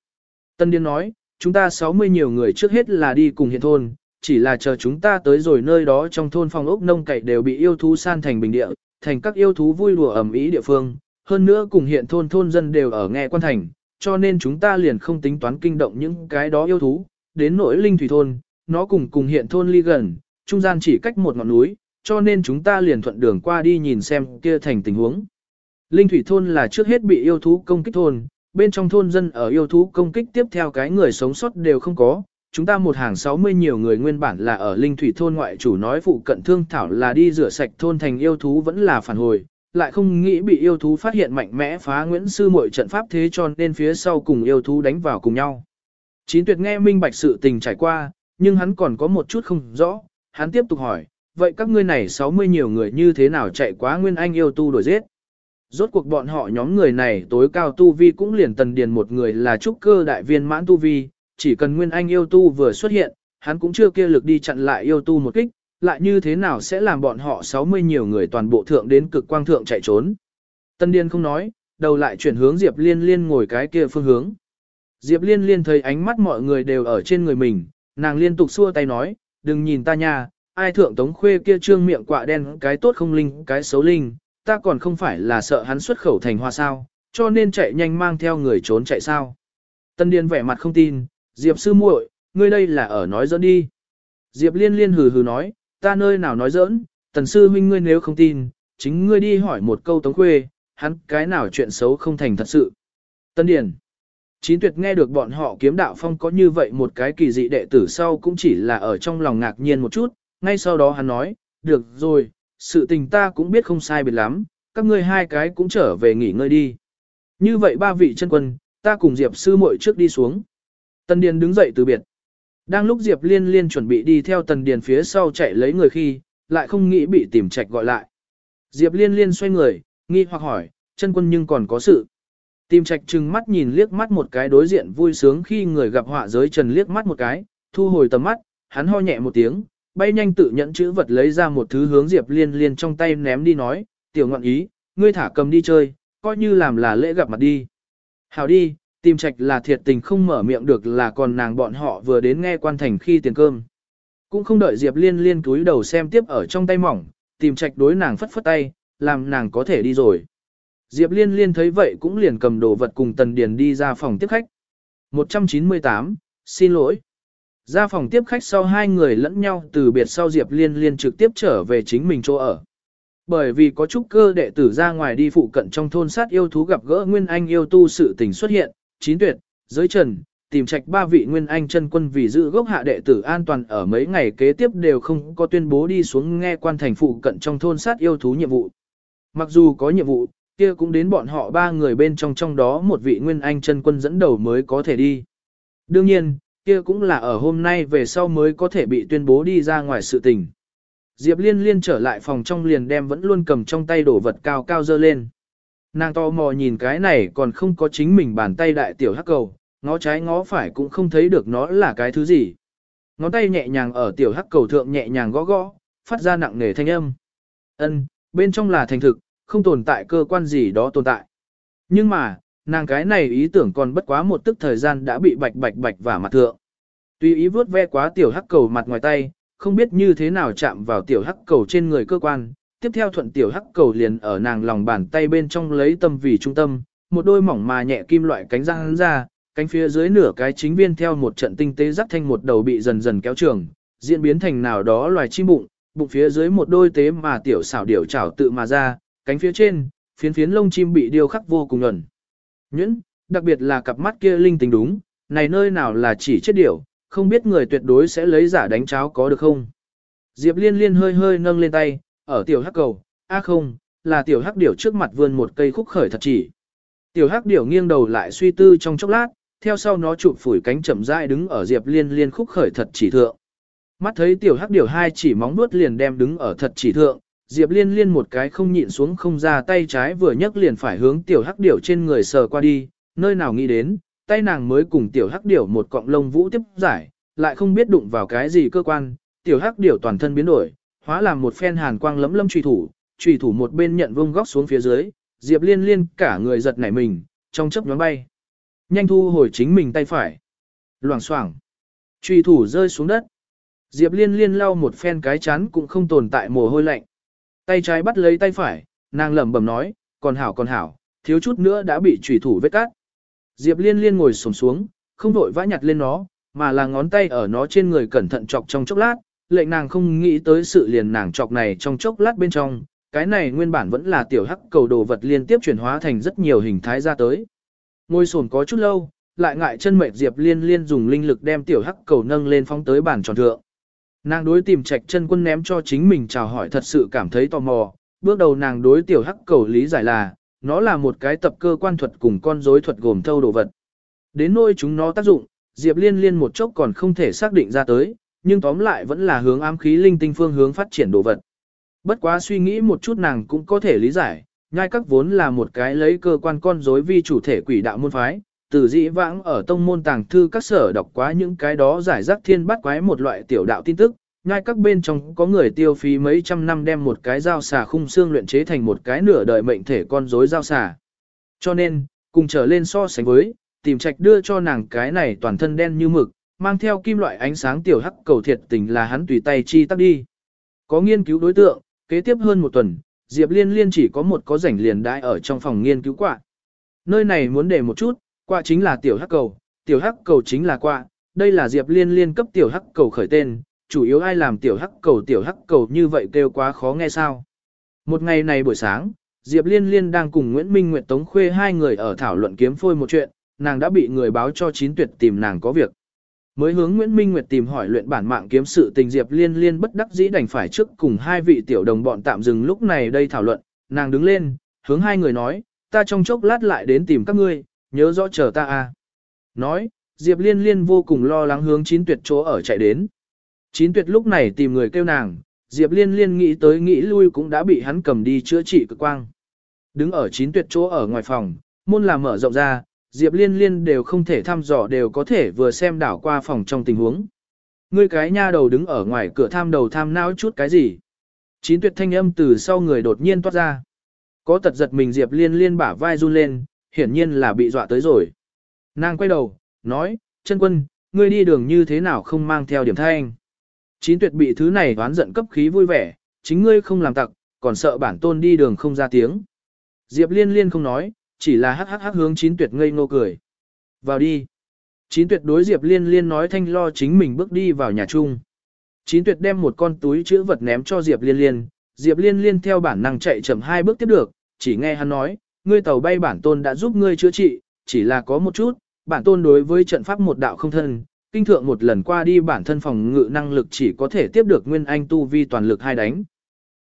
Tần điển nói, chúng ta 60 nhiều người trước hết là đi cùng hiện thôn, chỉ là chờ chúng ta tới rồi nơi đó trong thôn phòng ốc nông cậy đều bị yêu thú san thành bình địa, thành các yêu thú vui đùa ẩm ý địa phương, hơn nữa cùng hiện thôn thôn dân đều ở nghe quan thành, cho nên chúng ta liền không tính toán kinh động những cái đó yêu thú, đến nỗi linh thủy thôn, nó cùng cùng hiện thôn ly gần, trung gian chỉ cách một ngọn núi, cho nên chúng ta liền thuận đường qua đi nhìn xem kia thành tình huống. Linh thủy thôn là trước hết bị yêu thú công kích thôn, bên trong thôn dân ở yêu thú công kích tiếp theo cái người sống sót đều không có, chúng ta một hàng 60 nhiều người nguyên bản là ở Linh Thủy thôn ngoại chủ nói phụ cận thương thảo là đi rửa sạch thôn thành yêu thú vẫn là phản hồi, lại không nghĩ bị yêu thú phát hiện mạnh mẽ phá Nguyễn Sư Mội trận pháp thế cho nên phía sau cùng yêu thú đánh vào cùng nhau. Chín tuyệt nghe minh bạch sự tình trải qua, nhưng hắn còn có một chút không rõ, hắn tiếp tục hỏi, vậy các ngươi này 60 nhiều người như thế nào chạy quá Nguyên Anh yêu tu đổi giết? Rốt cuộc bọn họ nhóm người này tối cao tu vi cũng liền tần điền một người là trúc cơ đại viên mãn tu vi, chỉ cần Nguyên Anh yêu tu vừa xuất hiện, hắn cũng chưa kia lực đi chặn lại yêu tu một kích, lại như thế nào sẽ làm bọn họ 60 nhiều người toàn bộ thượng đến cực quang thượng chạy trốn. Tân Điên không nói, đầu lại chuyển hướng Diệp Liên Liên ngồi cái kia phương hướng. Diệp Liên Liên thấy ánh mắt mọi người đều ở trên người mình, nàng liên tục xua tay nói, đừng nhìn ta nha, ai thượng tống khuê kia trương miệng quạ đen cái tốt không linh, cái xấu linh, ta còn không phải là sợ hắn xuất khẩu thành hoa sao, cho nên chạy nhanh mang theo người trốn chạy sao. Tân Điên vẻ mặt không tin, Diệp sư muội, ngươi đây là ở nói dẫn đi. Diệp liên liên hừ hừ nói, ta nơi nào nói giỡn, tần sư huynh ngươi nếu không tin, chính ngươi đi hỏi một câu tống khuê, hắn cái nào chuyện xấu không thành thật sự. Tân Điền. Chín tuyệt nghe được bọn họ kiếm đạo phong có như vậy một cái kỳ dị đệ tử sau cũng chỉ là ở trong lòng ngạc nhiên một chút, ngay sau đó hắn nói, được rồi, sự tình ta cũng biết không sai biệt lắm, các ngươi hai cái cũng trở về nghỉ ngơi đi. Như vậy ba vị chân quân, ta cùng Diệp sư muội trước đi xuống. Tân Điền đứng dậy từ biệt. Đang lúc Diệp Liên Liên chuẩn bị đi theo Tần Điền phía sau chạy lấy người khi, lại không nghĩ bị tìm trạch gọi lại. Diệp Liên Liên xoay người, nghi hoặc hỏi, chân quân nhưng còn có sự. Tìm trạch trừng mắt nhìn liếc mắt một cái đối diện vui sướng khi người gặp họa giới trần liếc mắt một cái, thu hồi tầm mắt, hắn ho nhẹ một tiếng, bay nhanh tự nhận chữ vật lấy ra một thứ hướng Diệp Liên Liên trong tay ném đi nói, tiểu ngọn ý, ngươi thả cầm đi chơi, coi như làm là lễ gặp mặt đi. Hảo đi, Tìm trạch là thiệt tình không mở miệng được là còn nàng bọn họ vừa đến nghe quan thành khi tiền cơm. Cũng không đợi Diệp Liên liên túi đầu xem tiếp ở trong tay mỏng, tìm trạch đối nàng phất phất tay, làm nàng có thể đi rồi. Diệp Liên liên thấy vậy cũng liền cầm đồ vật cùng Tần Điền đi ra phòng tiếp khách. 198, xin lỗi. Ra phòng tiếp khách sau hai người lẫn nhau từ biệt sau Diệp Liên liên trực tiếp trở về chính mình chỗ ở. Bởi vì có chút cơ đệ tử ra ngoài đi phụ cận trong thôn sát yêu thú gặp gỡ Nguyên Anh yêu tu sự tình xuất hiện, chín tuyệt, giới trần, tìm trạch ba vị nguyên anh chân quân vì giữ gốc hạ đệ tử an toàn ở mấy ngày kế tiếp đều không có tuyên bố đi xuống nghe quan thành phụ cận trong thôn sát yêu thú nhiệm vụ. Mặc dù có nhiệm vụ, kia cũng đến bọn họ ba người bên trong trong đó một vị nguyên anh chân quân dẫn đầu mới có thể đi. Đương nhiên, kia cũng là ở hôm nay về sau mới có thể bị tuyên bố đi ra ngoài sự tình. Diệp Liên Liên trở lại phòng trong liền đem vẫn luôn cầm trong tay đổ vật cao cao dơ lên. Nàng to mò nhìn cái này còn không có chính mình bàn tay đại tiểu hắc cầu, ngó trái ngó phải cũng không thấy được nó là cái thứ gì. Ngón tay nhẹ nhàng ở tiểu hắc cầu thượng nhẹ nhàng gõ gõ, phát ra nặng nề thanh âm. Ân, bên trong là thành thực, không tồn tại cơ quan gì đó tồn tại. Nhưng mà, nàng cái này ý tưởng còn bất quá một tức thời gian đã bị bạch bạch bạch và mặt thượng. Tuy ý vớt ve quá tiểu hắc cầu mặt ngoài tay, không biết như thế nào chạm vào tiểu hắc cầu trên người cơ quan, tiếp theo thuận tiểu hắc cầu liền ở nàng lòng bàn tay bên trong lấy tâm vì trung tâm, một đôi mỏng mà nhẹ kim loại cánh răng ra, cánh phía dưới nửa cái chính viên theo một trận tinh tế rắc thanh một đầu bị dần dần kéo trường, diễn biến thành nào đó loài chim bụng, bụng phía dưới một đôi tế mà tiểu xảo điểu chảo tự mà ra, cánh phía trên, phiến phiến lông chim bị điêu khắc vô cùng nhuẩn. Nhuyễn, đặc biệt là cặp mắt kia linh tính đúng, này nơi nào là chỉ chết điểu, không biết người tuyệt đối sẽ lấy giả đánh cháo có được không. Diệp liên liên hơi hơi nâng lên tay, ở tiểu hắc cầu, a không, là tiểu hắc điểu trước mặt vươn một cây khúc khởi thật chỉ. Tiểu hắc điểu nghiêng đầu lại suy tư trong chốc lát, theo sau nó chụp phủi cánh chậm rãi đứng ở Diệp Liên Liên khúc khởi thật chỉ thượng. Mắt thấy tiểu hắc điểu hai chỉ móng nuốt liền đem đứng ở thật chỉ thượng, Diệp Liên Liên một cái không nhịn xuống không ra tay trái vừa nhấc liền phải hướng tiểu hắc điểu trên người sờ qua đi, nơi nào nghĩ đến, tay nàng mới cùng tiểu hắc điểu một cọng lông vũ tiếp giải, lại không biết đụng vào cái gì cơ quan, tiểu hắc điểu toàn thân biến đổi, hóa làm một phen hàn quang lấm lâm truy thủ, truy thủ một bên nhận vung góc xuống phía dưới, Diệp Liên Liên cả người giật nảy mình, trong chớp nhoáng bay. Nhanh thu hồi chính mình tay phải. Loảng xoảng. Truy thủ rơi xuống đất. Diệp Liên Liên lau một phen cái chán cũng không tồn tại mồ hôi lạnh. Tay trái bắt lấy tay phải, nàng lẩm bẩm nói, còn hảo còn hảo, thiếu chút nữa đã bị trùy thủ vết cắt. Diệp liên liên ngồi xổm xuống, không vội vã nhặt lên nó, mà là ngón tay ở nó trên người cẩn thận chọc trong chốc lát, lệnh nàng không nghĩ tới sự liền nàng chọc này trong chốc lát bên trong, cái này nguyên bản vẫn là tiểu hắc cầu đồ vật liên tiếp chuyển hóa thành rất nhiều hình thái ra tới. Ngồi sồn có chút lâu, lại ngại chân mệt Diệp liên liên dùng linh lực đem tiểu hắc cầu nâng lên phóng tới bàn tròn thượng. Nàng đối tìm trạch chân quân ném cho chính mình chào hỏi thật sự cảm thấy tò mò, bước đầu nàng đối tiểu hắc cầu lý giải là, nó là một cái tập cơ quan thuật cùng con rối thuật gồm thâu đồ vật. Đến nôi chúng nó tác dụng, Diệp Liên Liên một chốc còn không thể xác định ra tới, nhưng tóm lại vẫn là hướng ám khí linh tinh phương hướng phát triển đồ vật. Bất quá suy nghĩ một chút nàng cũng có thể lý giải, nhai các vốn là một cái lấy cơ quan con rối vi chủ thể quỷ đạo môn phái, từ dĩ vãng ở tông môn tàng thư các sở đọc quá những cái đó giải rác thiên bắt quái một loại tiểu đạo tin tức, nhai các bên trong có người tiêu phí mấy trăm năm đem một cái dao xà khung xương luyện chế thành một cái nửa đời mệnh thể con rối dao xà. Cho nên, cùng trở lên so sánh với, tìm trạch đưa cho nàng cái này toàn thân đen như mực, mang theo kim loại ánh sáng tiểu hắc cầu thiệt tình là hắn tùy tay chi tắt đi. Có nghiên cứu đối tượng, kế tiếp hơn một tuần, Diệp Liên Liên chỉ có một có rảnh liền đãi ở trong phòng nghiên cứu quạ. Nơi này muốn để một chút, quạ chính là tiểu hắc cầu, tiểu hắc cầu chính là quạ, đây là Diệp Liên Liên cấp tiểu hắc cầu khởi tên, chủ yếu ai làm tiểu hắc cầu tiểu hắc cầu như vậy kêu quá khó nghe sao. Một ngày này buổi sáng, Diệp Liên Liên đang cùng Nguyễn Minh Nguyệt Tống Khuê hai người ở thảo luận kiếm phôi một chuyện, nàng đã bị người báo cho chín tuyệt tìm nàng có việc. Mới hướng Nguyễn Minh Nguyệt tìm hỏi luyện bản mạng kiếm sự tình Diệp Liên Liên bất đắc dĩ đành phải trước cùng hai vị tiểu đồng bọn tạm dừng lúc này đây thảo luận, nàng đứng lên, hướng hai người nói, ta trong chốc lát lại đến tìm các ngươi, nhớ rõ chờ ta a. Nói, Diệp Liên Liên vô cùng lo lắng hướng chín tuyệt chỗ ở chạy đến. Chín tuyệt lúc này tìm người kêu nàng, Diệp Liên Liên nghĩ tới nghĩ lui cũng đã bị hắn cầm đi chữa trị cực quang. Đứng ở chín tuyệt chỗ ở ngoài phòng, môn làm mở rộng ra, Diệp Liên Liên đều không thể thăm dò đều có thể vừa xem đảo qua phòng trong tình huống. Ngươi cái nha đầu đứng ở ngoài cửa tham đầu tham não chút cái gì? Chín tuyệt thanh âm từ sau người đột nhiên toát ra. Có tật giật mình Diệp Liên Liên bả vai run lên, hiển nhiên là bị dọa tới rồi. Nàng quay đầu, nói, chân quân, ngươi đi đường như thế nào không mang theo điểm thanh. Chín tuyệt bị thứ này đoán giận cấp khí vui vẻ, chính ngươi không làm tặc, còn sợ bản tôn đi đường không ra tiếng. Diệp liên liên không nói, chỉ là hắc hắc hắc hướng chín tuyệt ngây ngô cười. Vào đi. Chín tuyệt đối Diệp liên liên nói thanh lo chính mình bước đi vào nhà chung. Chín tuyệt đem một con túi chữ vật ném cho Diệp liên liên, Diệp liên liên theo bản năng chạy chậm hai bước tiếp được, chỉ nghe hắn nói, ngươi tàu bay bản tôn đã giúp ngươi chữa trị, chỉ là có một chút, bản tôn đối với trận pháp một đạo không thân, kinh thượng một lần qua đi bản thân phòng ngự năng lực chỉ có thể tiếp được nguyên anh tu vi toàn lực hai đánh.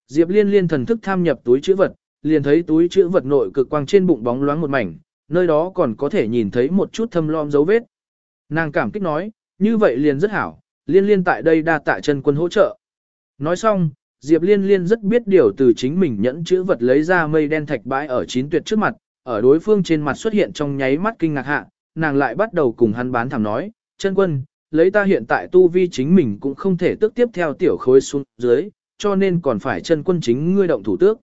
Diệp liên liên thần thức tham nhập túi chữ vật, liền thấy túi chữ vật nội cực quang trên bụng bóng loáng một mảnh, nơi đó còn có thể nhìn thấy một chút thâm lom dấu vết. Nàng cảm kích nói, như vậy liền rất hảo, liên liên tại đây đa tạ chân quân hỗ trợ. Nói xong, Diệp liên liên rất biết điều từ chính mình nhẫn chữ vật lấy ra mây đen thạch bãi ở chín tuyệt trước mặt, ở đối phương trên mặt xuất hiện trong nháy mắt kinh ngạc hạ, nàng lại bắt đầu cùng hắn bán thảm nói, chân quân, lấy ta hiện tại tu vi chính mình cũng không thể tức tiếp theo tiểu khối xuống dưới, cho nên còn phải chân quân chính ngươi động thủ tước.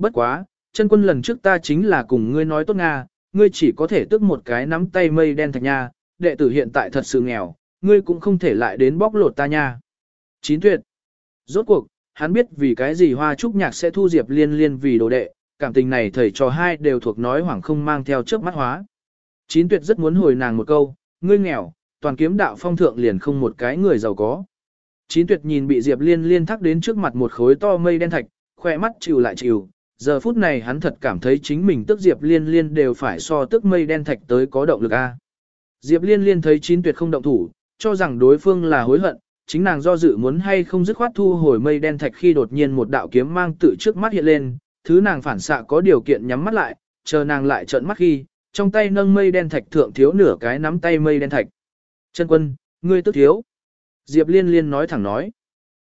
Bất quá, chân quân lần trước ta chính là cùng ngươi nói tốt Nga, ngươi chỉ có thể tước một cái nắm tay mây đen thạch nha, đệ tử hiện tại thật sự nghèo, ngươi cũng không thể lại đến bóc lột ta nha. Chín tuyệt. Rốt cuộc, hắn biết vì cái gì hoa trúc nhạc sẽ thu diệp liên liên vì đồ đệ, cảm tình này thầy trò hai đều thuộc nói hoảng không mang theo trước mắt hóa. Chín tuyệt rất muốn hồi nàng một câu, ngươi nghèo, toàn kiếm đạo phong thượng liền không một cái người giàu có. Chín tuyệt nhìn bị Diệp Liên liên thắc đến trước mặt một khối to mây đen thạch, khỏe mắt chịu lại chịu. Giờ phút này hắn thật cảm thấy chính mình tức Diệp Liên liên đều phải so tức mây đen thạch tới có động lực A. Diệp Liên liên thấy chín tuyệt không động thủ, cho rằng đối phương là hối hận, chính nàng do dự muốn hay không dứt khoát thu hồi mây đen thạch khi đột nhiên một đạo kiếm mang tự trước mắt hiện lên, thứ nàng phản xạ có điều kiện nhắm mắt lại, chờ nàng lại trợn mắt khi, trong tay nâng mây đen thạch thượng thiếu nửa cái nắm tay mây đen thạch. Chân quân, ngươi tức thiếu. Diệp liên liên nói thẳng nói.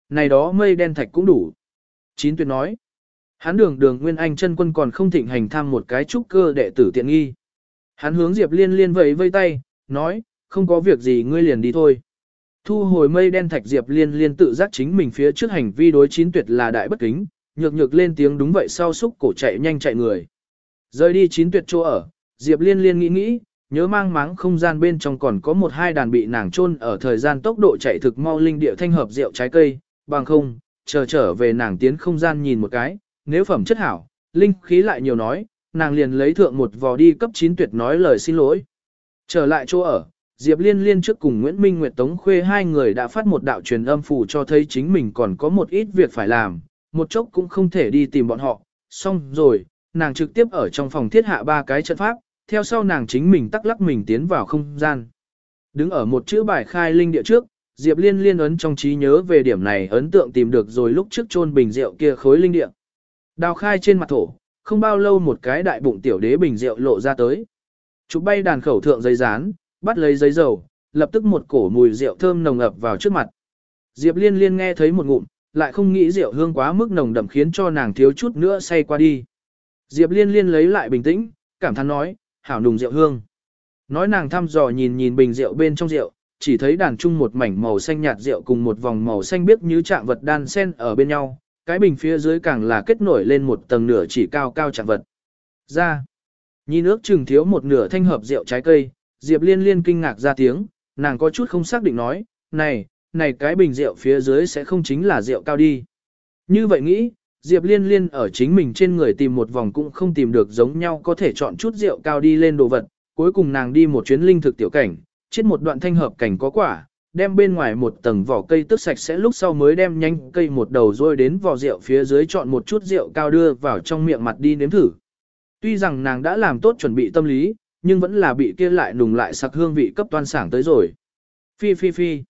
Này đó mây đen thạch cũng đủ. Chín tuyệt nói. Hắn đường đường nguyên anh chân quân còn không thịnh hành tham một cái trúc cơ đệ tử tiện nghi. Hắn hướng Diệp liên liên vẫy vây tay, nói, không có việc gì ngươi liền đi thôi. Thu hồi mây đen thạch Diệp liên liên tự giác chính mình phía trước hành vi đối chín tuyệt là đại bất kính, nhược nhược lên tiếng đúng vậy sau xúc cổ chạy nhanh chạy người. Rời đi chín tuyệt chỗ ở, Diệp liên liên nghĩ nghĩ, nhớ mang máng không gian bên trong còn có một hai đàn bị nàng chôn ở thời gian tốc độ chạy thực mau linh địa thanh hợp rượu trái cây, bằng không, chờ trở về nàng tiến không gian nhìn một cái, nếu phẩm chất hảo, linh khí lại nhiều nói, nàng liền lấy thượng một vò đi cấp 9 tuyệt nói lời xin lỗi. Trở lại chỗ ở, Diệp Liên Liên trước cùng Nguyễn Minh Nguyệt Tống Khuê hai người đã phát một đạo truyền âm phủ cho thấy chính mình còn có một ít việc phải làm, một chốc cũng không thể đi tìm bọn họ, xong rồi, nàng trực tiếp ở trong phòng thiết hạ ba cái trận pháp, theo sau nàng chính mình tắc lắc mình tiến vào không gian. Đứng ở một chữ bài khai linh địa trước, Diệp Liên liên ấn trong trí nhớ về điểm này ấn tượng tìm được rồi lúc trước chôn bình rượu kia khối linh địa. Đào khai trên mặt thổ, không bao lâu một cái đại bụng tiểu đế bình rượu lộ ra tới. Chụp bay đàn khẩu thượng giấy rán, bắt lấy giấy dầu, lập tức một cổ mùi rượu thơm nồng ập vào trước mặt. Diệp Liên liên nghe thấy một ngụm, lại không nghĩ rượu hương quá mức nồng đậm khiến cho nàng thiếu chút nữa say qua đi. Diệp Liên liên lấy lại bình tĩnh, cảm thán nói, hảo nùng rượu hương. Nói nàng thăm dò nhìn nhìn bình rượu bên trong rượu, chỉ thấy đàn chung một mảnh màu xanh nhạt rượu cùng một vòng màu xanh biếc như trạng vật đan sen ở bên nhau, cái bình phía dưới càng là kết nổi lên một tầng nửa chỉ cao cao chẳng vật. Ra, nhìn nước chừng thiếu một nửa thanh hợp rượu trái cây, Diệp Liên Liên kinh ngạc ra tiếng, nàng có chút không xác định nói, này, này cái bình rượu phía dưới sẽ không chính là rượu cao đi. Như vậy nghĩ, Diệp Liên Liên ở chính mình trên người tìm một vòng cũng không tìm được giống nhau có thể chọn chút rượu cao đi lên đồ vật, cuối cùng nàng đi một chuyến linh thực tiểu cảnh, chết một đoạn thanh hợp cảnh có quả, đem bên ngoài một tầng vỏ cây tức sạch sẽ lúc sau mới đem nhanh cây một đầu rôi đến vỏ rượu phía dưới chọn một chút rượu cao đưa vào trong miệng mặt đi nếm thử. Tuy rằng nàng đã làm tốt chuẩn bị tâm lý, nhưng vẫn là bị kia lại nùng lại sặc hương vị cấp toan sảng tới rồi. Phi phi phi.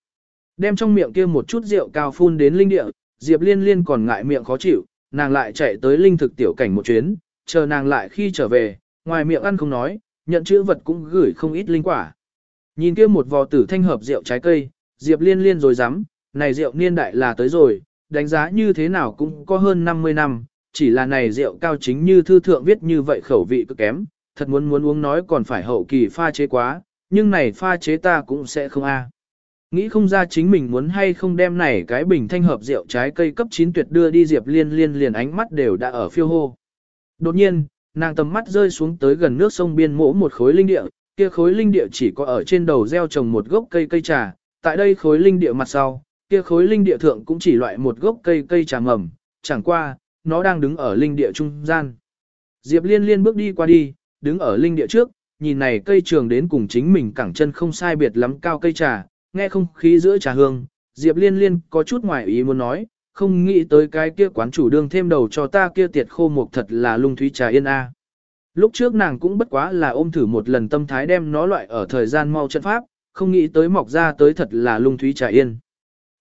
Đem trong miệng kia một chút rượu cao phun đến linh địa, Diệp Liên Liên còn ngại miệng khó chịu, nàng lại chạy tới linh thực tiểu cảnh một chuyến, chờ nàng lại khi trở về, ngoài miệng ăn không nói, nhận chữ vật cũng gửi không ít linh quả. Nhìn kia một vò tử thanh hợp rượu trái cây, Diệp liên liên rồi dám, này rượu niên đại là tới rồi, đánh giá như thế nào cũng có hơn 50 năm, chỉ là này rượu cao chính như thư thượng viết như vậy khẩu vị cực kém, thật muốn muốn uống nói còn phải hậu kỳ pha chế quá, nhưng này pha chế ta cũng sẽ không a. Nghĩ không ra chính mình muốn hay không đem này cái bình thanh hợp rượu trái cây cấp 9 tuyệt đưa đi Diệp Liên Liên liền ánh mắt đều đã ở phiêu hô. Đột nhiên, nàng tầm mắt rơi xuống tới gần nước sông biên mỗ một khối linh địa, kia khối linh địa chỉ có ở trên đầu gieo trồng một gốc cây cây trà, tại đây khối linh địa mặt sau, kia khối linh địa thượng cũng chỉ loại một gốc cây cây trà mầm, chẳng qua, nó đang đứng ở linh địa trung gian. Diệp Liên Liên bước đi qua đi, đứng ở linh địa trước, nhìn này cây trường đến cùng chính mình cẳng chân không sai biệt lắm cao cây trà, nghe không khí giữa trà hương, Diệp Liên Liên có chút ngoài ý muốn nói, không nghĩ tới cái kia quán chủ đương thêm đầu cho ta kia tiệt khô mục thật là lung thúy trà yên a. Lúc trước nàng cũng bất quá là ôm thử một lần tâm thái đem nó loại ở thời gian mau chân pháp, không nghĩ tới mọc ra tới thật là lung thúy trà yên.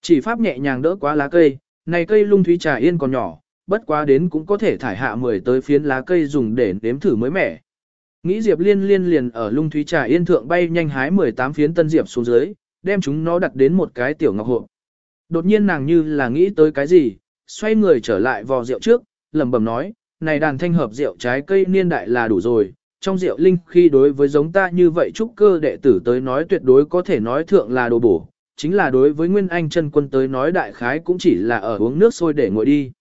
Chỉ pháp nhẹ nhàng đỡ quá lá cây, này cây lung thúy trà yên còn nhỏ, bất quá đến cũng có thể thải hạ 10 tới phiến lá cây dùng để nếm thử mới mẻ. Nghĩ Diệp Liên liên liền ở lung thúy trà yên thượng bay nhanh hái 18 phiến tân diệp xuống dưới, đem chúng nó đặt đến một cái tiểu ngọc hộp. Đột nhiên nàng như là nghĩ tới cái gì, xoay người trở lại vò rượu trước, lẩm bẩm nói, này đàn thanh hợp rượu trái cây niên đại là đủ rồi, trong rượu linh khi đối với giống ta như vậy trúc cơ đệ tử tới nói tuyệt đối có thể nói thượng là đồ bổ, chính là đối với Nguyên Anh chân quân tới nói đại khái cũng chỉ là ở uống nước sôi để nguội đi.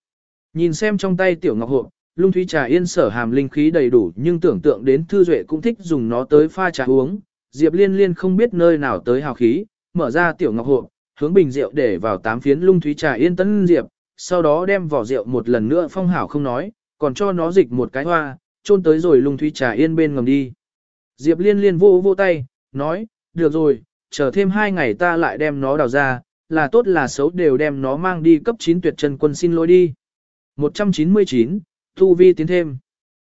Nhìn xem trong tay tiểu ngọc hộp, lung thúy trà yên sở hàm linh khí đầy đủ nhưng tưởng tượng đến thư duệ cũng thích dùng nó tới pha trà uống, Diệp liên liên không biết nơi nào tới hào khí, mở ra tiểu ngọc hộp, hướng bình rượu để vào tám phiến lung thúy trà yên tấn diệp, sau đó đem vỏ rượu một lần nữa phong hảo không nói, còn cho nó dịch một cái hoa, chôn tới rồi lung thúy trà yên bên ngầm đi. Diệp liên liên vô vô tay, nói, được rồi, chờ thêm hai ngày ta lại đem nó đào ra, là tốt là xấu đều đem nó mang đi cấp 9 tuyệt chân quân xin lỗi đi. 199, Thu Vi tiến thêm.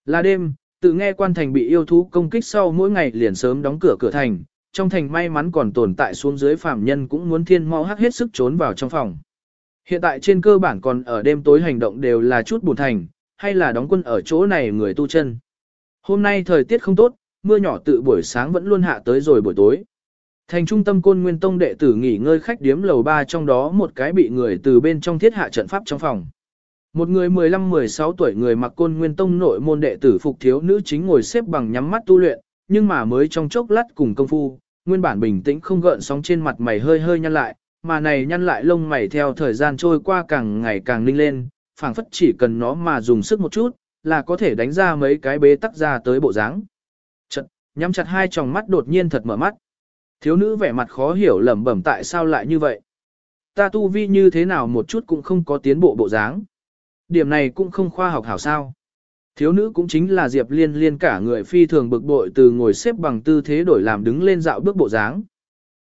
Là đêm, tự nghe quan thành bị yêu thú công kích sau mỗi ngày liền sớm đóng cửa cửa thành, trong thành may mắn còn tồn tại xuống dưới phạm nhân cũng muốn thiên mau hắc hết sức trốn vào trong phòng. Hiện tại trên cơ bản còn ở đêm tối hành động đều là chút buồn thành, hay là đóng quân ở chỗ này người tu chân. Hôm nay thời tiết không tốt, mưa nhỏ tự buổi sáng vẫn luôn hạ tới rồi buổi tối. Thành trung tâm côn nguyên tông đệ tử nghỉ ngơi khách điếm lầu 3 trong đó một cái bị người từ bên trong thiết hạ trận pháp trong phòng. Một người 15-16 tuổi người mặc côn nguyên tông nội môn đệ tử phục thiếu nữ chính ngồi xếp bằng nhắm mắt tu luyện, nhưng mà mới trong chốc lát cùng công phu, nguyên bản bình tĩnh không gợn sóng trên mặt mày hơi hơi nhăn lại, mà này nhăn lại lông mày theo thời gian trôi qua càng ngày càng ninh lên, phảng phất chỉ cần nó mà dùng sức một chút, là có thể đánh ra mấy cái bế tắc ra tới bộ dáng. Chật, nhắm chặt hai tròng mắt đột nhiên thật mở mắt. Thiếu nữ vẻ mặt khó hiểu lẩm bẩm tại sao lại như vậy. Ta tu vi như thế nào một chút cũng không có tiến bộ bộ dáng. Điểm này cũng không khoa học hảo sao. Thiếu nữ cũng chính là Diệp Liên Liên cả người phi thường bực bội từ ngồi xếp bằng tư thế đổi làm đứng lên dạo bước bộ dáng.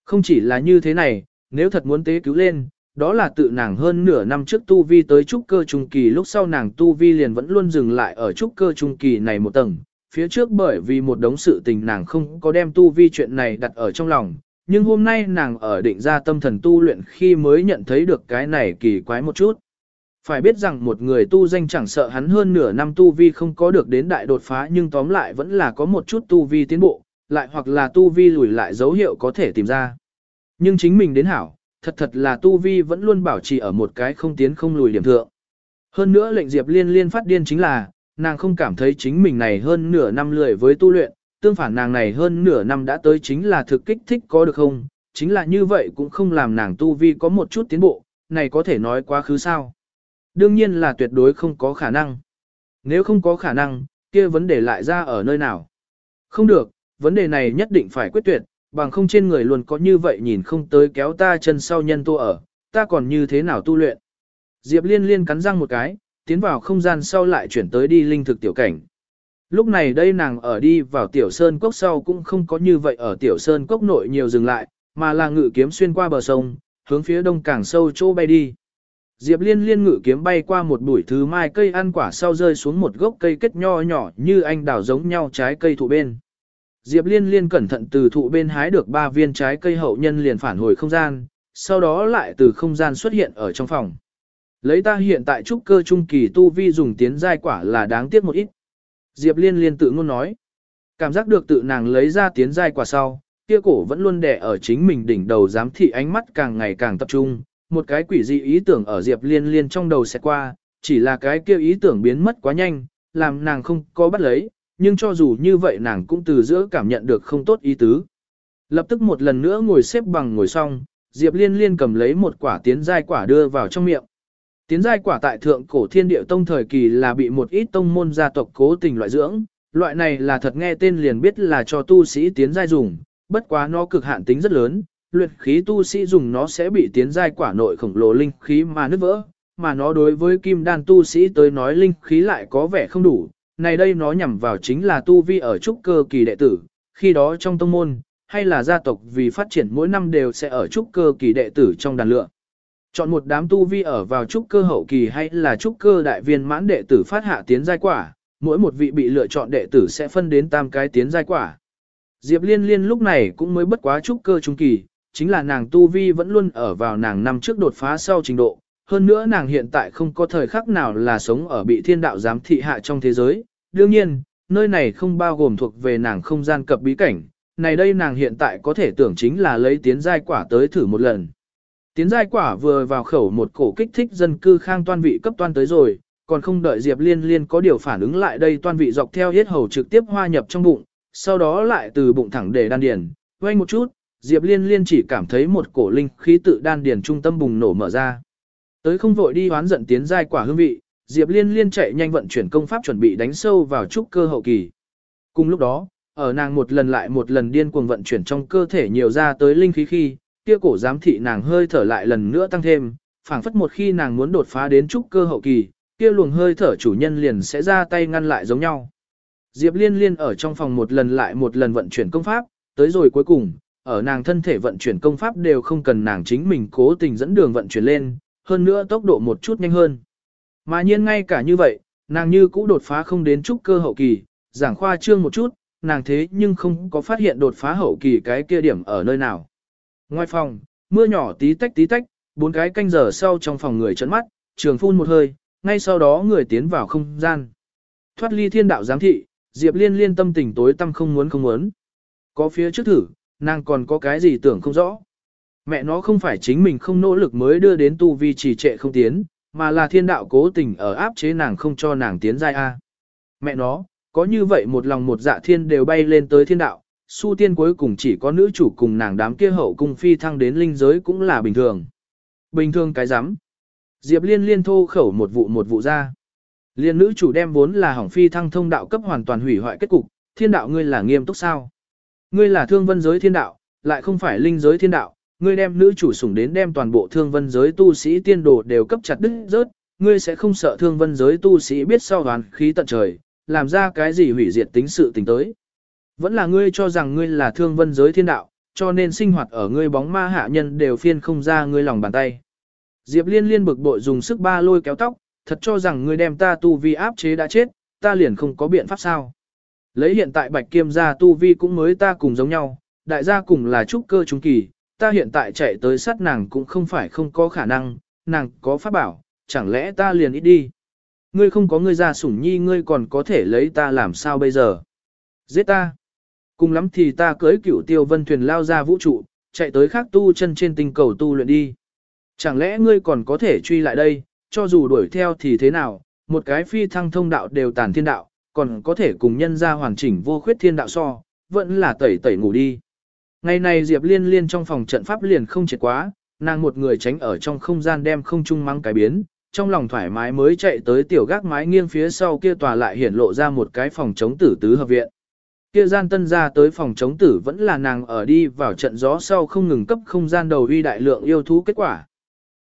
Không chỉ là như thế này, nếu thật muốn tế cứu lên, đó là tự nàng hơn nửa năm trước tu vi tới trúc cơ trung kỳ lúc sau nàng tu vi liền vẫn luôn dừng lại ở trúc cơ trung kỳ này một tầng. Phía trước bởi vì một đống sự tình nàng không có đem tu vi chuyện này đặt ở trong lòng, nhưng hôm nay nàng ở định ra tâm thần tu luyện khi mới nhận thấy được cái này kỳ quái một chút. Phải biết rằng một người tu danh chẳng sợ hắn hơn nửa năm tu vi không có được đến đại đột phá nhưng tóm lại vẫn là có một chút tu vi tiến bộ, lại hoặc là tu vi lùi lại dấu hiệu có thể tìm ra. Nhưng chính mình đến hảo, thật thật là tu vi vẫn luôn bảo trì ở một cái không tiến không lùi điểm thượng. Hơn nữa lệnh Diệp Liên liên phát điên chính là, nàng không cảm thấy chính mình này hơn nửa năm lười với tu luyện, tương phản nàng này hơn nửa năm đã tới chính là thực kích thích có được không, chính là như vậy cũng không làm nàng tu vi có một chút tiến bộ, này có thể nói quá khứ sao. Đương nhiên là tuyệt đối không có khả năng. Nếu không có khả năng, kia vấn đề lại ra ở nơi nào? Không được, vấn đề này nhất định phải quyết tuyệt, bằng không trên người luôn có như vậy nhìn không tới kéo ta chân sau nhân tu ở, ta còn như thế nào tu luyện. Diệp liên liên cắn răng một cái, tiến vào không gian sau lại chuyển tới đi linh thực tiểu cảnh. Lúc này đây nàng ở đi vào tiểu sơn cốc sau cũng không có như vậy ở tiểu sơn cốc nội nhiều dừng lại, mà là ngự kiếm xuyên qua bờ sông, hướng phía đông càng sâu chỗ bay đi. Diệp liên liên ngự kiếm bay qua một bụi thứ mai cây ăn quả sau rơi xuống một gốc cây kết nho nhỏ như anh đào giống nhau trái cây thụ bên. Diệp liên liên cẩn thận từ thụ bên hái được ba viên trái cây hậu nhân liền phản hồi không gian, sau đó lại từ không gian xuất hiện ở trong phòng. Lấy ta hiện tại trúc cơ trung kỳ tu vi dùng tiến giai quả là đáng tiếc một ít. Diệp liên liên tự ngôn nói. Cảm giác được tự nàng lấy ra tiến giai quả sau, kia cổ vẫn luôn đè ở chính mình đỉnh đầu giám thị ánh mắt càng ngày càng tập trung, một cái quỷ dị ý tưởng ở Diệp Liên Liên trong đầu sẽ qua, chỉ là cái kia ý tưởng biến mất quá nhanh, làm nàng không có bắt lấy, nhưng cho dù như vậy nàng cũng từ giữa cảm nhận được không tốt ý tứ. Lập tức một lần nữa ngồi xếp bằng ngồi xong, Diệp Liên Liên cầm lấy một quả tiến giai quả đưa vào trong miệng. Tiến giai quả tại thượng cổ thiên địa tông thời kỳ là bị một ít tông môn gia tộc cố tình loại dưỡng, loại này là thật nghe tên liền biết là cho tu sĩ tiến giai dùng, bất quá nó cực hạn tính rất lớn, luyện khí tu sĩ dùng nó sẽ bị tiến giai quả nội khổng lồ linh khí mà nứt vỡ, mà nó đối với kim đan tu sĩ tới nói linh khí lại có vẻ không đủ. Này đây nó nhằm vào chính là tu vi ở trúc cơ kỳ đệ tử, khi đó trong tông môn, hay là gia tộc vì phát triển mỗi năm đều sẽ ở trúc cơ kỳ đệ tử trong đàn lựa Chọn một đám tu vi ở vào trúc cơ hậu kỳ hay là trúc cơ đại viên mãn đệ tử phát hạ tiến giai quả, mỗi một vị bị lựa chọn đệ tử sẽ phân đến tam cái tiến giai quả. Diệp Liên Liên lúc này cũng mới bất quá trúc cơ trung kỳ, chính là nàng tu vi vẫn luôn ở vào nàng năm trước đột phá sau trình độ, hơn nữa nàng hiện tại không có thời khắc nào là sống ở bị thiên đạo giám thị hạ trong thế giới. Đương nhiên, nơi này không bao gồm thuộc về nàng không gian cập bí cảnh, này đây nàng hiện tại có thể tưởng chính là lấy tiến giai quả tới thử một lần. Tiến giai quả vừa vào khẩu một cổ kích thích dân cư khang toan vị cấp toan tới rồi, còn không đợi Diệp Liên Liên có điều phản ứng lại đây toan vị dọc theo hết hầu trực tiếp hoa nhập trong bụng, sau đó lại từ bụng thẳng để đan điền, quay một chút, Diệp Liên Liên chỉ cảm thấy một cổ linh khí tự đan điền trung tâm bùng nổ mở ra. Tới không vội đi hoán giận tiến giai quả hương vị, Diệp Liên Liên chạy nhanh vận chuyển công pháp chuẩn bị đánh sâu vào trúc cơ hậu kỳ. Cùng lúc đó, ở nàng một lần lại một lần điên cuồng vận chuyển trong cơ thể nhiều ra tới linh khí khi, kia cổ giám thị nàng hơi thở lại lần nữa tăng thêm, phảng phất một khi nàng muốn đột phá đến trúc cơ hậu kỳ, kia luồng hơi thở chủ nhân liền sẽ ra tay ngăn lại giống nhau. Diệp Liên Liên ở trong phòng một lần lại một lần vận chuyển công pháp, tới rồi cuối cùng, ở nàng thân thể vận chuyển công pháp đều không cần nàng chính mình cố tình dẫn đường vận chuyển lên, hơn nữa tốc độ một chút nhanh hơn. Mà nhiên ngay cả như vậy, nàng như cũ đột phá không đến trúc cơ hậu kỳ, giảng khoa trương một chút, nàng thế nhưng không có phát hiện đột phá hậu kỳ cái kia điểm ở nơi nào. Ngoài phòng, mưa nhỏ tí tách tí tách, bốn cái canh giờ sau trong phòng người trấn mắt, trường phun một hơi, ngay sau đó người tiến vào không gian. Thoát ly thiên đạo giám thị, Diệp Liên liên tâm tình tối tâm không muốn không muốn. Có phía trước thử, nàng còn có cái gì tưởng không rõ. Mẹ nó không phải chính mình không nỗ lực mới đưa đến tu vi trì trệ không tiến, mà là thiên đạo cố tình ở áp chế nàng không cho nàng tiến giai A. Mẹ nó, có như vậy một lòng một dạ thiên đều bay lên tới thiên đạo, su tiên cuối cùng chỉ có nữ chủ cùng nàng đám kia hậu cung phi thăng đến linh giới cũng là bình thường. Bình thường cái rắm Diệp liên liên thô khẩu một vụ một vụ ra. Liên nữ chủ đem vốn là hỏng phi thăng thông đạo cấp hoàn toàn hủy hoại kết cục, thiên đạo ngươi là nghiêm túc sao? Ngươi là thương vân giới thiên đạo, lại không phải linh giới thiên đạo, ngươi đem nữ chủ sủng đến đem toàn bộ thương vân giới tu sĩ tiên đồ đều cấp chặt đứt rớt, ngươi sẽ không sợ thương vân giới tu sĩ biết sau hoàn khí tận trời, làm ra cái gì hủy diệt tính sự tình tới. Vẫn là ngươi cho rằng ngươi là thương vân giới thiên đạo, cho nên sinh hoạt ở ngươi bóng ma hạ nhân đều phiên không ra ngươi lòng bàn tay. Diệp liên liên bực bội dùng sức ba lôi kéo tóc, thật cho rằng ngươi đem ta tu vi áp chế đã chết, ta liền không có biện pháp sao. Lấy hiện tại bạch kiêm gia tu vi cũng mới ta cùng giống nhau, đại gia cùng là trúc cơ trung kỳ, ta hiện tại chạy tới sát nàng cũng không phải không có khả năng, nàng có pháp bảo, chẳng lẽ ta liền ít đi. Ngươi không có ngươi ra sủng nhi ngươi còn có thể lấy ta làm sao bây giờ. Giết ta. Cùng lắm thì ta cưới cửu tiêu vân thuyền lao ra vũ trụ, chạy tới khác tu chân trên tinh cầu tu luyện đi. Chẳng lẽ ngươi còn có thể truy lại đây, cho dù đuổi theo thì thế nào, một cái phi thăng thông đạo đều tàn thiên đạo, còn có thể cùng nhân ra hoàn chỉnh vô khuyết thiên đạo so, vẫn là tẩy tẩy ngủ đi. Ngày này Diệp Liên Liên trong phòng trận pháp liền không triệt quá, nàng một người tránh ở trong không gian đem không trung mắng cái biến, trong lòng thoải mái mới chạy tới tiểu gác mái nghiêng phía sau kia tòa lại hiển lộ ra một cái phòng chống tử tứ hợp viện. Kia gian tân ra tới phòng chống tử vẫn là nàng ở đi vào trận gió sau không ngừng cấp không gian đầu uy đại lượng yêu thú kết quả.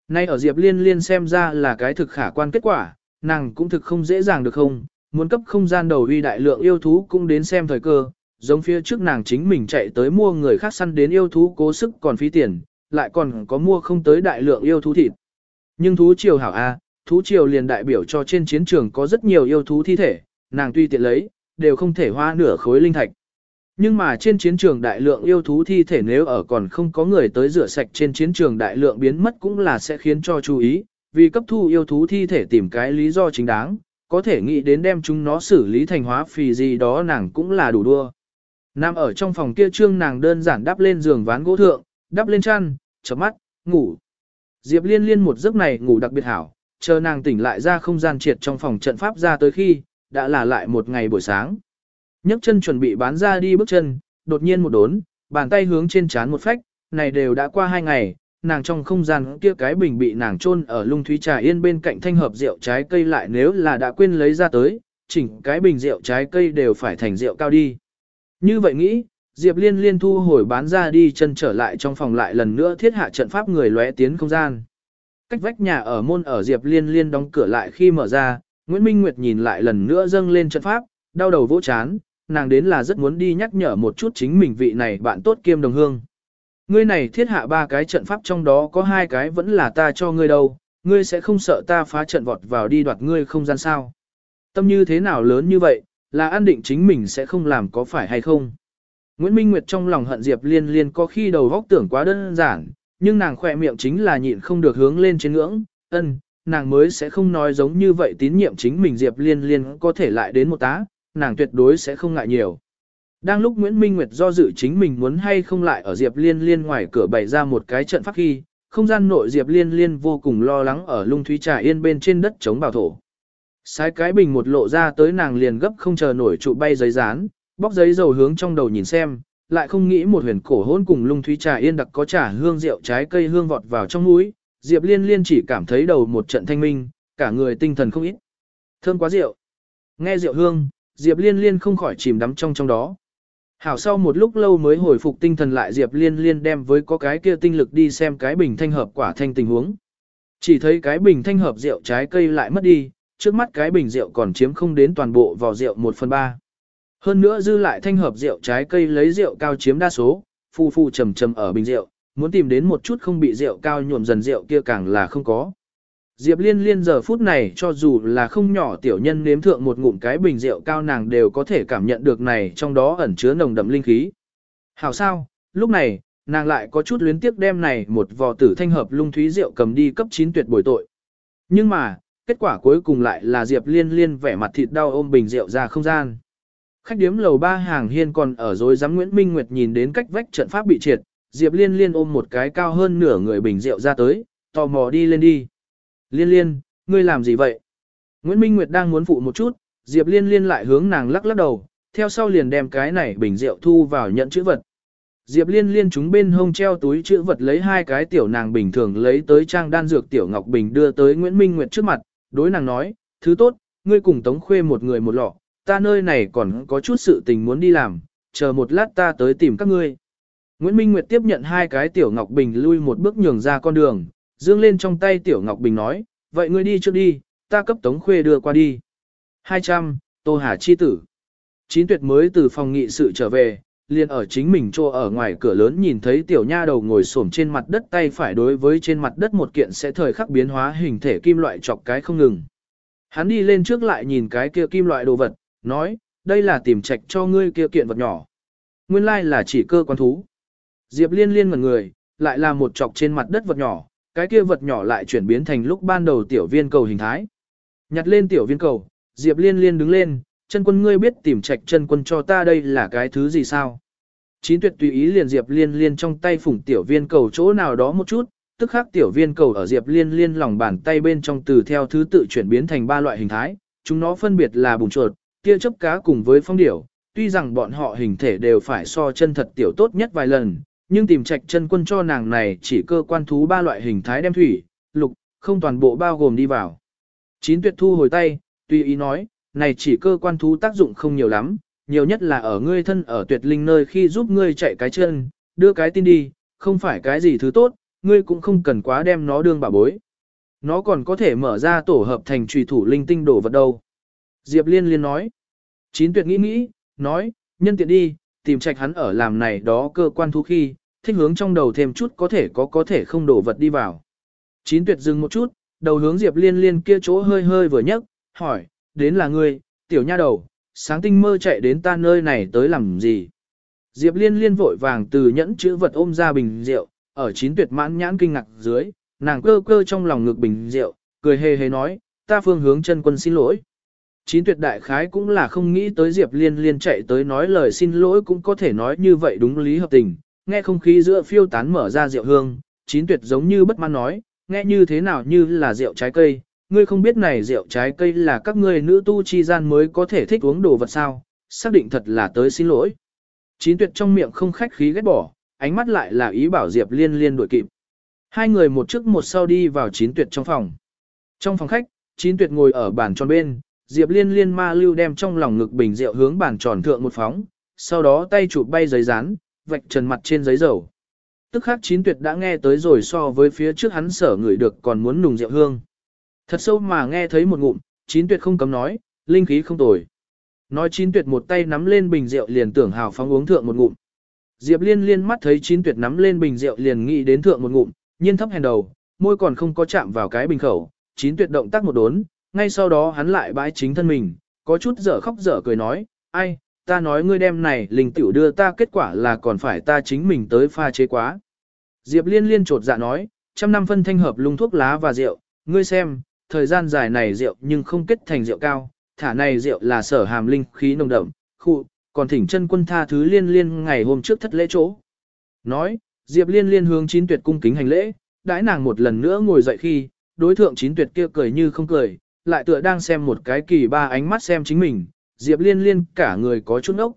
Nay ở Diệp Liên Liên xem ra là cái thực khả quan kết quả, nàng cũng thực không dễ dàng được không, muốn cấp không gian đầu uy đại lượng yêu thú cũng đến xem thời cơ, giống phía trước nàng chính mình chạy tới mua người khác săn đến yêu thú cố sức còn phí tiền, lại còn có mua không tới đại lượng yêu thú thịt. Nhưng thú triều hảo A, thú triều liền đại biểu cho trên chiến trường có rất nhiều yêu thú thi thể, nàng tuy tiện lấy, đều không thể hoa nửa khối linh thạch. Nhưng mà trên chiến trường đại lượng yêu thú thi thể nếu ở còn không có người tới rửa sạch trên chiến trường đại lượng biến mất cũng là sẽ khiến cho chú ý, vì cấp thu yêu thú thi thể tìm cái lý do chính đáng, có thể nghĩ đến đem chúng nó xử lý thành hóa phì gì đó nàng cũng là đủ đua. Nam ở trong phòng kia trương nàng đơn giản đắp lên giường ván gỗ thượng, đắp lên chăn, chớp mắt, ngủ. Diệp liên liên một giấc này ngủ đặc biệt hảo, chờ nàng tỉnh lại ra không gian triệt trong phòng trận pháp ra tới khi, đã là lại một ngày buổi sáng. nhấc chân chuẩn bị bán ra đi bước chân, đột nhiên một đốn, bàn tay hướng trên trán một phách, này đều đã qua hai ngày, nàng trong không gian kia cái bình bị nàng chôn ở lung thúy trà yên bên cạnh thanh hợp rượu trái cây lại nếu là đã quên lấy ra tới, chỉnh cái bình rượu trái cây đều phải thành rượu cao đi. Như vậy nghĩ, Diệp Liên liên thu hồi bán ra đi chân trở lại trong phòng lại lần nữa thiết hạ trận pháp người lóe tiến không gian. Cách vách nhà ở môn ở Diệp Liên liên đóng cửa lại khi mở ra, Nguyễn Minh Nguyệt nhìn lại lần nữa dâng lên trận pháp, đau đầu vỗ chán, nàng đến là rất muốn đi nhắc nhở một chút chính mình vị này bạn tốt kiêm đồng hương. Ngươi này thiết hạ ba cái trận pháp trong đó có hai cái vẫn là ta cho ngươi đâu, ngươi sẽ không sợ ta phá trận vọt vào đi đoạt ngươi không gian sao. Tâm như thế nào lớn như vậy, là an định chính mình sẽ không làm có phải hay không. Nguyễn Minh Nguyệt trong lòng hận Diệp Liên Liên có khi đầu góc tưởng quá đơn giản, nhưng nàng khỏe miệng chính là nhịn không được hướng lên trên ngưỡng, ân, nàng mới sẽ không nói giống như vậy tín nhiệm chính mình Diệp Liên Liên có thể lại đến một tá, nàng tuyệt đối sẽ không ngại nhiều. Đang lúc Nguyễn Minh Nguyệt do dự chính mình muốn hay không lại ở Diệp Liên Liên ngoài cửa bày ra một cái trận pháp khi, không gian nội Diệp Liên Liên vô cùng lo lắng ở lung thúy trà yên bên trên đất chống bảo thổ. Sai cái bình một lộ ra tới nàng liền gấp không chờ nổi trụ bay giấy dán, bóc giấy dầu hướng trong đầu nhìn xem, lại không nghĩ một huyền cổ hôn cùng lung thúy trà yên đặc có trà hương rượu trái cây hương vọt vào trong mũi, Diệp Liên Liên chỉ cảm thấy đầu một trận thanh minh, cả người tinh thần không ít. Thơm quá rượu. Nghe rượu hương, Diệp Liên Liên không khỏi chìm đắm trong trong đó. Hảo sau một lúc lâu mới hồi phục tinh thần lại Diệp Liên Liên đem với có cái kia tinh lực đi xem cái bình thanh hợp quả thanh tình huống. Chỉ thấy cái bình thanh hợp rượu trái cây lại mất đi, trước mắt cái bình rượu còn chiếm không đến toàn bộ vỏ rượu 1 phần 3. Hơn nữa dư lại thanh hợp rượu trái cây lấy rượu cao chiếm đa số, phu phu trầm trầm ở bình rượu, muốn tìm đến một chút không bị rượu cao nhuộm dần rượu kia càng là không có. Diệp liên liên giờ phút này cho dù là không nhỏ tiểu nhân nếm thượng một ngụm cái bình rượu cao nàng đều có thể cảm nhận được này trong đó ẩn chứa nồng đậm linh khí. Hảo sao, lúc này, nàng lại có chút luyến tiếc đem này một vò tử thanh hợp lung thúy rượu cầm đi cấp 9 tuyệt bồi tội. Nhưng mà, kết quả cuối cùng lại là Diệp liên liên vẻ mặt thịt đau ôm bình rượu ra không gian. Khách điếm lầu ba hàng hiên còn ở dối giám Nguyễn Minh Nguyệt nhìn đến cách vách trận pháp bị triệt, Diệp Liên Liên ôm một cái cao hơn nửa người bình rượu ra tới, tò mò đi lên đi. Liên Liên, ngươi làm gì vậy? Nguyễn Minh Nguyệt đang muốn phụ một chút, Diệp Liên Liên lại hướng nàng lắc lắc đầu, theo sau liền đem cái này bình rượu thu vào nhận chữ vật. Diệp Liên Liên chúng bên hông treo túi chữ vật lấy hai cái tiểu nàng bình thường lấy tới trang đan dược tiểu ngọc bình đưa tới Nguyễn Minh Nguyệt trước mặt, đối nàng nói, thứ tốt, ngươi cùng Tống Khuê một người một lọ, ta nơi này còn có chút sự tình muốn đi làm, chờ một lát ta tới tìm các ngươi. Nguyễn Minh Nguyệt tiếp nhận hai cái tiểu ngọc bình lui một bước nhường ra con đường, dương lên trong tay tiểu ngọc bình nói, vậy ngươi đi trước đi, ta cấp Tống Khuê đưa qua đi. 200, Tô Hà Chi tử. Chín tuyệt mới từ phòng nghị sự trở về, liền ở chính mình trô ở ngoài cửa lớn nhìn thấy tiểu nha đầu ngồi xổm trên mặt đất tay phải đối với trên mặt đất một kiện sẽ thời khắc biến hóa hình thể kim loại chọc cái không ngừng. Hắn đi lên trước lại nhìn cái kia kim loại đồ vật, nói, đây là tìm trạch cho ngươi kia kiện vật nhỏ. Nguyên lai là chỉ cơ quan thú. Diệp liên liên ngần người, lại là một chọc trên mặt đất vật nhỏ, cái kia vật nhỏ lại chuyển biến thành lúc ban đầu tiểu viên cầu hình thái. Nhặt lên tiểu viên cầu, Diệp liên liên đứng lên, chân quân ngươi biết tìm trạch chân quân cho ta đây là cái thứ gì sao? Chín tuyệt tùy ý liền Diệp liên liên trong tay phủng tiểu viên cầu chỗ nào đó một chút, tức khắc tiểu viên cầu ở Diệp liên liên lòng bàn tay bên trong từ theo thứ tự chuyển biến thành ba loại hình thái, chúng nó phân biệt là bùn chuột, tia chớp cá cùng với phong điểu, tuy rằng bọn họ hình thể đều phải so chân thật tiểu tốt nhất vài lần, nhưng tìm trạch chân quân cho nàng này chỉ cơ quan thú ba loại hình thái đem thủy, lục, không toàn bộ bao gồm đi vào. Chín tuyệt thu hồi tay, tùy ý nói, này chỉ cơ quan thú tác dụng không nhiều lắm, nhiều nhất là ở ngươi thân ở tuyệt linh nơi khi giúp ngươi chạy cái chân, đưa cái tin đi, không phải cái gì thứ tốt, ngươi cũng không cần quá đem nó đương bảo bối. Nó còn có thể mở ra tổ hợp thành trùy thủ linh tinh đổ vật đâu. Diệp Liên Liên nói. Chín tuyệt nghĩ nghĩ, nói, nhân tiện đi, tìm trạch hắn ở làm này đó cơ quan thú khi, thích hướng trong đầu thêm chút có thể có có thể không đổ vật đi vào. Chín tuyệt dừng một chút, đầu hướng Diệp Liên Liên kia chỗ hơi hơi vừa nhấc, hỏi, đến là ngươi, tiểu nha đầu, sáng tinh mơ chạy đến ta nơi này tới làm gì? Diệp Liên Liên vội vàng từ nhẫn chữ vật ôm ra bình rượu, ở chín tuyệt mãn nhãn kinh ngạc dưới, nàng cơ cơ trong lòng ngực bình rượu, cười hề hề nói, ta phương hướng chân quân xin lỗi. Chín tuyệt đại khái cũng là không nghĩ tới Diệp Liên Liên chạy tới nói lời xin lỗi cũng có thể nói như vậy đúng lý hợp tình, nghe không khí giữa phiêu tán mở ra rượu hương, chín tuyệt giống như bất mãn nói, nghe như thế nào như là rượu trái cây, ngươi không biết này rượu trái cây là các ngươi nữ tu chi gian mới có thể thích uống đồ vật sao, xác định thật là tới xin lỗi. Chín tuyệt trong miệng không khách khí ghét bỏ, ánh mắt lại là ý bảo Diệp Liên Liên đuổi kịp. Hai người một trước một sau đi vào chín tuyệt trong phòng. Trong phòng khách, chín tuyệt ngồi ở bàn tròn bên, Diệp Liên Liên ma lưu đem trong lòng ngực bình rượu hướng bàn tròn thượng một phóng, sau đó tay chụp bay giấy dán, vạch trần mặt trên giấy dầu. Tức khắc chín tuyệt đã nghe tới rồi so với phía trước hắn sở người được còn muốn nùng rượu hương. Thật sâu mà nghe thấy một ngụm, chín tuyệt không cấm nói, linh khí không tồi. Nói chín tuyệt một tay nắm lên bình rượu liền tưởng hào phóng uống thượng một ngụm. Diệp liên liên mắt thấy chín tuyệt nắm lên bình rượu liền nghĩ đến thượng một ngụm, nhiên thấp hèn đầu, môi còn không có chạm vào cái bình khẩu, chín tuyệt động tác một đốn, ngay sau đó hắn lại bãi chính thân mình, có chút dở khóc dở cười nói, ai, ta nói ngươi đem này linh tiểu đưa ta kết quả là còn phải ta chính mình tới pha chế quá. Diệp liên liên trột dạ nói, trăm năm phân thanh hợp lung thuốc lá và rượu, ngươi xem, thời gian dài này rượu nhưng không kết thành rượu cao, thả này rượu là sở hàm linh khí nồng đậm, khu, còn thỉnh chân quân tha thứ liên liên ngày hôm trước thất lễ chỗ. Nói, Diệp liên liên hướng chín tuyệt cung kính hành lễ, đãi nàng một lần nữa ngồi dậy khi, đối thượng chín tuyệt kia cười như không cười, lại tựa đang xem một cái kỳ ba ánh mắt xem chính mình, Diệp liên liên cả người có chút ốc.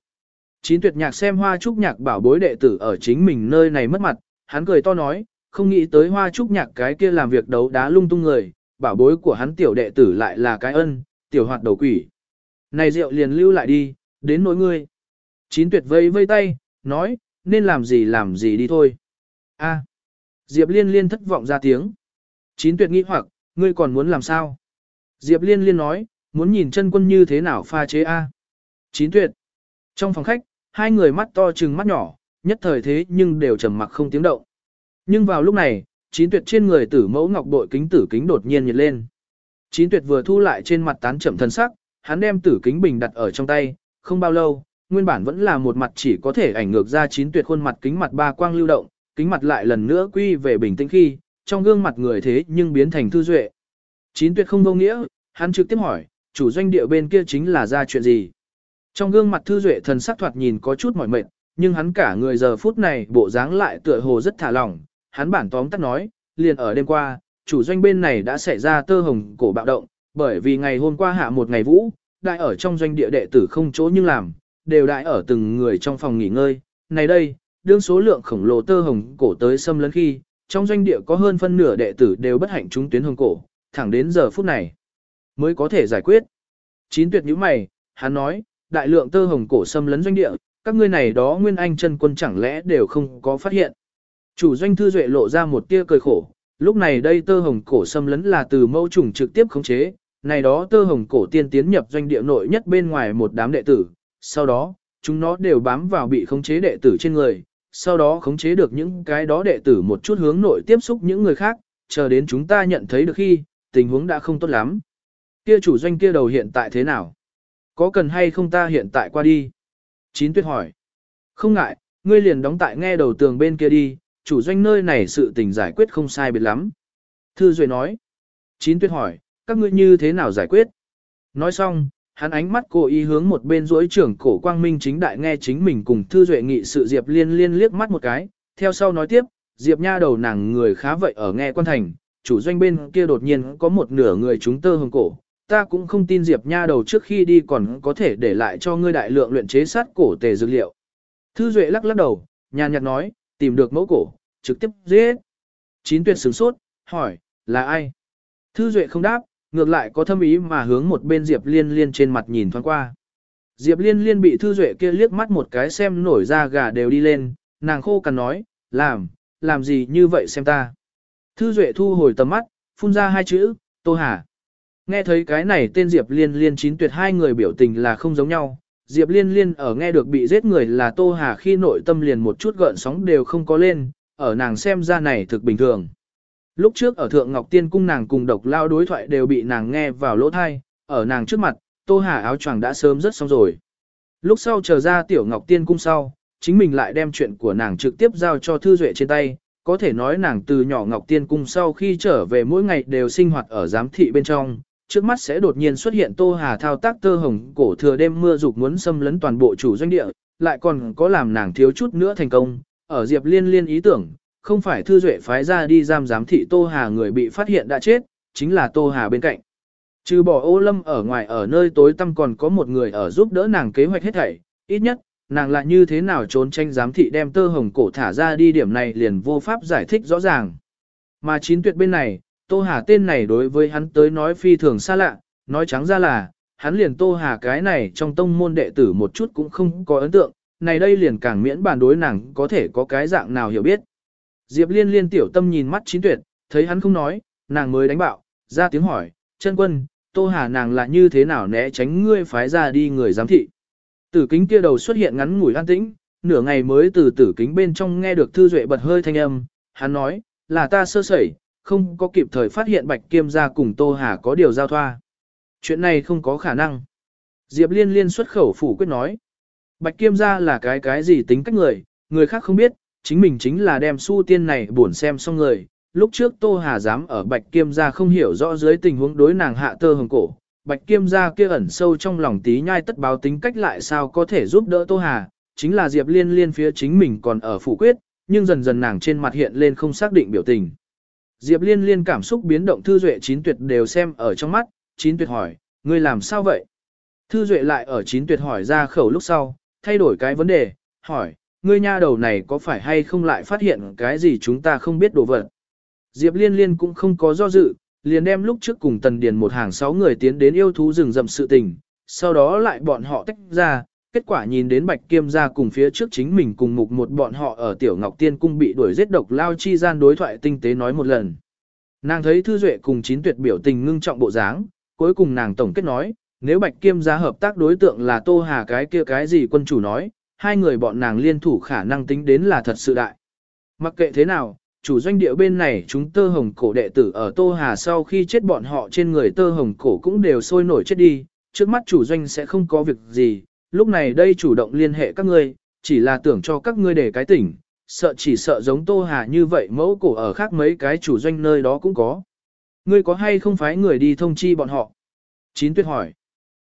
Chín tuyệt nhạc xem hoa trúc nhạc bảo bối đệ tử ở chính mình nơi này mất mặt, hắn cười to nói, không nghĩ tới hoa trúc nhạc cái kia làm việc đấu đá lung tung người, bảo bối của hắn tiểu đệ tử lại là cái ân, tiểu hoạt đầu quỷ. Này rượu liền lưu lại đi, đến nỗi ngươi. Chín tuyệt vây vây tay, nói, nên làm gì làm gì đi thôi. A. Diệp liên liên thất vọng ra tiếng. Chín tuyệt nghĩ hoặc, ngươi còn muốn làm sao? Diệp liên liên nói, muốn nhìn chân quân như thế nào pha chế A. Chín tuyệt. Trong phòng khách, hai người mắt to trừng mắt nhỏ, nhất thời thế nhưng đều trầm mặc không tiếng động. Nhưng vào lúc này, chín tuyệt trên người tử mẫu ngọc bội kính tử kính đột nhiên nhiệt lên. Chín tuyệt vừa thu lại trên mặt tán chậm thân sắc, hắn đem tử kính bình đặt ở trong tay, không bao lâu, nguyên bản vẫn là một mặt chỉ có thể ảnh ngược ra chín tuyệt khuôn mặt kính mặt ba quang lưu động, kính mặt lại lần nữa quy về bình tĩnh khi, trong gương mặt người thế nhưng biến thành thư duệ. Chín tuyệt không vô nghĩa, hắn trực tiếp hỏi, chủ doanh địa bên kia chính là ra chuyện gì? Trong gương mặt Thư Duệ thần sắc thoạt nhìn có chút mỏi mệt, nhưng hắn cả người giờ phút này bộ dáng lại tựa hồ rất thả lỏng, hắn bản tóm tắt nói, liền ở đêm qua, chủ doanh bên này đã xảy ra tơ hồng cổ bạo động, bởi vì ngày hôm qua hạ một ngày vũ, đại ở trong doanh địa đệ tử không chỗ nhưng làm, đều đại ở từng người trong phòng nghỉ ngơi. Này đây, đương số lượng khổng lồ tơ hồng cổ tới xâm lấn khi, trong doanh địa có hơn phân nửa đệ tử đều bất hạnh trúng tuyến hồng cổ, thẳng đến giờ phút này mới có thể giải quyết. Chín tuyệt như mày, hắn nói, đại lượng tơ hồng cổ xâm lấn doanh địa, các ngươi này đó nguyên anh chân quân chẳng lẽ đều không có phát hiện. Chủ doanh thư duệ lộ ra một tia cười khổ, lúc này đây tơ hồng cổ xâm lấn là từ mâu trùng trực tiếp khống chế, này đó tơ hồng cổ tiên tiến nhập doanh địa nội nhất bên ngoài một đám đệ tử, sau đó, chúng nó đều bám vào bị khống chế đệ tử trên người, sau đó khống chế được những cái đó đệ tử một chút hướng nội tiếp xúc những người khác, chờ đến chúng ta nhận thấy được khi, tình huống đã không tốt lắm. Kia chủ doanh kia đầu hiện tại thế nào? Có cần hay không ta hiện tại qua đi? Chín tuyết hỏi. Không ngại, ngươi liền đóng tại nghe đầu tường bên kia đi, chủ doanh nơi này sự tình giải quyết không sai biệt lắm. Thư Duệ nói. Chín tuyết hỏi, các ngươi như thế nào giải quyết? Nói xong, hắn ánh mắt cố ý hướng một bên rỗi trưởng cổ quang minh chính đại nghe chính mình cùng Thư Duệ nghị sự Diệp liên liên liếc mắt một cái, theo sau nói tiếp, Diệp nha đầu nàng người khá vậy ở nghe quan thành, chủ doanh bên kia đột nhiên có một nửa người chúng tơ hồng cổ, ta cũng không tin Diệp Nha đầu trước khi đi còn có thể để lại cho ngươi đại lượng luyện chế sát cổ tề dược liệu. Thư Duệ lắc lắc đầu, nhàn nhạt nói, tìm được mẫu cổ, trực tiếp giết. Chín tuyệt sửng sốt, hỏi, là ai? Thư Duệ không đáp, ngược lại có thâm ý mà hướng một bên Diệp Liên Liên trên mặt nhìn thoáng qua. Diệp Liên Liên bị Thư Duệ kia liếc mắt một cái xem nổi ra gà đều đi lên, nàng khô cằn nói, làm, làm gì như vậy xem ta. Thư Duệ thu hồi tầm mắt, phun ra hai chữ, Tô Hà. Nghe thấy cái này tên Diệp Liên Liên chín tuyệt hai người biểu tình là không giống nhau. Diệp Liên Liên ở nghe được bị giết người là Tô Hà khi nội tâm liền một chút gợn sóng đều không có lên, ở nàng xem ra này thực bình thường. Lúc trước ở Thượng Ngọc Tiên cung nàng cùng độc lao đối thoại đều bị nàng nghe vào lỗ thai, ở nàng trước mặt, Tô Hà áo choàng đã sớm rất xong rồi. Lúc sau chờ ra Tiểu Ngọc Tiên cung sau, chính mình lại đem chuyện của nàng trực tiếp giao cho Thư Duệ trên tay, có thể nói nàng từ nhỏ Ngọc Tiên cung sau khi trở về mỗi ngày đều sinh hoạt ở giám thị bên trong, trước mắt sẽ đột nhiên xuất hiện Tô Hà thao tác tơ hồng cổ thừa đêm mưa dục muốn xâm lấn toàn bộ chủ doanh địa, lại còn có làm nàng thiếu chút nữa thành công. Ở Diệp Liên Liên ý tưởng, không phải thư duệ phái ra đi giam giám thị Tô Hà người bị phát hiện đã chết, chính là Tô Hà bên cạnh. Trừ bỏ ô lâm ở ngoài ở nơi tối tăm còn có một người ở giúp đỡ nàng kế hoạch hết thảy, ít nhất, nàng lại như thế nào trốn tranh giám thị đem tơ hồng cổ thả ra đi điểm này liền vô pháp giải thích rõ ràng. Mà chín tuyệt bên này, Tô Hà tên này đối với hắn tới nói phi thường xa lạ, nói trắng ra là, hắn liền Tô Hà cái này trong tông môn đệ tử một chút cũng không có ấn tượng, này đây liền càng miễn bàn đối nàng có thể có cái dạng nào hiểu biết. Diệp liên liên tiểu tâm nhìn mắt chín tuyệt, thấy hắn không nói, nàng mới đánh bạo, ra tiếng hỏi, chân quân, Tô Hà nàng là như thế nào né tránh ngươi phái ra đi người giám thị. Tử kính kia đầu xuất hiện ngắn ngủi an tĩnh, nửa ngày mới từ tử kính bên trong nghe được thư duệ bật hơi thanh âm, hắn nói, là ta sơ sẩy, không có kịp thời phát hiện Bạch Kiêm gia cùng Tô Hà có điều giao thoa. Chuyện này không có khả năng. Diệp Liên Liên xuất khẩu phủ quyết nói. Bạch Kiêm gia là cái cái gì tính cách người, người khác không biết, chính mình chính là đem su tiên này buồn xem xong người. Lúc trước Tô Hà dám ở Bạch Kiêm gia không hiểu rõ dưới tình huống đối nàng hạ tơ hồng cổ. Bạch Kiêm gia kia ẩn sâu trong lòng tí nhai tất báo tính cách lại sao có thể giúp đỡ Tô Hà, chính là Diệp Liên Liên phía chính mình còn ở phủ quyết, nhưng dần dần nàng trên mặt hiện lên không xác định biểu tình. Diệp Liên Liên cảm xúc biến động Thư Duệ chín tuyệt đều xem ở trong mắt, chín tuyệt hỏi, ngươi làm sao vậy? Thư Duệ lại ở chín tuyệt hỏi ra khẩu lúc sau, thay đổi cái vấn đề, hỏi, ngươi nha đầu này có phải hay không lại phát hiện cái gì chúng ta không biết đồ vật? Diệp Liên Liên cũng không có do dự, liền đem lúc trước cùng Tần Điền một hàng sáu người tiến đến yêu thú rừng rậm sự tình, sau đó lại bọn họ tách ra, kết quả nhìn đến Bạch Kiêm gia cùng phía trước chính mình cùng mục một bọn họ ở Tiểu Ngọc Tiên Cung bị đuổi giết độc lao chi gian đối thoại tinh tế nói một lần. Nàng thấy Thư Duệ cùng chín tuyệt biểu tình ngưng trọng bộ dáng, cuối cùng nàng tổng kết nói, nếu Bạch Kiêm gia hợp tác đối tượng là Tô Hà cái kia cái gì quân chủ nói, hai người bọn nàng liên thủ khả năng tính đến là thật sự đại. Mặc kệ thế nào, chủ doanh địa bên này chúng tơ hồng cổ đệ tử ở Tô Hà sau khi chết bọn họ trên người tơ hồng cổ cũng đều sôi nổi chết đi, trước mắt chủ doanh sẽ không có việc gì, lúc này đây chủ động liên hệ các ngươi, chỉ là tưởng cho các ngươi để cái tỉnh, sợ chỉ sợ giống Tô Hà như vậy mẫu cổ ở khác mấy cái chủ doanh nơi đó cũng có. Ngươi có hay không phải người đi thông chi bọn họ? Chín tuyết hỏi.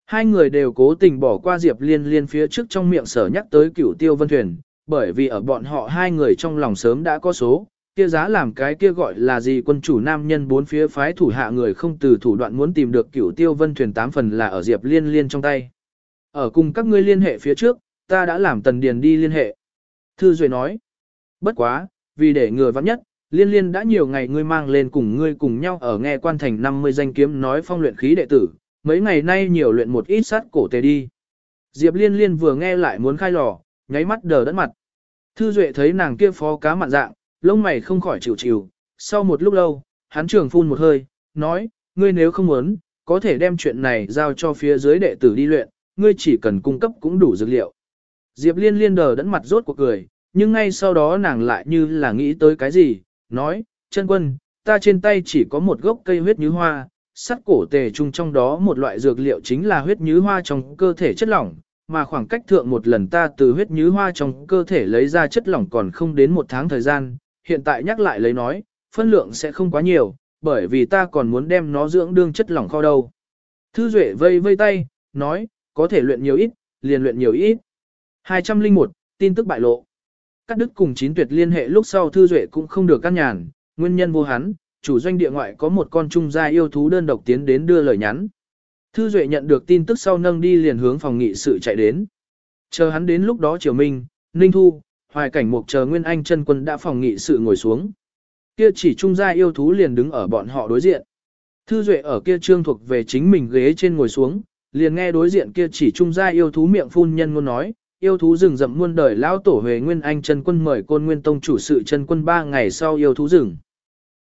Hai người đều cố tình bỏ qua Diệp Liên Liên phía trước trong miệng sở nhắc tới cửu tiêu vân thuyền, bởi vì ở bọn họ hai người trong lòng sớm đã có số, kia giá làm cái kia gọi là gì quân chủ nam nhân bốn phía phái thủ hạ người không từ thủ đoạn muốn tìm được cửu tiêu vân thuyền tám phần là ở Diệp Liên Liên trong tay. Ở cùng các ngươi liên hệ phía trước, ta đã làm tần điền đi liên hệ. Thư Duệ nói, bất quá, vì để ngừa vắng nhất, liên liên đã nhiều ngày ngươi mang lên cùng ngươi cùng nhau ở nghe quan thành 50 danh kiếm nói phong luyện khí đệ tử, mấy ngày nay nhiều luyện một ít sát cổ tề đi. Diệp liên liên vừa nghe lại muốn khai lò, nháy mắt đờ đẫn mặt. Thư Duệ thấy nàng kia phó cá mặn dạng, lông mày không khỏi chịu chịu, sau một lúc lâu, hắn trường phun một hơi, nói, ngươi nếu không muốn, có thể đem chuyện này giao cho phía dưới đệ tử đi luyện, ngươi chỉ cần cung cấp cũng đủ dược liệu. Diệp liên liên đờ đẫn mặt rốt cuộc cười, nhưng ngay sau đó nàng lại như là nghĩ tới cái gì, nói, chân quân, ta trên tay chỉ có một gốc cây huyết nhứ hoa, sắt cổ tề chung trong đó một loại dược liệu chính là huyết nhứ hoa trong cơ thể chất lỏng, mà khoảng cách thượng một lần ta từ huyết nhứ hoa trong cơ thể lấy ra chất lỏng còn không đến một tháng thời gian, hiện tại nhắc lại lấy nói, phân lượng sẽ không quá nhiều, bởi vì ta còn muốn đem nó dưỡng đương chất lỏng kho đâu. Thư Duệ vây vây tay, nói, có thể luyện nhiều ít, liền luyện nhiều ít. 201, tin tức bại lộ. Cắt đứt cùng chín tuyệt liên hệ lúc sau Thư Duệ cũng không được căn nhàn, nguyên nhân vô hắn, chủ doanh địa ngoại có một con trung gia yêu thú đơn độc tiến đến đưa lời nhắn. Thư Duệ nhận được tin tức sau nâng đi liền hướng phòng nghị sự chạy đến. Chờ hắn đến lúc đó Triều Minh, Ninh Thu, Hoài Cảnh Mục chờ Nguyên Anh chân quân đã phòng nghị sự ngồi xuống. Kia chỉ trung gia yêu thú liền đứng ở bọn họ đối diện. Thư Duệ ở kia trương thuộc về chính mình ghế trên ngồi xuống, liền nghe đối diện kia chỉ trung gia yêu thú miệng phun nhân ngôn nói, yêu thú rừng rậm muôn đời lão tổ Huệ Nguyên Anh chân quân mời Côn Nguyên Tông chủ sự chân quân ba ngày sau yêu thú rừng.